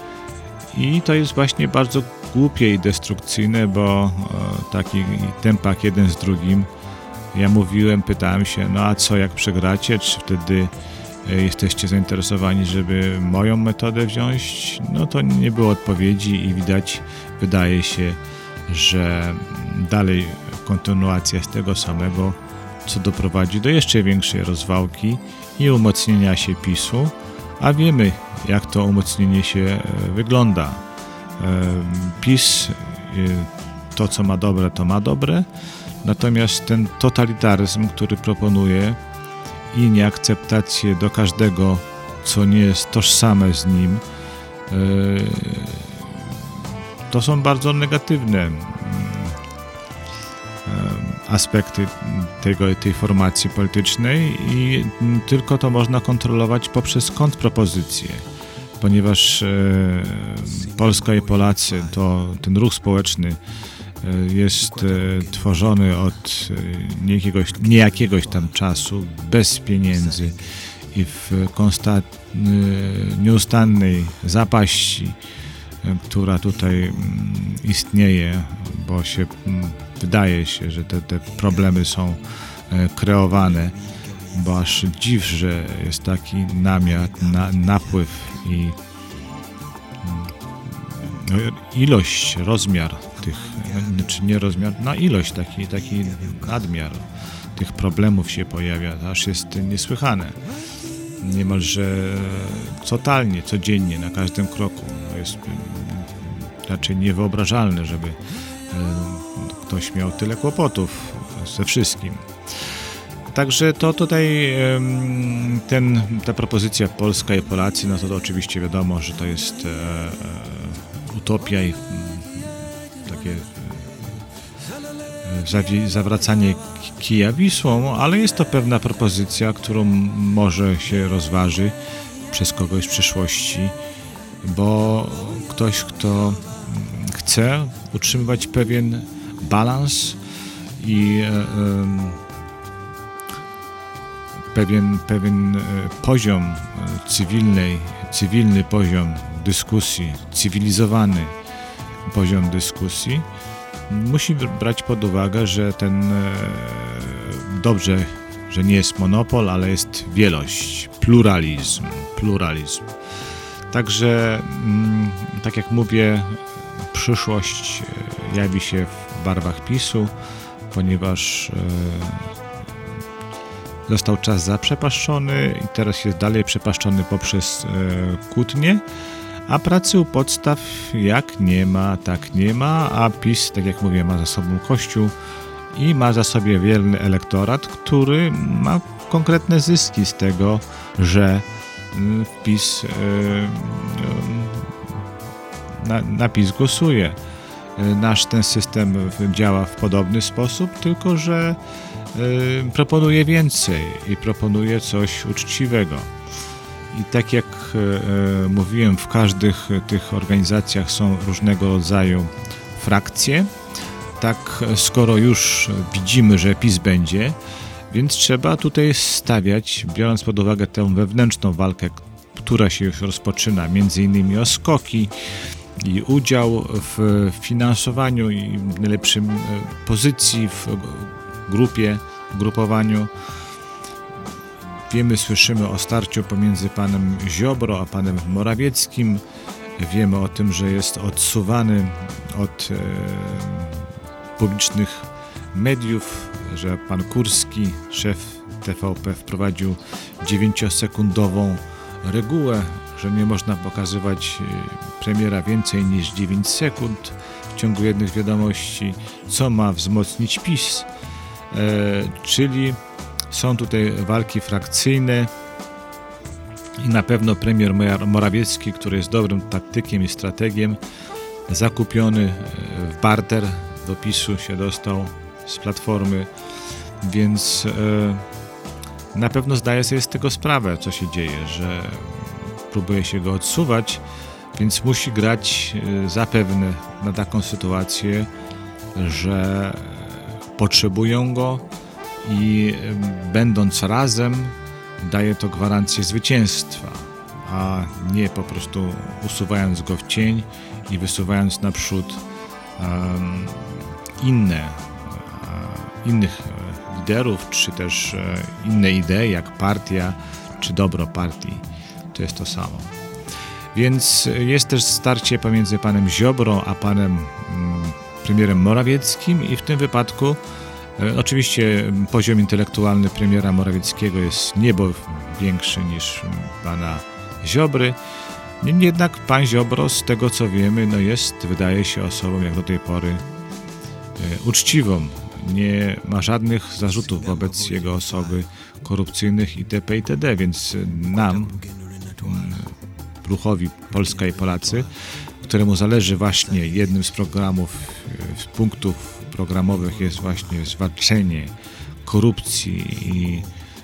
S4: I to jest właśnie bardzo głupie i destrukcyjne, bo e, taki tempak jeden z drugim. Ja mówiłem, pytałem się, no a co jak przegracie, czy wtedy e, jesteście zainteresowani, żeby moją metodę wziąć? No to nie było odpowiedzi i widać, wydaje się, że dalej kontynuacja z tego samego, co doprowadzi do jeszcze większej rozwałki i umocnienia się PiSu, a wiemy, jak to umocnienie się e, wygląda. E, PiS, e, to co ma dobre, to ma dobre, natomiast ten totalitaryzm, który proponuje i nieakceptację do każdego, co nie jest tożsame z nim, to są bardzo negatywne mm, aspekty tego, tej formacji politycznej i tylko to można kontrolować poprzez kontrpropozycje, ponieważ Polska i Polacy, to ten ruch społeczny e, jest e, tworzony od e, niejakiegoś, niejakiegoś tam czasu, bez pieniędzy i w nieustannej zapaści, która tutaj mm, istnieje, bo się mm, wydaje się, że te, te problemy są e, kreowane, bo aż dziw, że jest taki namiar, na, napływ i no, ilość, rozmiar tych, czy nie rozmiar, no ilość, taki, taki nadmiar tych problemów się pojawia, aż jest niesłychane. Niemalże totalnie, codziennie, na każdym kroku. No jest raczej niewyobrażalne, żeby ktoś miał tyle kłopotów ze wszystkim. Także to tutaj ten, ta propozycja Polska i Polacy, no to, to oczywiście wiadomo, że to jest e, e, utopia i mm, takie e, zawracanie kija Wisłą, ale jest to pewna propozycja, którą może się rozważy przez kogoś w przyszłości, bo ktoś, kto mm, chce utrzymywać pewien balans i e, pewien, pewien e, poziom e, cywilnej, cywilny poziom dyskusji, cywilizowany poziom dyskusji, musi br- brać pod uwagę, że ten dobrze, że nie jest monopol, ale jest wielość, pluralizm, pluralizm. Także, mm, tak jak mówię, przyszłość jawi się w barwach PiSu, ponieważ e, został czas zaprzepaszczony i teraz jest dalej przepaszczony poprzez e, kłótnie, a pracy u podstaw jak nie ma, tak nie ma, a PiS, tak jak mówię, ma za sobą Kościół i ma za sobie wierny elektorat, który ma konkretne zyski z tego, że mm, PiS e, e, na, na PiS głosuje. E, Nasz ten system działa w podobny sposób, tylko że e, proponuje więcej i proponuje coś uczciwego. I tak jak e, mówiłem, w każdych tych organizacjach są różnego rodzaju frakcje. Tak, skoro już widzimy, że PiS będzie, więc trzeba tutaj stawiać, biorąc pod uwagę tę wewnętrzną walkę, która się już rozpoczyna, między innymi o skoki i udział w finansowaniu i najlepszym e, pozycji w grupie, grupowaniu. Wiemy, słyszymy o starciu pomiędzy panem Ziobro a panem Morawieckim. Wiemy o tym, że jest odsuwany od e, publicznych mediów, że pan Kurski, szef TVP, wprowadził 9-sekundową regułę, że nie można pokazywać e, premiera więcej niż 9 sekund w ciągu jednych wiadomości, co ma wzmocnić PiS. E, czyli są tutaj walki frakcyjne i na pewno premier Morawiecki, który jest dobrym taktykiem i strategiem, zakupiony e, w barter do PiSu się dostał z Platformy, więc e, na pewno zdaje sobie z tego sprawę, co się dzieje, że próbuje się go odsuwać, więc musi grać e, zapewne na taką sytuację, że potrzebują go i e, będąc razem daje to gwarancję zwycięstwa, a nie po prostu usuwając go w cień i wysuwając naprzód inne, e, innych e, liderów, czy też e, inne idee, jak partia, czy dobro partii. To jest to samo. Więc jest też starcie pomiędzy panem Ziobro a panem mm, premierem Morawieckim i w tym wypadku e, oczywiście poziom intelektualny premiera Morawieckiego jest niebo większy niż pana Ziobry. Niemniej jednak pan Ziobro, z tego co wiemy, no jest, wydaje się, osobą jak do tej pory e, uczciwą. Nie ma żadnych zarzutów wobec jego osoby korupcyjnych itp. itd. Więc nam, ruchowi Polska i Polacy, któremu zależy właśnie jednym z programów, e, z punktów programowych jest właśnie zwalczenie korupcji i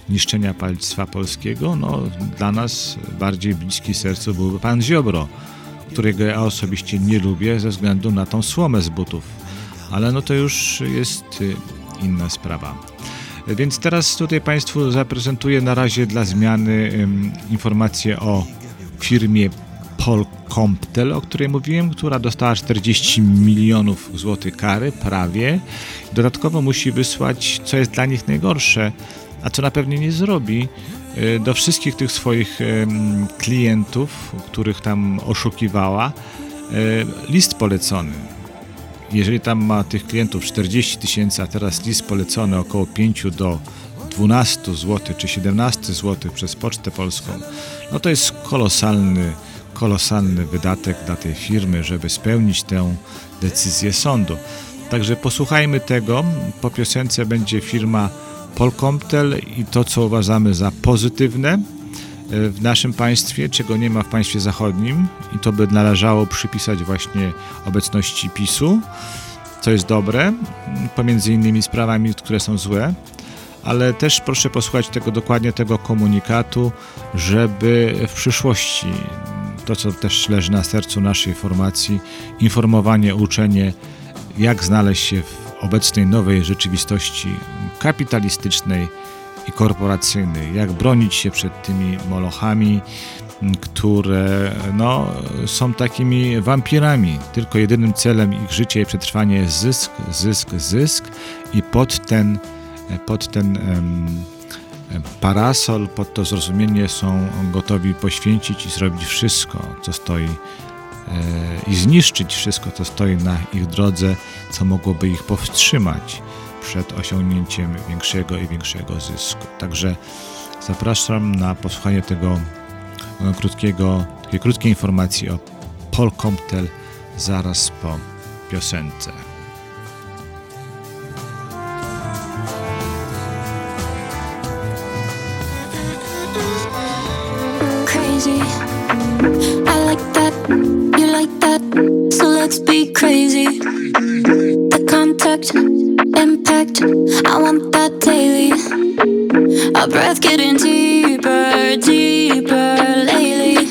S4: niszczenia państwa polskiego, no dla nas bardziej bliski sercu byłby pan Ziobro, którego ja osobiście nie lubię ze względu na tą słomę z butów. Ale no to już jest y, inna sprawa. Więc teraz tutaj Państwu zaprezentuję na razie dla zmiany ym, informację o firmie Polkomptel, o której mówiłem, która dostała 40 milionów złotych kary, prawie. Dodatkowo musi wysłać, co jest dla nich najgorsze, a co na pewno nie zrobi, y, do wszystkich tych swoich klientów, których tam oszukiwała, y, list polecony. Jeżeli tam ma tych klientów 40 tysięcy, a teraz list polecony około 5 do 12 zł czy 17 zł przez Pocztę Polską, no to jest kolosalny, kolosalny wydatek dla tej firmy, żeby spełnić tę decyzję sądu. Także posłuchajmy tego. Po piosence będzie firma Polkomtel i to, co uważamy za pozytywne w naszym państwie, czego nie ma w państwie zachodnim i to by należało przypisać właśnie obecności PiSu, co jest dobre, pomiędzy innymi sprawami, które są złe, ale też proszę posłuchać tego dokładnie tego komunikatu, żeby w przyszłości to, co też leży na sercu naszej formacji, informowanie, uczenie, jak znaleźć się w obecnej nowej rzeczywistości kapitalistycznej i korporacyjnej, jak bronić się przed tymi molochami, które no, są takimi wampirami. Tylko jedynym celem ich życia i przetrwania jest zysk, zysk, zysk i pod ten, pod ten em, parasol, pod to zrozumienie są gotowi poświęcić i zrobić wszystko, co stoi i zniszczyć wszystko, co stoi na ich drodze, co mogłoby ich powstrzymać przed osiągnięciem większego i większego zysku. Także zapraszam na posłuchanie tego krótkiego, takiej krótkiej informacji o Polkomtel zaraz po piosence.
S3: I want that daily. Our breath getting deeper, deeper lately.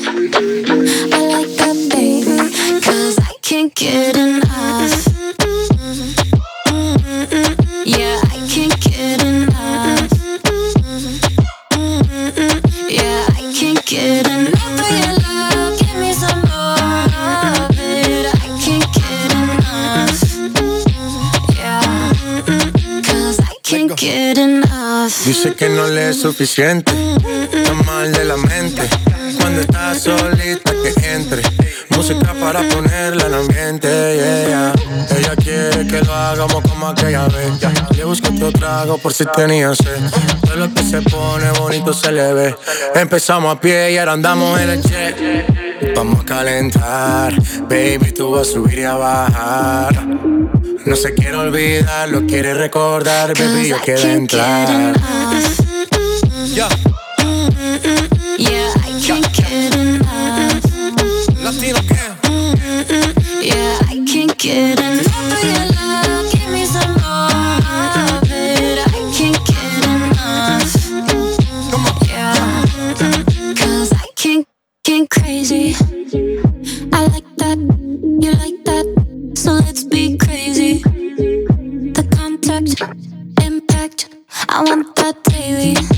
S3: I like that, baby, cause I can't get enough.
S25: Dice que no le es suficiente, está mal de la mente. Cuando está solita que entre, música para ponerla en ambiente. Yeah, yeah. Ella quiere que lo hagamos como aquella vez. Le busco otro trago por si tenía sed. Todo lo que se pone bonito se le ve. Empezamos a pie y ahora andamos en el jet. Vamos a calentar, baby, tú vas a subir y a bajar. No se quiere olvidar, lo quiere recordar, baby, yo quiero entrar.
S3: Yeah, I can't get enough.
S25: Latino
S3: Yeah, I can't get enough I want that daily.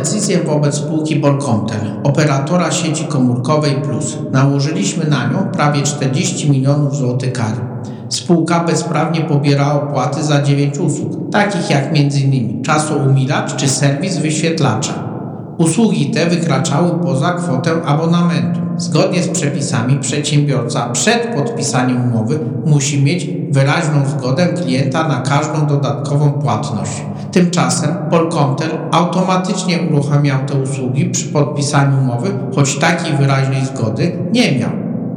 S26: Decyzję wobec spółki Polkomtel, operatora sieci komórkowej Plus. Nałożyliśmy na nią prawie 40 milionów złotych kary. Spółka bezprawnie pobiera opłaty za 9 usług, takich jak m.in. czasoumilacz czy serwis wyświetlacza. Usługi te wykraczały poza kwotę abonamentu. Zgodnie z przepisami przedsiębiorca przed podpisaniem umowy musi mieć wyraźną zgodę klienta na każdą dodatkową płatność. Tymczasem Polkomtel automatycznie uruchamiał te usługi przy podpisaniu umowy, choć takiej wyraźnej zgody nie miał.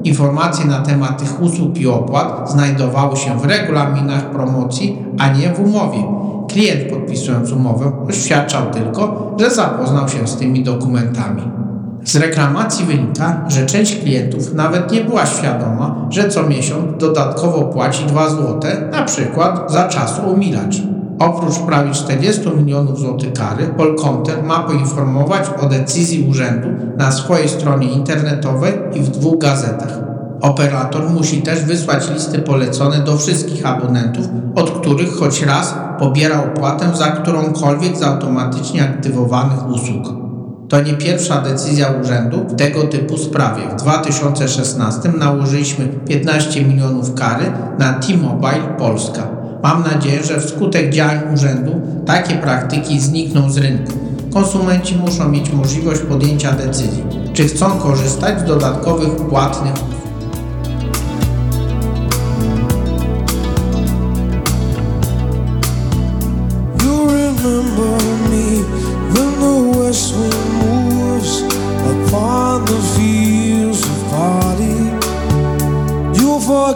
S26: Informacje na temat tych usług i opłat znajdowały się w regulaminach promocji, a nie w umowie. Klient podpisując umowę oświadczał tylko, że zapoznał się z tymi dokumentami. Z reklamacji wynika, że część klientów nawet nie była świadoma, że co miesiąc dodatkowo płaci 2 zł, na przykład za czasomilacz. Oprócz prawie 40 milionów złotych kary, Polkomtel ma poinformować o decyzji urzędu na swojej stronie internetowej i w dwóch gazetach. Operator musi też wysłać listy polecone do wszystkich abonentów, od których choć raz pobiera opłatę za którąkolwiek z automatycznie aktywowanych usług. To nie pierwsza decyzja urzędu w tego typu sprawie. W 2016 nałożyliśmy 15 milionów kary na T-Mobile Polska. Mam nadzieję, że wskutek działań urzędu takie praktyki znikną z rynku. Konsumenci muszą mieć możliwość podjęcia decyzji, czy chcą korzystać z dodatkowych płatnych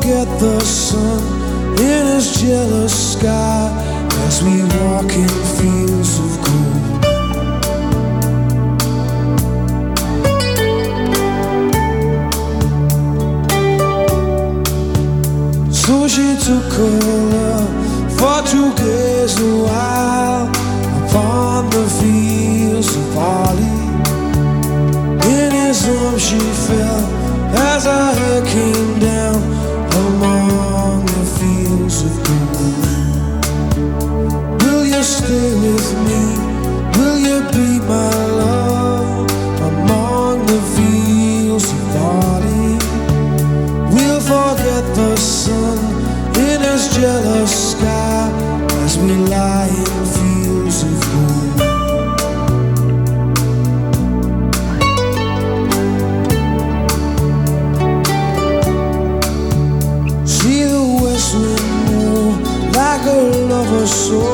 S27: forget the sun in his jealous sky as we walk in fields of gold. So she took her love for to gaze a while upon the fields of barley. In his arms she fell as hair came down stay with me? Will you be my love among the fields of barley? We'll forget the sun in his jealous sky as we lie in fields of gold. See the west wind move like a lover's soul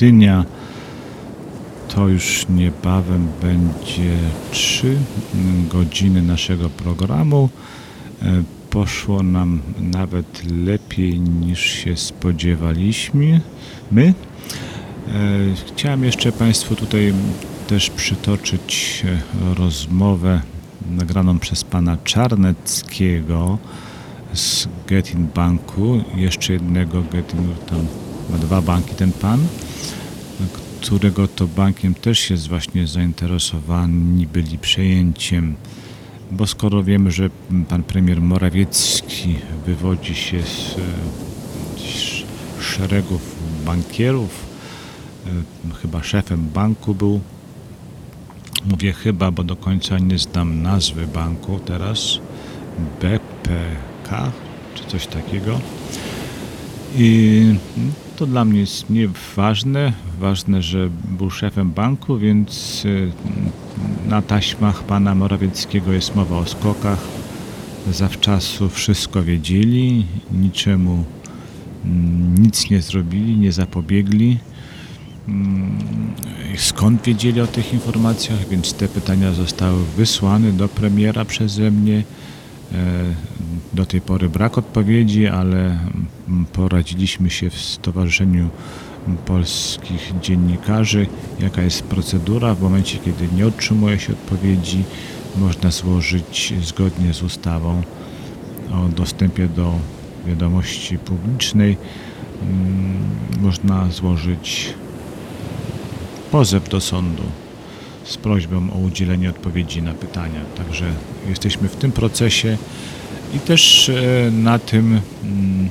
S4: Gdynia. To już niebawem będzie 3 godziny naszego programu. E, Poszło nam nawet lepiej niż się spodziewaliśmy. My. E, Chciałem jeszcze Państwu tutaj też przytoczyć e, rozmowę nagraną przez pana Czarneckiego z Getin Banku, jeszcze jednego Getin, tam ma dwa banki ten pan, którego to bankiem też jest właśnie zainteresowani byli przejęciem, bo skoro wiemy, że pan premier Morawiecki wywodzi się z szeregów bankierów, e, chyba szefem banku był. Mówię chyba, bo do końca nie znam nazwy banku teraz. BPK czy coś takiego. I to dla mnie jest nieważne. Ważne, że był szefem banku, więc y, na taśmach pana Morawieckiego jest mowa o skokach. Zawczasu wszystko wiedzieli, niczemu mm, nic nie zrobili, nie zapobiegli. Mm, Skąd wiedzieli o tych informacjach? Więc te pytania zostały wysłane do premiera przeze mnie. E, Do tej pory brak odpowiedzi, ale poradziliśmy się w Stowarzyszeniu Polskich Dziennikarzy, jaka jest procedura. W momencie, kiedy nie otrzymuje się odpowiedzi, można złożyć zgodnie z ustawą o dostępie do wiadomości publicznej, mm, można złożyć pozew do sądu z prośbą o udzielenie odpowiedzi na pytania. Także jesteśmy w tym procesie i też e, na tym, mm,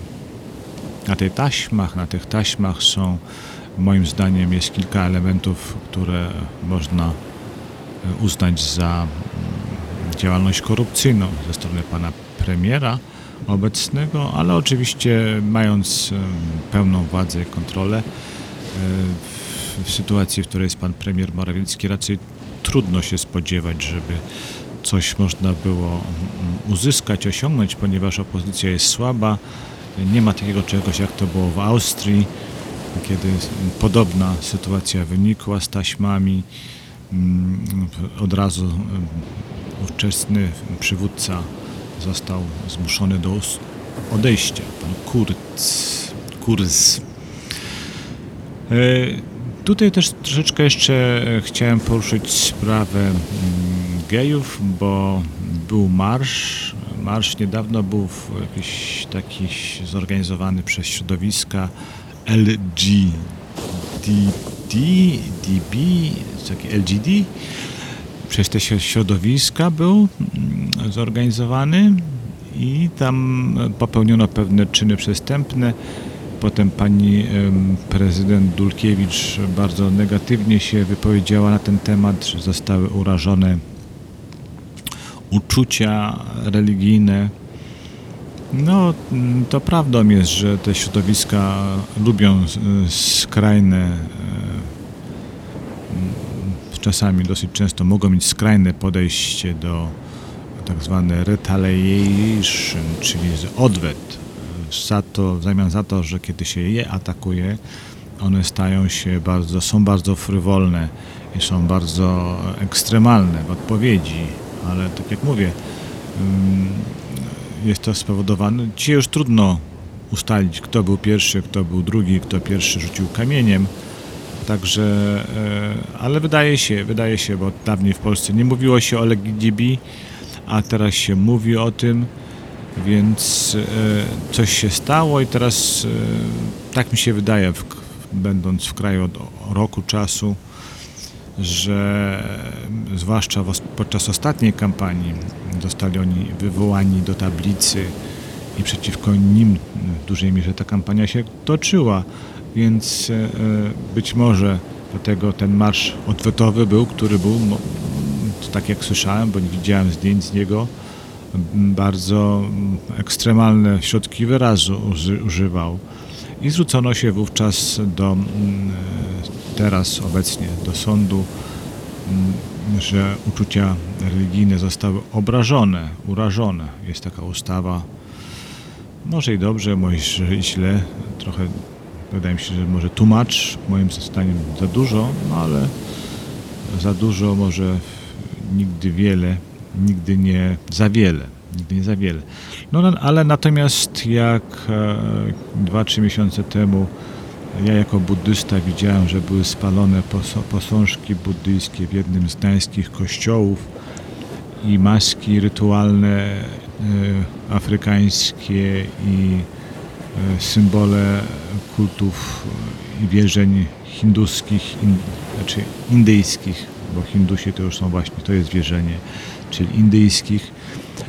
S4: na tych taśmach, na tych taśmach są moim zdaniem jest kilka elementów, które można e, uznać za mm, działalność korupcyjną ze strony pana premiera obecnego, ale oczywiście mając em, pełną władzę i kontrolę e, w- sytuacji, w której jest pan premier Morawiecki, raczej trudno się spodziewać, żeby coś można było mm, uzyskać, osiągnąć, ponieważ opozycja jest słaba. Nie ma takiego czegoś, jak to było w Austrii, kiedy podobna sytuacja wynikła z taśmami. Mm, Od razu mm, ówczesny przywódca został zmuszony do odejścia, pan Kurz. Kurz. Tutaj też troszeczkę jeszcze e, chciałem poruszyć sprawę mm, gejów, bo był marsz. Marsz niedawno był jakiś taki zorganizowany przez środowiska LGBT, DB, LGD. Przez te śro- środowiska był mm, zorganizowany i tam popełniono pewne czyny przestępne. Potem pani prezydent Dulkiewicz bardzo negatywnie się wypowiedziała na ten temat, że zostały urażone uczucia religijne. No, to prawdą jest, że te środowiska lubią skrajne, czasami dosyć często mogą mieć skrajne podejście do tak zwane retaliation, czyli odwet. Za to, w zamian za to, że kiedy się je atakuje, one stają się bardzo, są bardzo frywolne i są bardzo ekstremalne w odpowiedzi, ale tak jak mówię, ym, jest to spowodowane, dzisiaj już trudno ustalić, kto był pierwszy, kto był drugi, kto pierwszy rzucił kamieniem, Także, e, ale wydaje się, wydaje się, bo dawniej w Polsce nie mówiło się o LGBT, a teraz się mówi o tym, więc e, coś się stało i teraz e, tak mi się wydaje, będąc w kraju od roku czasu, że e, zwłaszcza podczas ostatniej kampanii zostali oni wywołani do tablicy i przeciwko nim w dużej mierze ta kampania się toczyła, więc być może dlatego ten marsz odwetowy był, który był, tak jak słyszałem, bo nie widziałem zdjęć z niego, bardzo ekstremalne środki wyrazu uży, używał. I zwrócono się wówczas do, mm, teraz obecnie do sądu, mm, że uczucia religijne zostały obrażone, urażone. Jest taka ustawa, może i dobrze, może i źle, trochę wydaje mi się, że może tłumacz, moim zdaniem za dużo, no ale za dużo może nigdy wiele, nigdy nie za wiele, nigdy nie za wiele. No no, ale natomiast jak e, dwa, trzy miesiące temu ja jako buddysta widziałem, że były spalone posążki buddyjskie w jednym z gdańskich kościołów i maski rytualne e, afrykańskie i e, symbole kultów i wierzeń hinduskich, in, znaczy indyjskich, bo Hindusi to już są właśnie, to jest wierzenie, czyli indyjskich.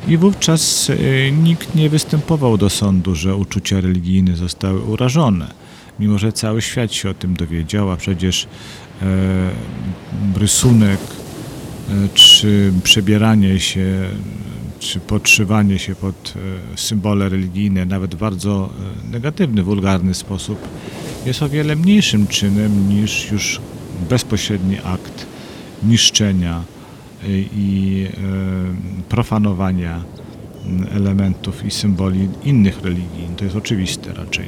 S4: I wówczas e, nikt nie występował do sądu, że uczucia religijne zostały urażone. mimo że cały świat się o tym dowiedział, a przecież e, rysunek e, czy przebieranie się, czy podszywanie się pod symbole religijne, nawet w bardzo negatywny, wulgarny sposób, jest o wiele mniejszym czynem niż już bezpośredni akt niszczenia i e, profanowania elementów i symboli innych religii. To jest oczywiste raczej.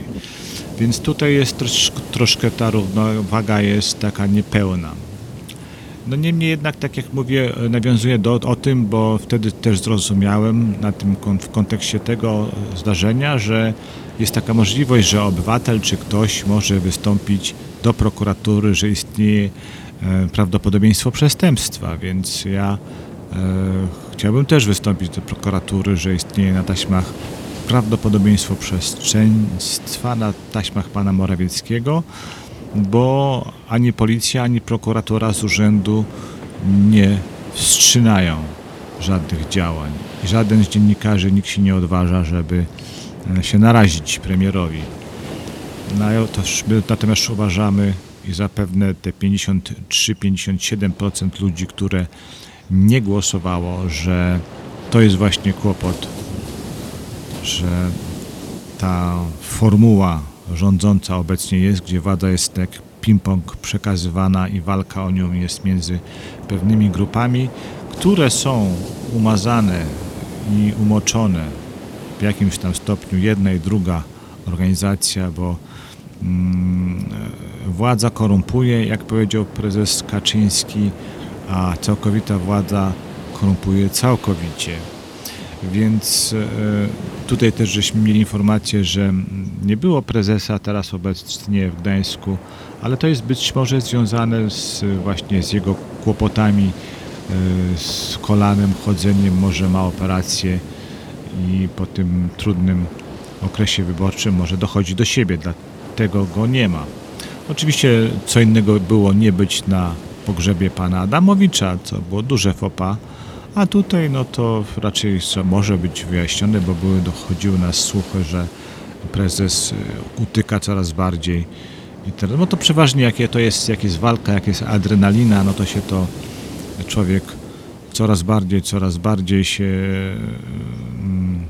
S4: Więc tutaj jest trosz, troszkę ta równowaga jest taka niepełna. No niemniej jednak, tak jak mówię, nawiązuję do, o tym, bo wtedy też zrozumiałem na tym, w kontekście tego zdarzenia, że jest taka możliwość, że obywatel czy ktoś może wystąpić do prokuratury, że istnieje prawdopodobieństwo przestępstwa, więc ja e, chciałbym też wystąpić do prokuratury, że istnieje na taśmach prawdopodobieństwo przestępstwa na taśmach pana Morawieckiego, bo ani policja, ani prokuratura z urzędu nie wstrzymają żadnych działań. Żaden z dziennikarzy, nikt się nie odważa, żeby e, się narazić premierowi. No, natomiast uważamy i zapewne te 53-57% ludzi, które nie głosowało, że to jest właśnie kłopot, że ta formuła rządząca obecnie jest, gdzie władza jest jak ping-pong przekazywana i walka o nią jest między pewnymi grupami, które są umazane i umoczone w jakimś tam stopniu jedna i druga organizacja, bo władza korumpuje, jak powiedział prezes Kaczyński, a całkowita władza korumpuje całkowicie. Więc e, tutaj też żeśmy mieli informację, że nie było prezesa teraz obecnie w Gdańsku, ale to jest być może związane z, właśnie z jego kłopotami e, z kolanem, chodzeniem, może ma operację i po tym trudnym okresie wyborczym może dochodzi do siebie, dlatego go nie ma. Oczywiście co innego było nie być na pogrzebie pana Adamowicza, co było duże fopa, a tutaj no to raczej może być wyjaśnione, bo były, dochodziły nas słuchy, że prezes y, utyka coraz bardziej. No to przeważnie jakie to jest, jak jest walka, jak jest adrenalina, no to się to człowiek coraz bardziej, coraz bardziej się mm,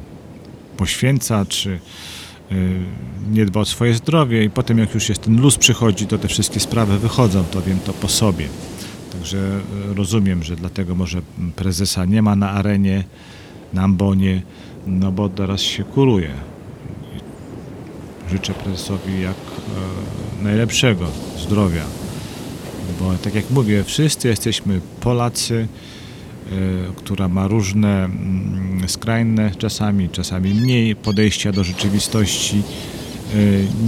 S4: poświęca, czy nie dba o swoje zdrowie i potem jak już jest ten luz przychodzi, to te wszystkie sprawy wychodzą, to wiem to po sobie. Także e, rozumiem, że dlatego może prezesa nie ma na arenie, na ambonie, no bo teraz się kuruje. Życzę prezesowi jak e, najlepszego zdrowia, bo tak jak mówię, wszyscy jesteśmy Polacy, która ma różne mm, skrajne czasami, czasami mniej podejścia do rzeczywistości. E,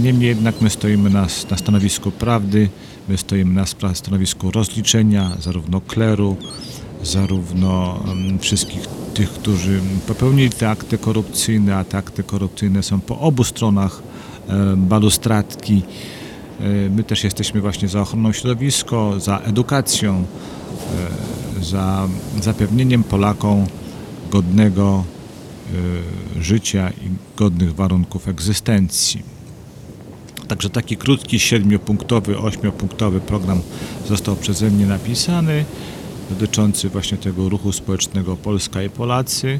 S4: niemniej jednak my stoimy na, na stanowisku prawdy, My stoimy na stanowisku rozliczenia zarówno kleru, zarówno wszystkich tych, którzy popełnili te akty korupcyjne, a te akty korupcyjne są po obu stronach balustradki. E, my też jesteśmy właśnie za ochroną środowiska, za edukacją, za zapewnieniem Polakom godnego e, życia i godnych warunków egzystencji. Także taki krótki, siedmiopunktowy, ośmiopunktowy program został przeze mnie napisany, dotyczący właśnie tego ruchu społecznego Polska i Polacy,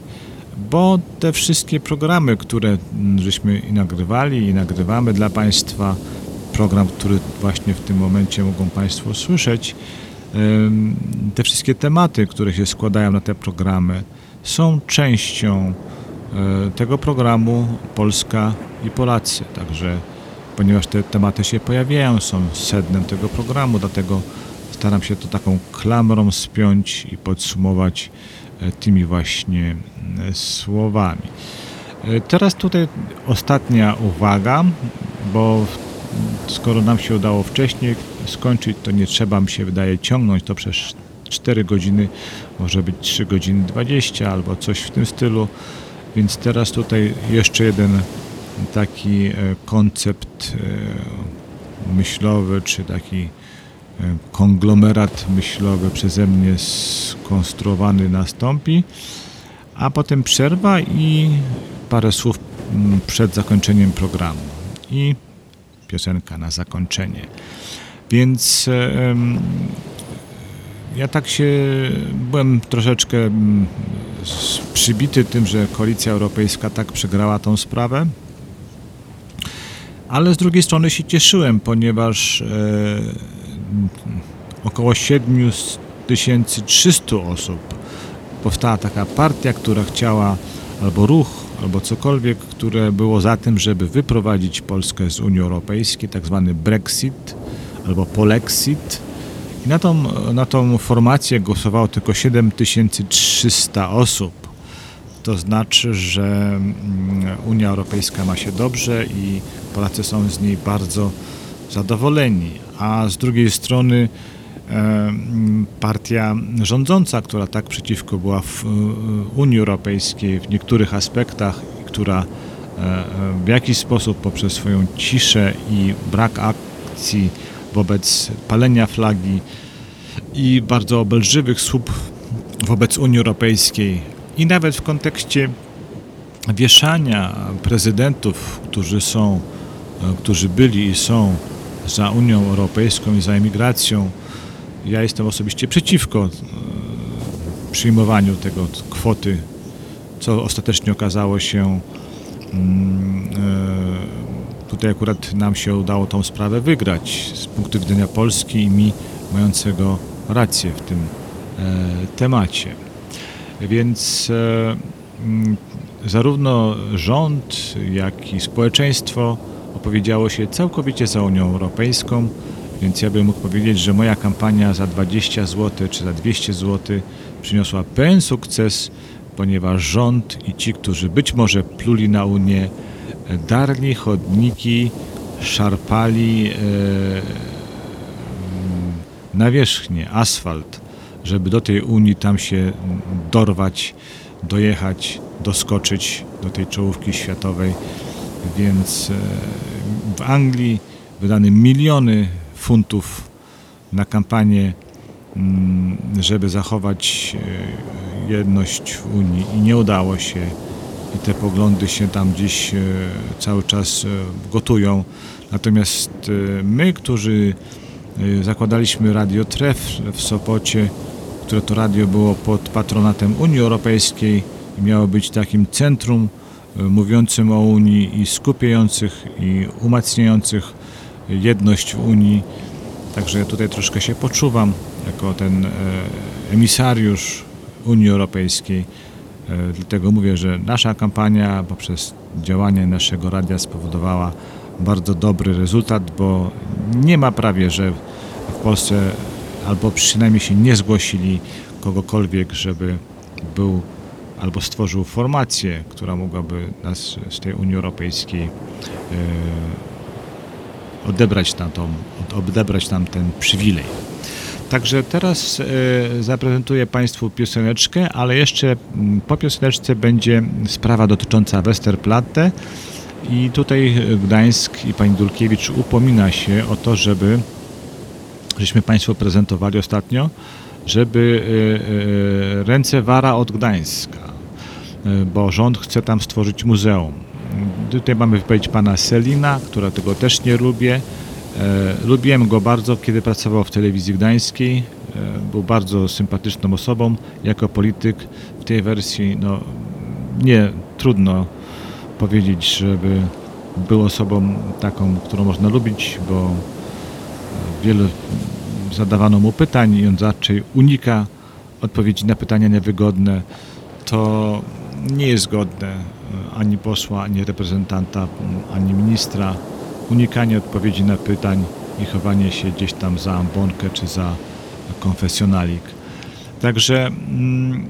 S4: bo te wszystkie programy, które żeśmy i nagrywali i nagrywamy dla Państwa, program, który właśnie w tym momencie mogą Państwo słyszeć, te wszystkie tematy, które się składają na te programy, są częścią e, tego programu Polska i Polacy. Także ponieważ te tematy się pojawiają, są sednem tego programu, dlatego staram się to taką klamrą spiąć i podsumować e, tymi właśnie e, słowami. Teraz tutaj ostatnia uwaga, bo skoro nam się udało wcześniej skończyć, to nie trzeba mi się wydaje ciągnąć to przez 4 godziny, może być 3 godziny 20 albo coś w tym stylu. Więc teraz tutaj jeszcze jeden taki e, koncept e, myślowy, czy taki e, konglomerat myślowy przeze mnie skonstruowany nastąpi, a potem przerwa i parę słów przed zakończeniem programu. I piosenka na zakończenie. Więc ja tak się byłem troszeczkę mm, przybity tym, że koalicja europejska tak przegrała tą sprawę. Ale z drugiej strony się cieszyłem, ponieważ e, około 7300 osób powstała taka partia, która chciała albo ruch, albo cokolwiek, które było za tym, żeby wyprowadzić Polskę z Unii Europejskiej, tak zwany Brexit albo Polexit. I na tą, na tą formację głosowało tylko 7300 osób. To znaczy, że mm, Unia Europejska ma się dobrze i Polacy są z niej bardzo zadowoleni. A z drugiej strony partia rządząca, która tak przeciwko była w e, Unii Europejskiej w niektórych aspektach, która e, e, w jakiś sposób poprzez swoją ciszę i brak akcji wobec palenia flagi i bardzo obelżywych słów wobec Unii Europejskiej i nawet w kontekście wieszania prezydentów, którzy są, którzy byli i są za Unią Europejską i za emigracją. Ja jestem osobiście przeciwko e, przyjmowaniu tego kwoty, co ostatecznie okazało się mm, e, tutaj akurat nam się udało tą sprawę wygrać z punktu widzenia Polski i mi mającego rację w tym e, temacie. Więc mm, zarówno rząd, jak i społeczeństwo opowiedziało się całkowicie za Unią Europejską, więc ja bym mógł powiedzieć, że moja kampania za 20 zł czy za 200 zł przyniosła pełen sukces, ponieważ rząd i ci, którzy być może pluli na Unię, darli chodniki, szarpali e, nawierzchnię, asfalt, żeby do tej Unii tam się dorwać, dojechać, doskoczyć do tej czołówki światowej. Więc e, w Anglii wydane miliony funtów na kampanię, mm, żeby zachować e, jedność Unii i nie udało się i te poglądy się tam gdzieś e, cały czas e, gotują. Natomiast my, którzy zakładaliśmy Radio Tref w Sopocie, które to radio było pod patronatem Unii Europejskiej i miało być takim centrum mówiącym o Unii i skupiających i umacniających jedność w Unii. Także tutaj troszkę się poczuwam jako ten e, emisariusz Unii Europejskiej. E, Dlatego mówię, że nasza kampania poprzez działanie naszego radia spowodowała bardzo dobry rezultat, bo nie ma prawie, że w Polsce albo przynajmniej się nie zgłosili kogokolwiek, żeby był albo stworzył formację, która mogłaby nas z tej Unii Europejskiej e, odebrać nam, tą, od- odebrać nam ten przywilej. Także teraz e, zaprezentuję Państwu pioseneczkę, ale jeszcze mm, po pioseneczce będzie sprawa dotycząca Westerplatte i tutaj Gdańsk i pani Dulkiewicz upomina się o to, żeby żeśmy Państwu prezentowali ostatnio, żeby e, e, ręce wara od Gdańska, bo rząd chce tam stworzyć muzeum. Tutaj mamy wypowiedź pana Selina, która tego też nie lubię. E, lubiłem go bardzo, kiedy pracował w telewizji gdańskiej. E, był bardzo sympatyczną osobą. Jako polityk w tej wersji, no nie trudno powiedzieć, żeby był osobą taką, którą można lubić, bo wiele zadawano mu pytań i on raczej unika odpowiedzi na pytania niewygodne. To nie jest godne ani posła, ani reprezentanta, ani ministra. Unikanie odpowiedzi na pytań i chowanie się gdzieś tam za ambonkę czy za konfesjonalik. Także mm,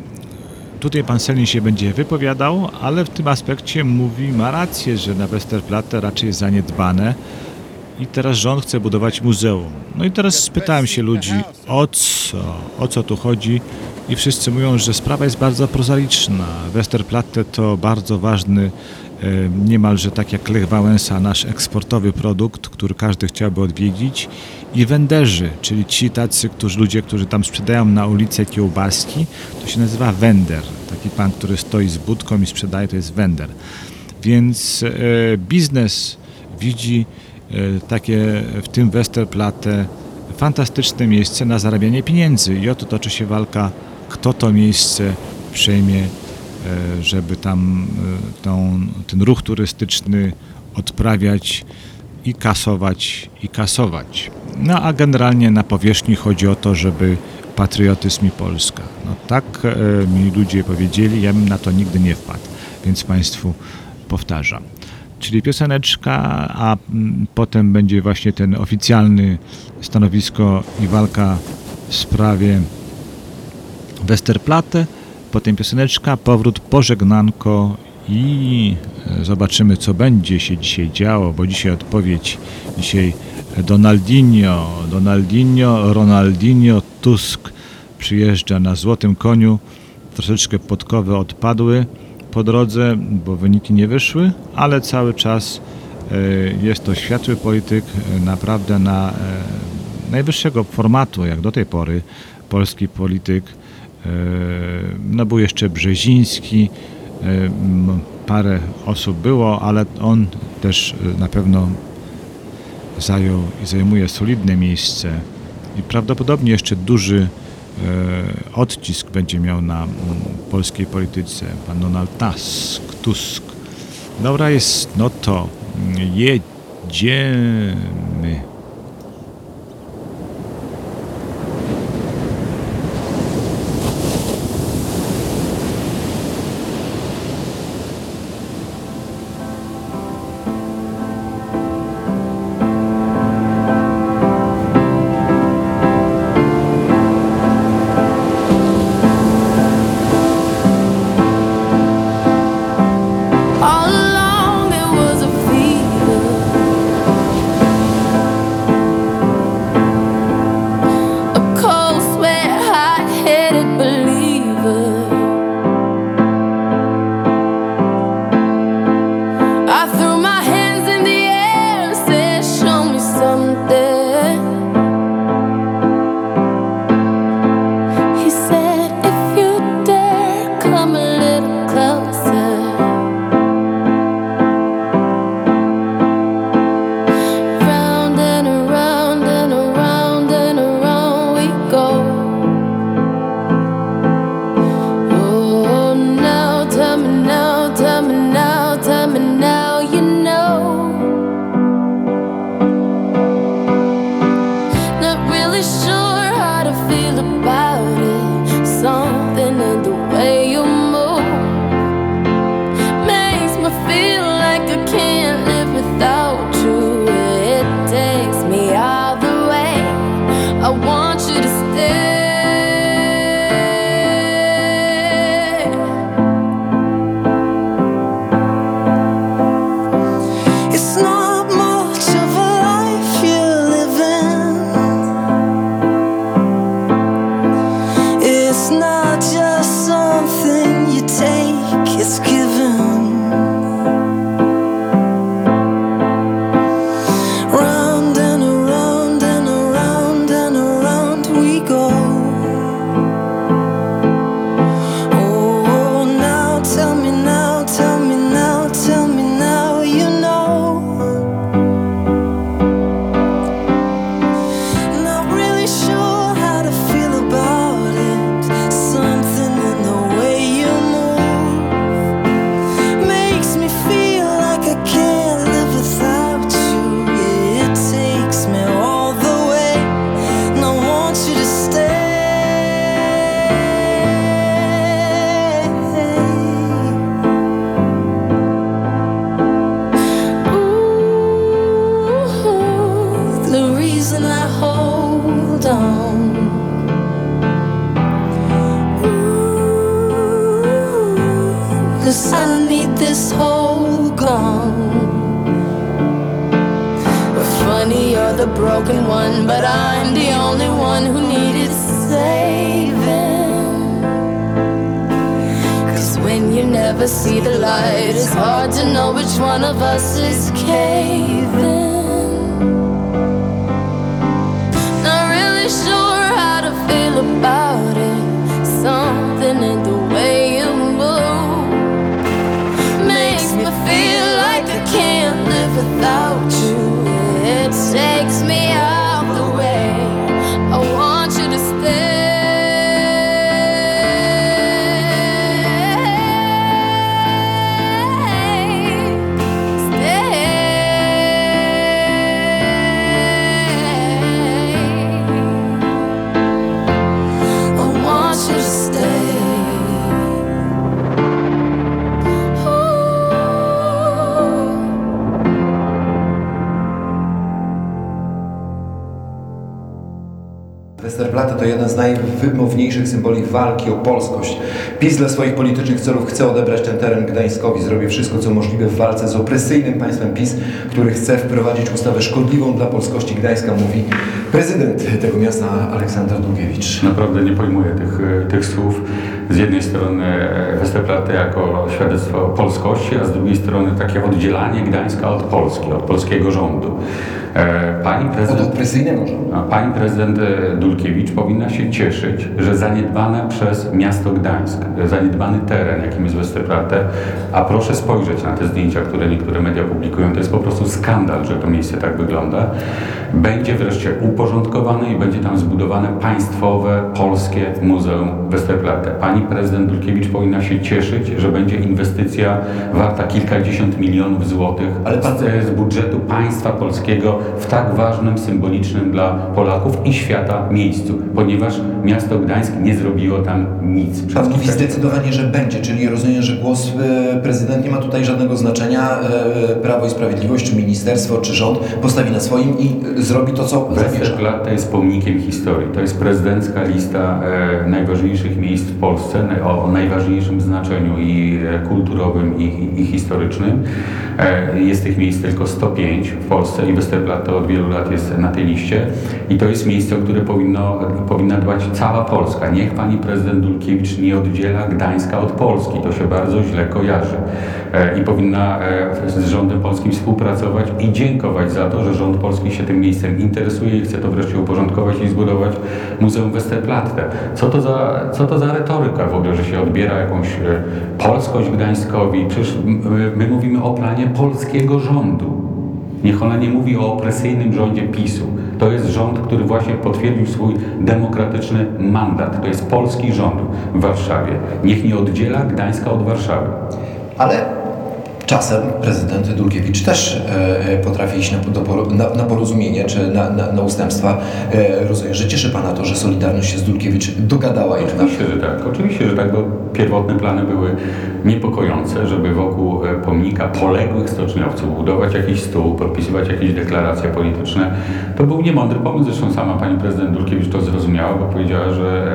S4: tutaj pan Selin się będzie wypowiadał, ale w tym aspekcie mówi, ma rację, że na Westerplatte raczej jest zaniedbane i teraz rząd chce budować muzeum. No i teraz spytałem się ludzi, o co, o co tu chodzi i wszyscy mówią, że sprawa jest bardzo prozaiczna. Westerplatte to bardzo ważny, e, niemalże tak jak Lech Wałęsa, nasz eksportowy produkt, który każdy chciałby odwiedzić i wenderzy, czyli ci tacy, którzy, ludzie, którzy tam sprzedają na ulicy kiełbaski, to się nazywa wender. Taki pan, który stoi z budką i sprzedaje, to jest wender. Więc e, biznes widzi takie w tym Westerplatte fantastyczne miejsce na zarabianie pieniędzy i oto toczy się walka, kto to miejsce przejmie, e, żeby tam e, tą, ten ruch turystyczny odprawiać i kasować, i kasować. No a generalnie na powierzchni chodzi o to, żeby patriotyzm i Polska. No tak e, mi ludzie powiedzieli, ja bym na to nigdy nie wpadł, więc Państwu powtarzam. Czyli pioseneczka, a mm, potem będzie właśnie ten oficjalny stanowisko i walka w sprawie Westerplatte, potem pioseneczka, powrót, pożegnanko i e, zobaczymy, co będzie się dzisiaj działo, bo dzisiaj odpowiedź, dzisiaj Donaldinho, Donaldinho, Ronaldinho, Tusk przyjeżdża na złotym koniu, troszeczkę podkowy odpadły po drodze, bo wyniki nie wyszły, ale cały czas e, jest to światły polityk, e, naprawdę na najwyższego formatu, jak do tej pory, polski polityk. No był jeszcze Brzeziński, parę osób było, ale on też na pewno zajął i zajmuje solidne miejsce i prawdopodobnie jeszcze duży odcisk będzie miał na polskiej polityce. Pan Donald Tusk, Tusk. Dobra jest, no to jedziemy.
S28: Walki o polskość. PiS dla swoich politycznych celów chce odebrać ten teren Gdańskowi. Zrobię wszystko, co możliwe w walce z opresyjnym państwem PiS, który chce wprowadzić ustawę szkodliwą dla polskości Gdańska, mówi prezydent tego miasta Aleksander Długiewicz.
S29: Naprawdę nie pojmuję tych, e, tych słów. Z jednej strony e, Westerplatte jako świadectwo polskości, a z drugiej strony takie oddzielanie Gdańska od Polski, od polskiego rządu. E, Pani prezydent,
S28: rządu.
S29: a Pani prezydent e, Dulkiewicz powinna się cieszyć, że zaniedbane przez miasto Gdańsk, e, zaniedbany teren, jakim jest Westerplatte, a proszę spojrzeć na te zdjęcia, które niektóre media publikują, to jest po prostu skandal, że to miejsce tak wygląda, będzie wreszcie uporządkowane i będzie tam zbudowane państwowe, polskie Muzeum Westerplatte. Pani prezydent Dulkiewicz powinna się cieszyć, że będzie inwestycja warta kilkadziesiąt milionów złotych
S28: Ale pan-
S29: z, z budżetu państwa polskiego w tak ważnym, symbolicznym dla Polaków i świata miejscu, ponieważ miasto Gdańsk nie zrobiło tam nic.
S28: Pan mówi zdecydowanie, że będzie, czyli rozumiem, że głos e, prezydent nie ma tutaj żadnego znaczenia. E, Prawo i Sprawiedliwość, czy ministerstwo, czy rząd postawi na swoim i zrobi to, co.
S29: Westerplatte jest pomnikiem historii. To jest prezydencka lista e, najważniejszych miejsc w Polsce o, najważniejszym znaczeniu i kulturowym, i, i historycznym. E, jest tych miejsc tylko 105 w Polsce i Westerplatte od wielu lat jest na tej liście. I to jest miejsce, o które powinno, powinna dbać cała Polska. Niech pani prezydent Dulkiewicz nie oddziela Gdańska od Polski. To się bardzo źle kojarzy. E, I powinna e, z rządem polskim współpracować i dziękować za to, że rząd polski się tym miejscem interesuje i chce to wreszcie uporządkować i zbudować Muzeum Westerplatte. Co to za, co to za retoryka w ogóle, że się odbiera jakąś e, polskość Gdańskowi? Przecież my mówimy o planie polskiego rządu. Niech ona nie mówi o opresyjnym rządzie PiSu. To jest rząd, który właśnie potwierdził swój demokratyczny mandat. To jest polski rząd w Warszawie. Niech nie oddziela Gdańska od Warszawy.
S28: Ale czasem prezydent Dulkiewicz też e, e, potrafi iść na, do, na, na porozumienie czy na, na, na ustępstwa. E, rozumiem, że cieszy Pana to, że Solidarność się z Dulkiewicz dogadała jednak.
S29: Oczywiście, że tak. Oczywiście, że tak, bo pierwotne plany były niepokojące, żeby wokół e, pomnika poległych stoczniowców budować jakiś stół, podpisywać jakieś deklaracje polityczne. To był niemądry pomysł, zresztą sama pani prezydent Dulkiewicz to zrozumiała, bo powiedziała, że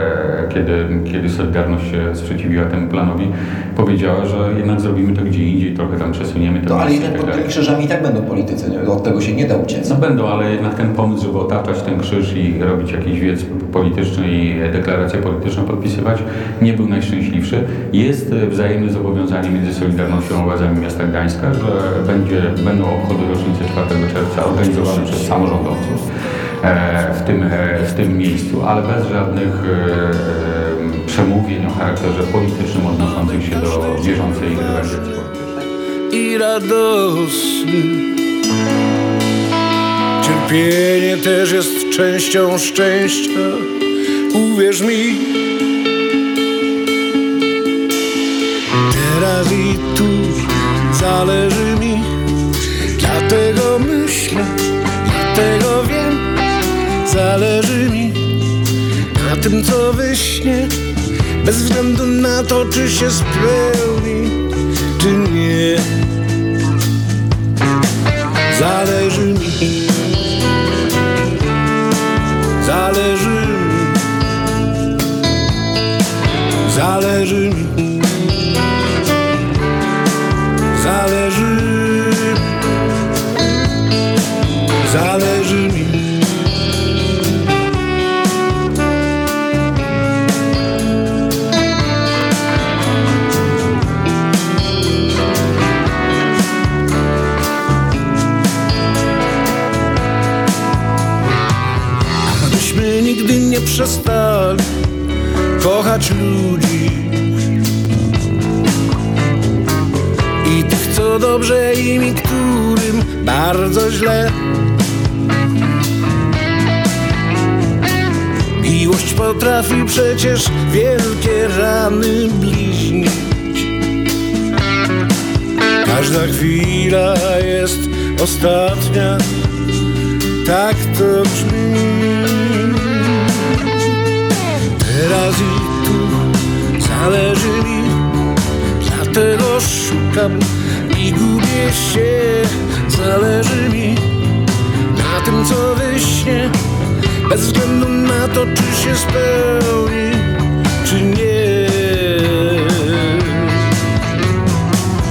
S29: e, kiedy, kiedy Solidarność się sprzeciwiła temu planowi, powiedziała, że jednak zrobimy to gdzie indziej, trochę tam przesuniemy to
S28: No ale jednak
S29: tak
S28: pod tymi krzyżami i tak będą politycy, nie? od tego się nie da uciec.
S29: No będą, ale jednak ten pomysł, żeby otaczać ten krzyż i robić jakiś wiec polityczny i deklaracje polityczne podpisywać, nie był najszczęśliwszy. Jest e, wzajemne zobowiązanie między Solidarnością a władzami miasta Gdańska, że będzie, będą obchody rocznicy 4 czerwca organizowane przez samorządowców e, w tym, e, w tym miejscu, ale bez żadnych e, przemówień o charakterze politycznym odnoszących się do bieżącej rywalizacji politycznej.
S24: i radosny. Cierpienie też jest częścią szczęścia, uwierz mi. Teraz i tu zależy mi, dlatego myślę, dlatego wiem, zależy mi na tym, co wyśnie, bez względu na to, czy się spełni, czy nie. Zależy mi, zależy mi, zależy mi, przestali kochać ludzi i tych, co dobrze im i którym bardzo źle. Miłość potrafi przecież wielkie rany bliźnić. Każda chwila jest ostatnia, tak to brzmi. Zależy mi, dlatego szukam i gubię się. Zależy mi na tym, co wyśnie, Bez względu na to, czy się spełni, czy nie.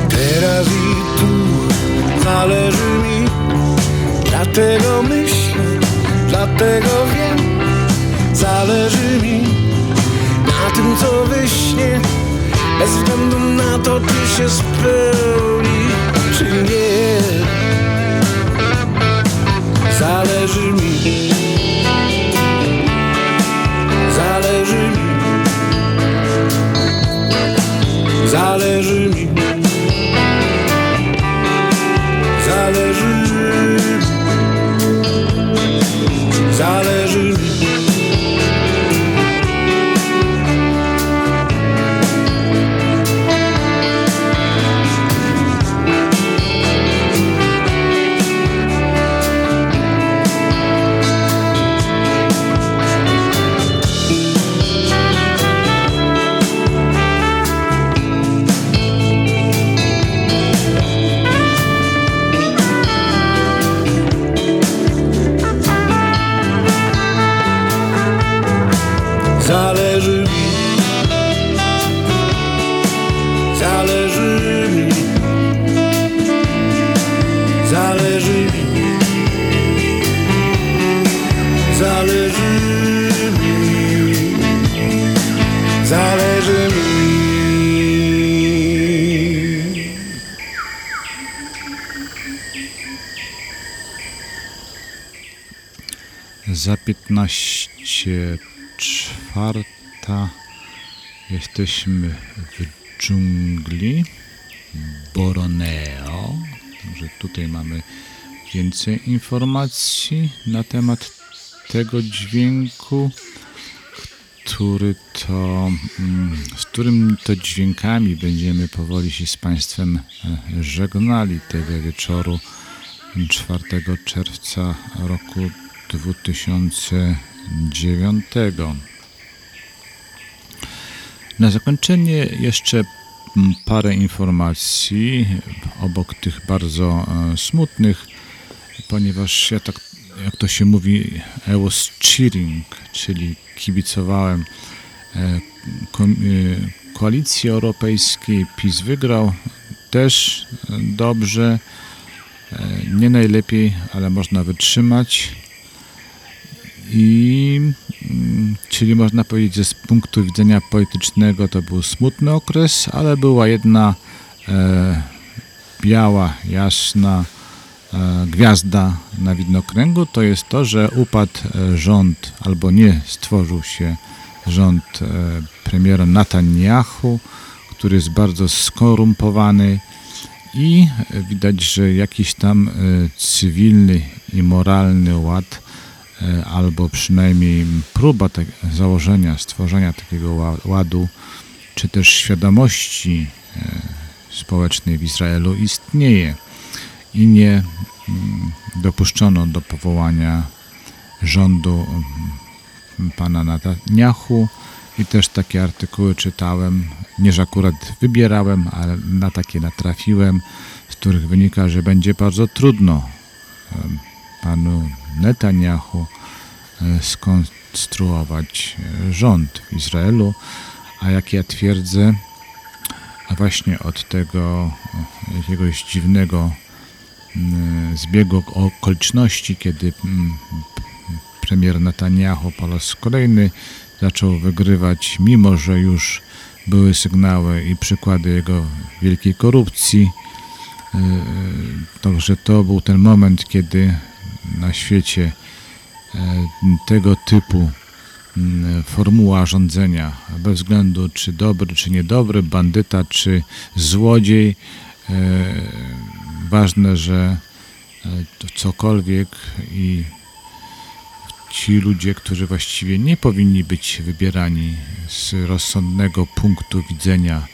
S24: Teraz i tu zależy mi. Dlatego myślę, dlatego wiem. Zależy mi tym, co wyśnie. Bez względu na to, czy się spełni, czy nie. Zależy mi. Zależy mi. Zależy mi. Zależy mi. Zależy mi
S4: 15 czwarta jesteśmy w dżungli Borneo. Także tutaj mamy więcej informacji na temat tego dźwięku, który to, mm, z którym to dźwiękami będziemy powoli się z Państwem e, żegnali tego wieczoru 4 czerwca roku 2009. Na zakończenie jeszcze parę informacji obok tych bardzo e, smutnych, ponieważ ja tak, jak to się mówi, I was cheering, czyli kibicowałem e, e, koalicji europejskiej, PiS wygrał, też dobrze, nie najlepiej, ale można wytrzymać. I mm, czyli można powiedzieć, że z punktu widzenia politycznego to był smutny okres, ale była jedna e, biała, jasna e, gwiazda na widnokręgu, to jest to, że upadł e, rząd, albo nie stworzył się rząd e, premiera Netanyahu, który jest bardzo skorumpowany i widać, że jakiś tam e, cywilny i moralny ład albo przynajmniej próba te, założenia, stworzenia takiego ła- ładu, czy też świadomości e, społecznej w Izraelu istnieje i nie mm, dopuszczono do powołania rządu mm, pana Netanyahu. I też takie artykuły czytałem, nie że akurat wybierałem, ale na takie natrafiłem, z których wynika, że będzie bardzo trudno panu Netanyahu e, skonstruować e, rząd w Izraelu, a jak ja twierdzę, a właśnie od tego e, jakiegoś dziwnego zbiegu okoliczności, kiedy premier Netanyahu po raz kolejny zaczął wygrywać, mimo że już były sygnały i przykłady jego wielkiej korupcji. Także to był ten moment, kiedy na świecie e, tego typu mm, formuła rządzenia, bez względu czy dobry, czy niedobry, bandyta, czy złodziej, e, ważne, że e, cokolwiek i ci ludzie, którzy właściwie nie powinni być wybierani z rozsądnego punktu widzenia.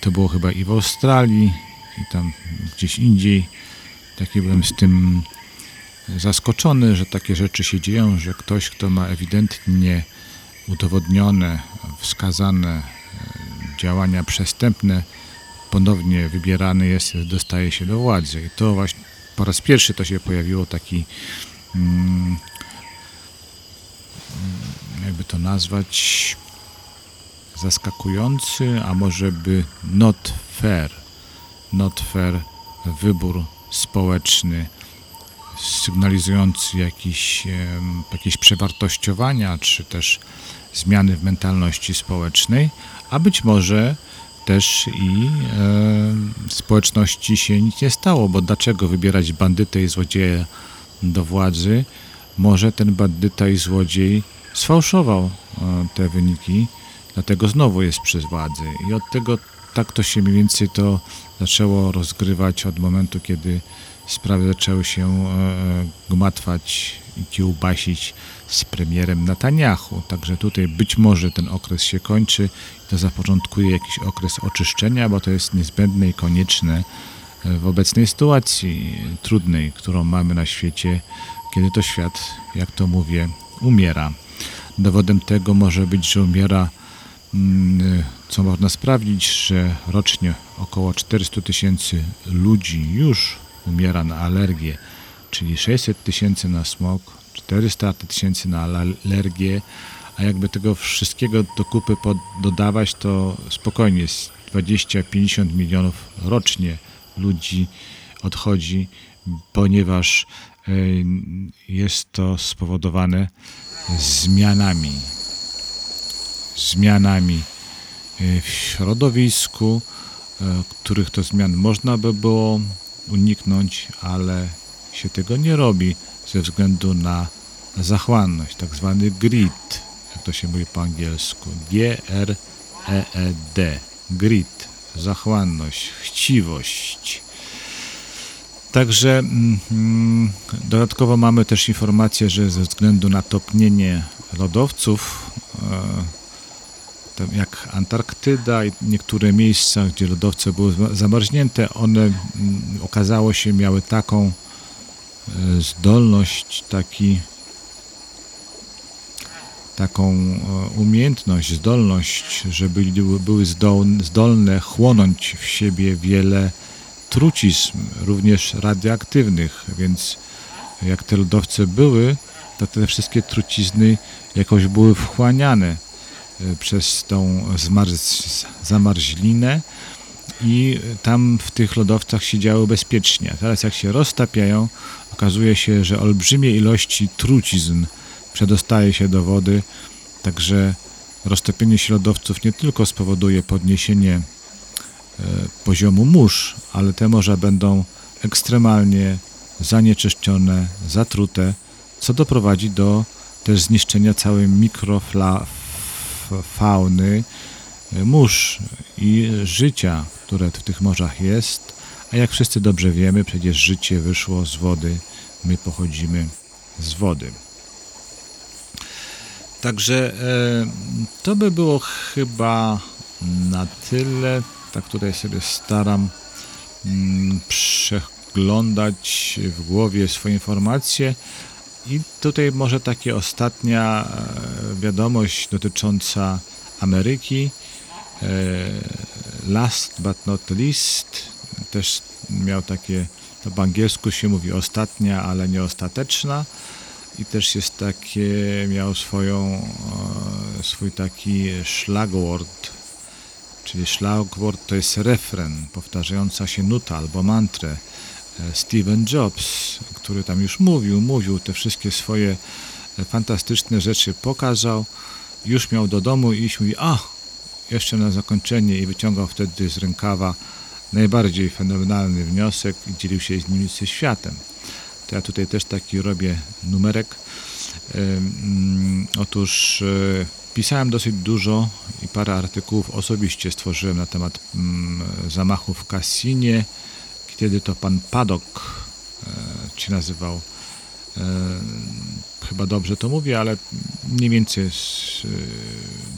S4: To było chyba i w Australii, i tam gdzieś indziej. Taki byłem z tym zaskoczony, że takie rzeczy się dzieją, że ktoś, kto ma ewidentnie udowodnione, wskazane e, działania przestępne, ponownie wybierany jest, dostaje się do władzy. I to właśnie po raz pierwszy to się pojawiło taki mm, jakby to nazwać, zaskakujący, a może by not fair, not fair wybór społeczny sygnalizujący jakiś, em, jakieś przewartościowania, czy też zmiany w mentalności społecznej, a być może też i e, społeczności się nic nie stało, bo dlaczego wybierać bandytę i złodzieja do władzy? Może ten bandyta i złodziej sfałszował e, te wyniki, dlatego znowu jest przy władzy. I od tego tak to się mniej więcej to zaczęło rozgrywać od momentu, kiedy sprawy zaczęły się e, gmatwać i kiełbasić z premierem Netanyahu. Także tutaj być może ten okres się kończy i to zapoczątkuje jakiś okres oczyszczenia, bo to jest niezbędne i konieczne e, w obecnej sytuacji trudnej, którą mamy na świecie, kiedy to świat, jak to mówię, umiera. Dowodem tego może być, że umiera, mm, co można sprawdzić, że rocznie około 400 tysięcy ludzi już umiera na alergię, czyli 600 tysięcy na smog, 400 tysięcy na alergię, a jakby tego wszystkiego do kupy dodawać, to spokojnie jest 20-50 milionów rocznie ludzi odchodzi, ponieważ e, jest to spowodowane zmianami. Zmianami e, w środowisku, e, których to zmian można by było uniknąć, ale się tego nie robi ze względu na zachłanność, tak zwany grid, jak to się mówi po angielsku, G-R-E-E-D, grid, zachłanność, chciwość. Także mm, dodatkowo mamy też informację, że ze względu na topnienie lodowców, e, jak Antarktyda i niektóre miejsca, gdzie lodowce były zamarznięte, one mm, okazało się miały taką e, zdolność, taki taką e, umiejętność, zdolność, żeby były zdolne chłonąć w siebie wiele trucizn, również radioaktywnych, więc jak te lodowce były, to te wszystkie trucizny jakoś były wchłaniane przez tą zamarzlinę i tam w tych lodowcach siedziały bezpiecznie. Teraz jak się roztapiają, okazuje się, że olbrzymie ilości trucizn przedostaje się do wody, także roztopienie się lodowców nie tylko spowoduje podniesienie e, poziomu mórz, ale te morza będą ekstremalnie zanieczyszczone, zatrute, co doprowadzi do też zniszczenia całej mikrofauny e, mórz i życia, które w tych morzach jest. A jak wszyscy dobrze wiemy, przecież życie wyszło z wody, my pochodzimy z wody. Także e, to by było chyba na tyle. Tak tutaj sobie staram mm, przeglądać w głowie swoje informacje. I tutaj może taka ostatnia e, wiadomość dotycząca Ameryki. E, last but not least, też miał takie, to po angielsku się mówi ostatnia, ale nie ostateczna i też jest takie, miał swoją, swój taki szlagwort, czyli szlagwort to jest refren, powtarzająca się nuta albo mantrę. E, Steven Jobs, który tam już mówił, mówił te wszystkie swoje e, fantastyczne rzeczy, pokazał, już miał do domu iść, mówi, a, jeszcze na zakończenie i wyciągał wtedy z rękawa najbardziej fenomenalny wniosek i dzielił się z nim ze światem. To ja tutaj też taki robię numerek. Mm, otóż e, pisałem dosyć dużo i parę artykułów osobiście stworzyłem na temat mm, zamachu w Cassinie, kiedy to pan Padok e, się nazywał. E, chyba dobrze to mówię, ale mniej więcej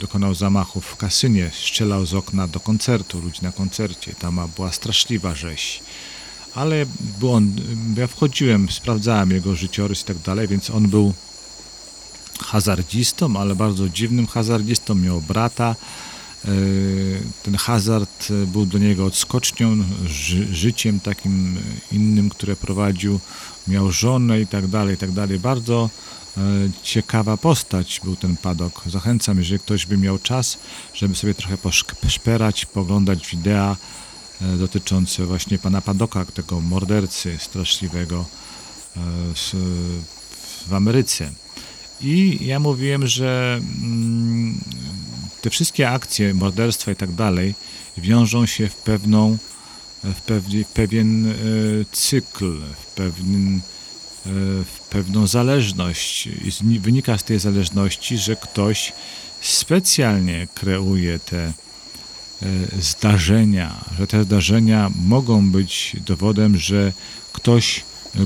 S4: dokonał zamachu w kasynie, strzelał z okna do koncertu, ludzi na koncercie. Tam była straszliwa rzeź ale był on, ja wchodziłem, sprawdzałem jego życiorys i tak dalej, więc on był hazardzistą, ale bardzo dziwnym hazardzistą, miał brata, ten hazard był dla niego odskocznią, ży, życiem takim innym, które prowadził, miał żonę i tak dalej, i tak dalej. Bardzo e, ciekawa postać był ten Padok. Zachęcam, jeżeli ktoś by miał czas, żeby sobie trochę poszperać, poglądać wideo e, dotyczące właśnie pana Padoka, tego mordercy straszliwego w Ameryce. I ja mówiłem, że mm, te wszystkie akcje, morderstwa i tak dalej wiążą się w pewną, w, pewien, w pewien cykl, w, pewien, e, w pewną zależność. I wynika z tej zależności, że ktoś specjalnie kreuje te e, zdarzenia, że te zdarzenia mogą być dowodem, że ktoś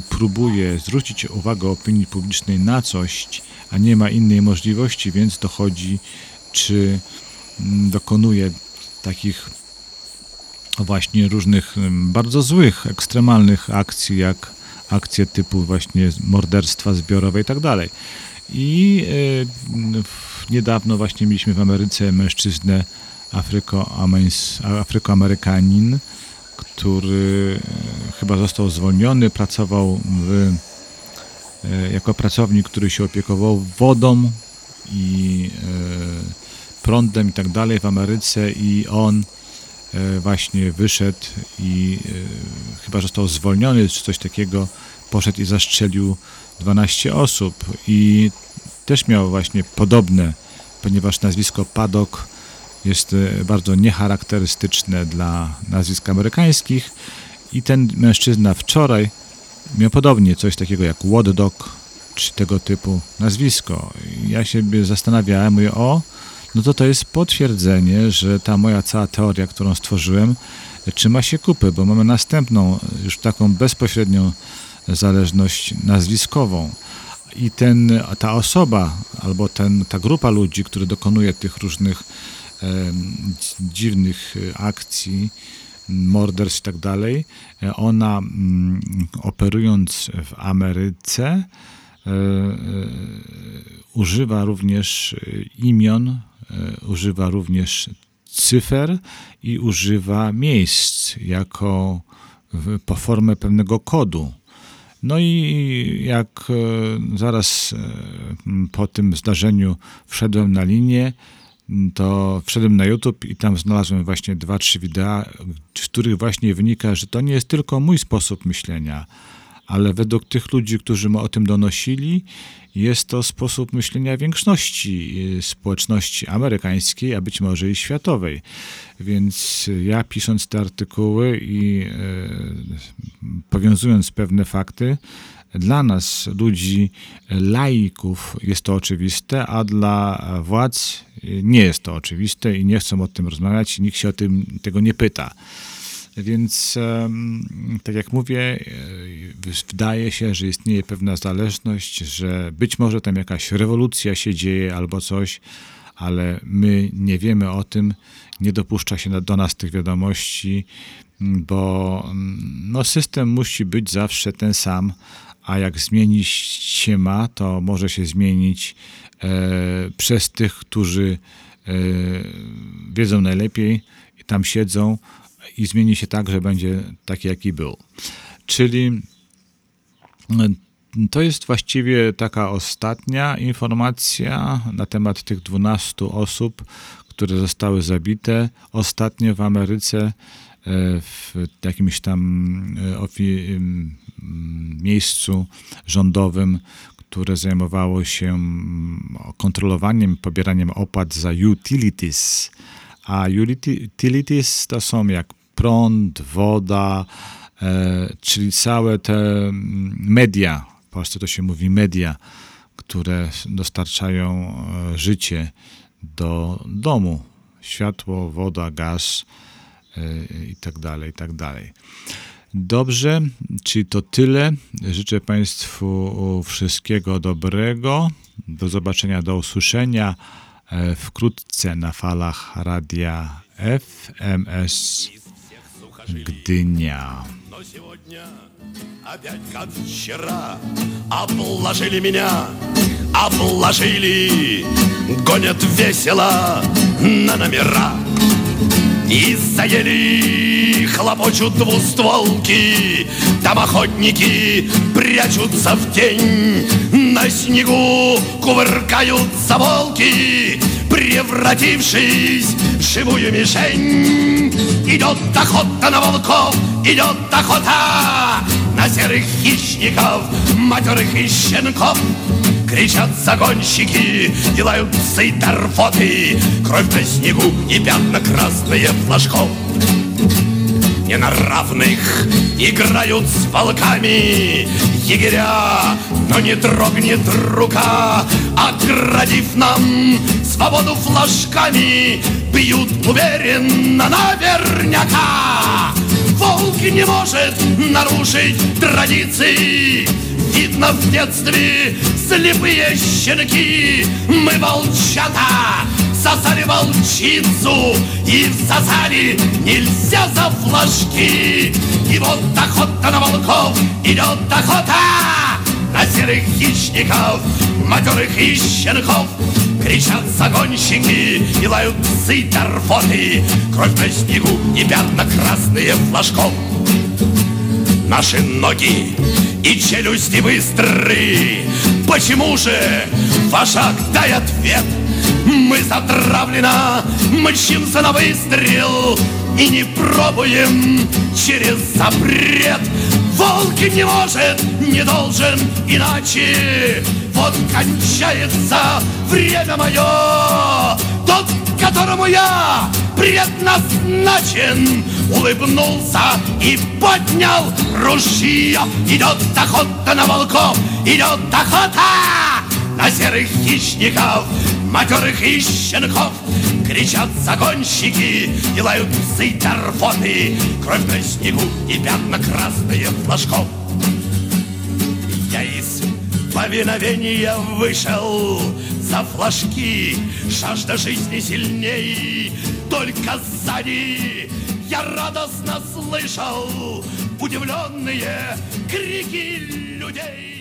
S4: próbuje zwrócić uwagę opinii publicznej na coś, a nie ma innej możliwości, więc dochodzi czy mm, dokonuje takich właśnie różnych mm, bardzo złych, ekstremalnych akcji, jak akcje typu właśnie morderstwa zbiorowe i tak dalej. I y, niedawno właśnie mieliśmy w Ameryce mężczyznę afrykoamerykanin, który e, chyba został zwolniony, pracował w, e, jako pracownik, który się opiekował wodą i e, prądem i tak dalej w Ameryce i on właśnie wyszedł i chyba został zwolniony czy coś takiego, poszedł i zastrzelił 12 osób. I też miał właśnie podobne, ponieważ nazwisko Padok jest e, bardzo niecharakterystyczne dla nazwisk amerykańskich. I ten mężczyzna wczoraj miał podobnie coś takiego jak What Dog, czy tego typu nazwisko. Ja się zastanawiałem, mówię, o, no to to jest potwierdzenie, że ta moja cała teoria, którą stworzyłem, trzyma się kupy, bo mamy następną, już taką bezpośrednią zależność nazwiskową. I ten, ta osoba, albo ten, ta grupa ludzi, który dokonuje tych różnych dziwnych e, akcji, morderstw i tak dalej. Ona mm, operując w Ameryce używa również imion, używa również cyfer i używa miejsc jako po formę pewnego kodu. No i jak zaraz po tym zdarzeniu wszedłem na linię, to wszedłem na YouTube i tam znalazłem właśnie dwa, trzy wideo, z których właśnie wynika, że to nie jest tylko mój sposób myślenia, ale według tych ludzi, którzy mi o tym donosili, jest to sposób myślenia większości y, społeczności amerykańskiej, a być może i światowej. Więc ja pisząc te artykuły i y, powiązując pewne fakty, dla nas, ludzi, laików, jest to oczywiste, a dla władz nie jest to oczywiste i nie chcą o tym rozmawiać, nikt się o tym tego nie pyta. Więc, tak jak mówię, e, wydaje się, że istnieje pewna zależność, że być może tam jakaś rewolucja się dzieje albo coś, ale my nie wiemy o tym, nie dopuszcza się do nas tych wiadomości, bo no, system musi być zawsze ten sam, a jak zmienić się ma, to może się zmienić e, przez tych, którzy e, wiedzą najlepiej i tam siedzą i zmieni się tak, że będzie taki, jaki był. Czyli e, to jest właściwie taka ostatnia informacja na temat tych 12 osób, które zostały zabite ostatnio w Ameryce w jakimś tam miejscu rządowym, które zajmowało się kontrolowaniem, pobieraniem opłat za utilities. A utilities to są jak prąd, woda, e, czyli całe te mm, media, w Polsce to się mówi media, które dostarczają e, życie do domu. Światło, woda, gaz e, i tak dalej, i tak dalej. Dobrze, czyli to tyle. Życzę Państwu wszystkiego dobrego. Do zobaczenia, do usłyszenia wkrótce na falach radia FMS Gdynia.
S30: Опять как вчера Обложили меня Обложили Гонят весело на номера Из-за ели хлопочут двустволки Там охотники прячутся в тень На снегу кувыркаются волки Превратившись в живую мишень. Идет охота на волков, идет охота На серых хищников, матерых и щенков. Кричат загонщики, делают псы торфоты Кровь на снегу и пятна красные флажков Не на равных. Играют с волками Егеря, но не дрогнет рука. Отградив нам свободу флажками Бьют уверенно наверняка. Волк не может нарушить традиции Видно в детстве. Слепые щенки Мы волчата. Сосали волчицу И всосали. Нельзя за флажки. И вот охота на волков идет охота. На серых хищников, матерых и щенков. Кричат загонщики и лают псы Кровь на снегу и пятна красные флажков Наши ноги и челюсти быстры. Почему же вожак дай ответ? Мы затравленно мчимся на выстрел И не пробуем через запрет. Волк не может, не должен иначе. Вот кончается время мое Тот, которому я предназначен Улыбнулся и поднял ружье. Идет охота на волков, идет охота На серых хищников, матерых щенков. Кричат загонщики и лают псы торфоты Кровь на снегу и пятна красные флажков Я из повиновения вышел за флажки. Жажда жизни сильней Только сзади. Я радостно слышал Удивленные крики людей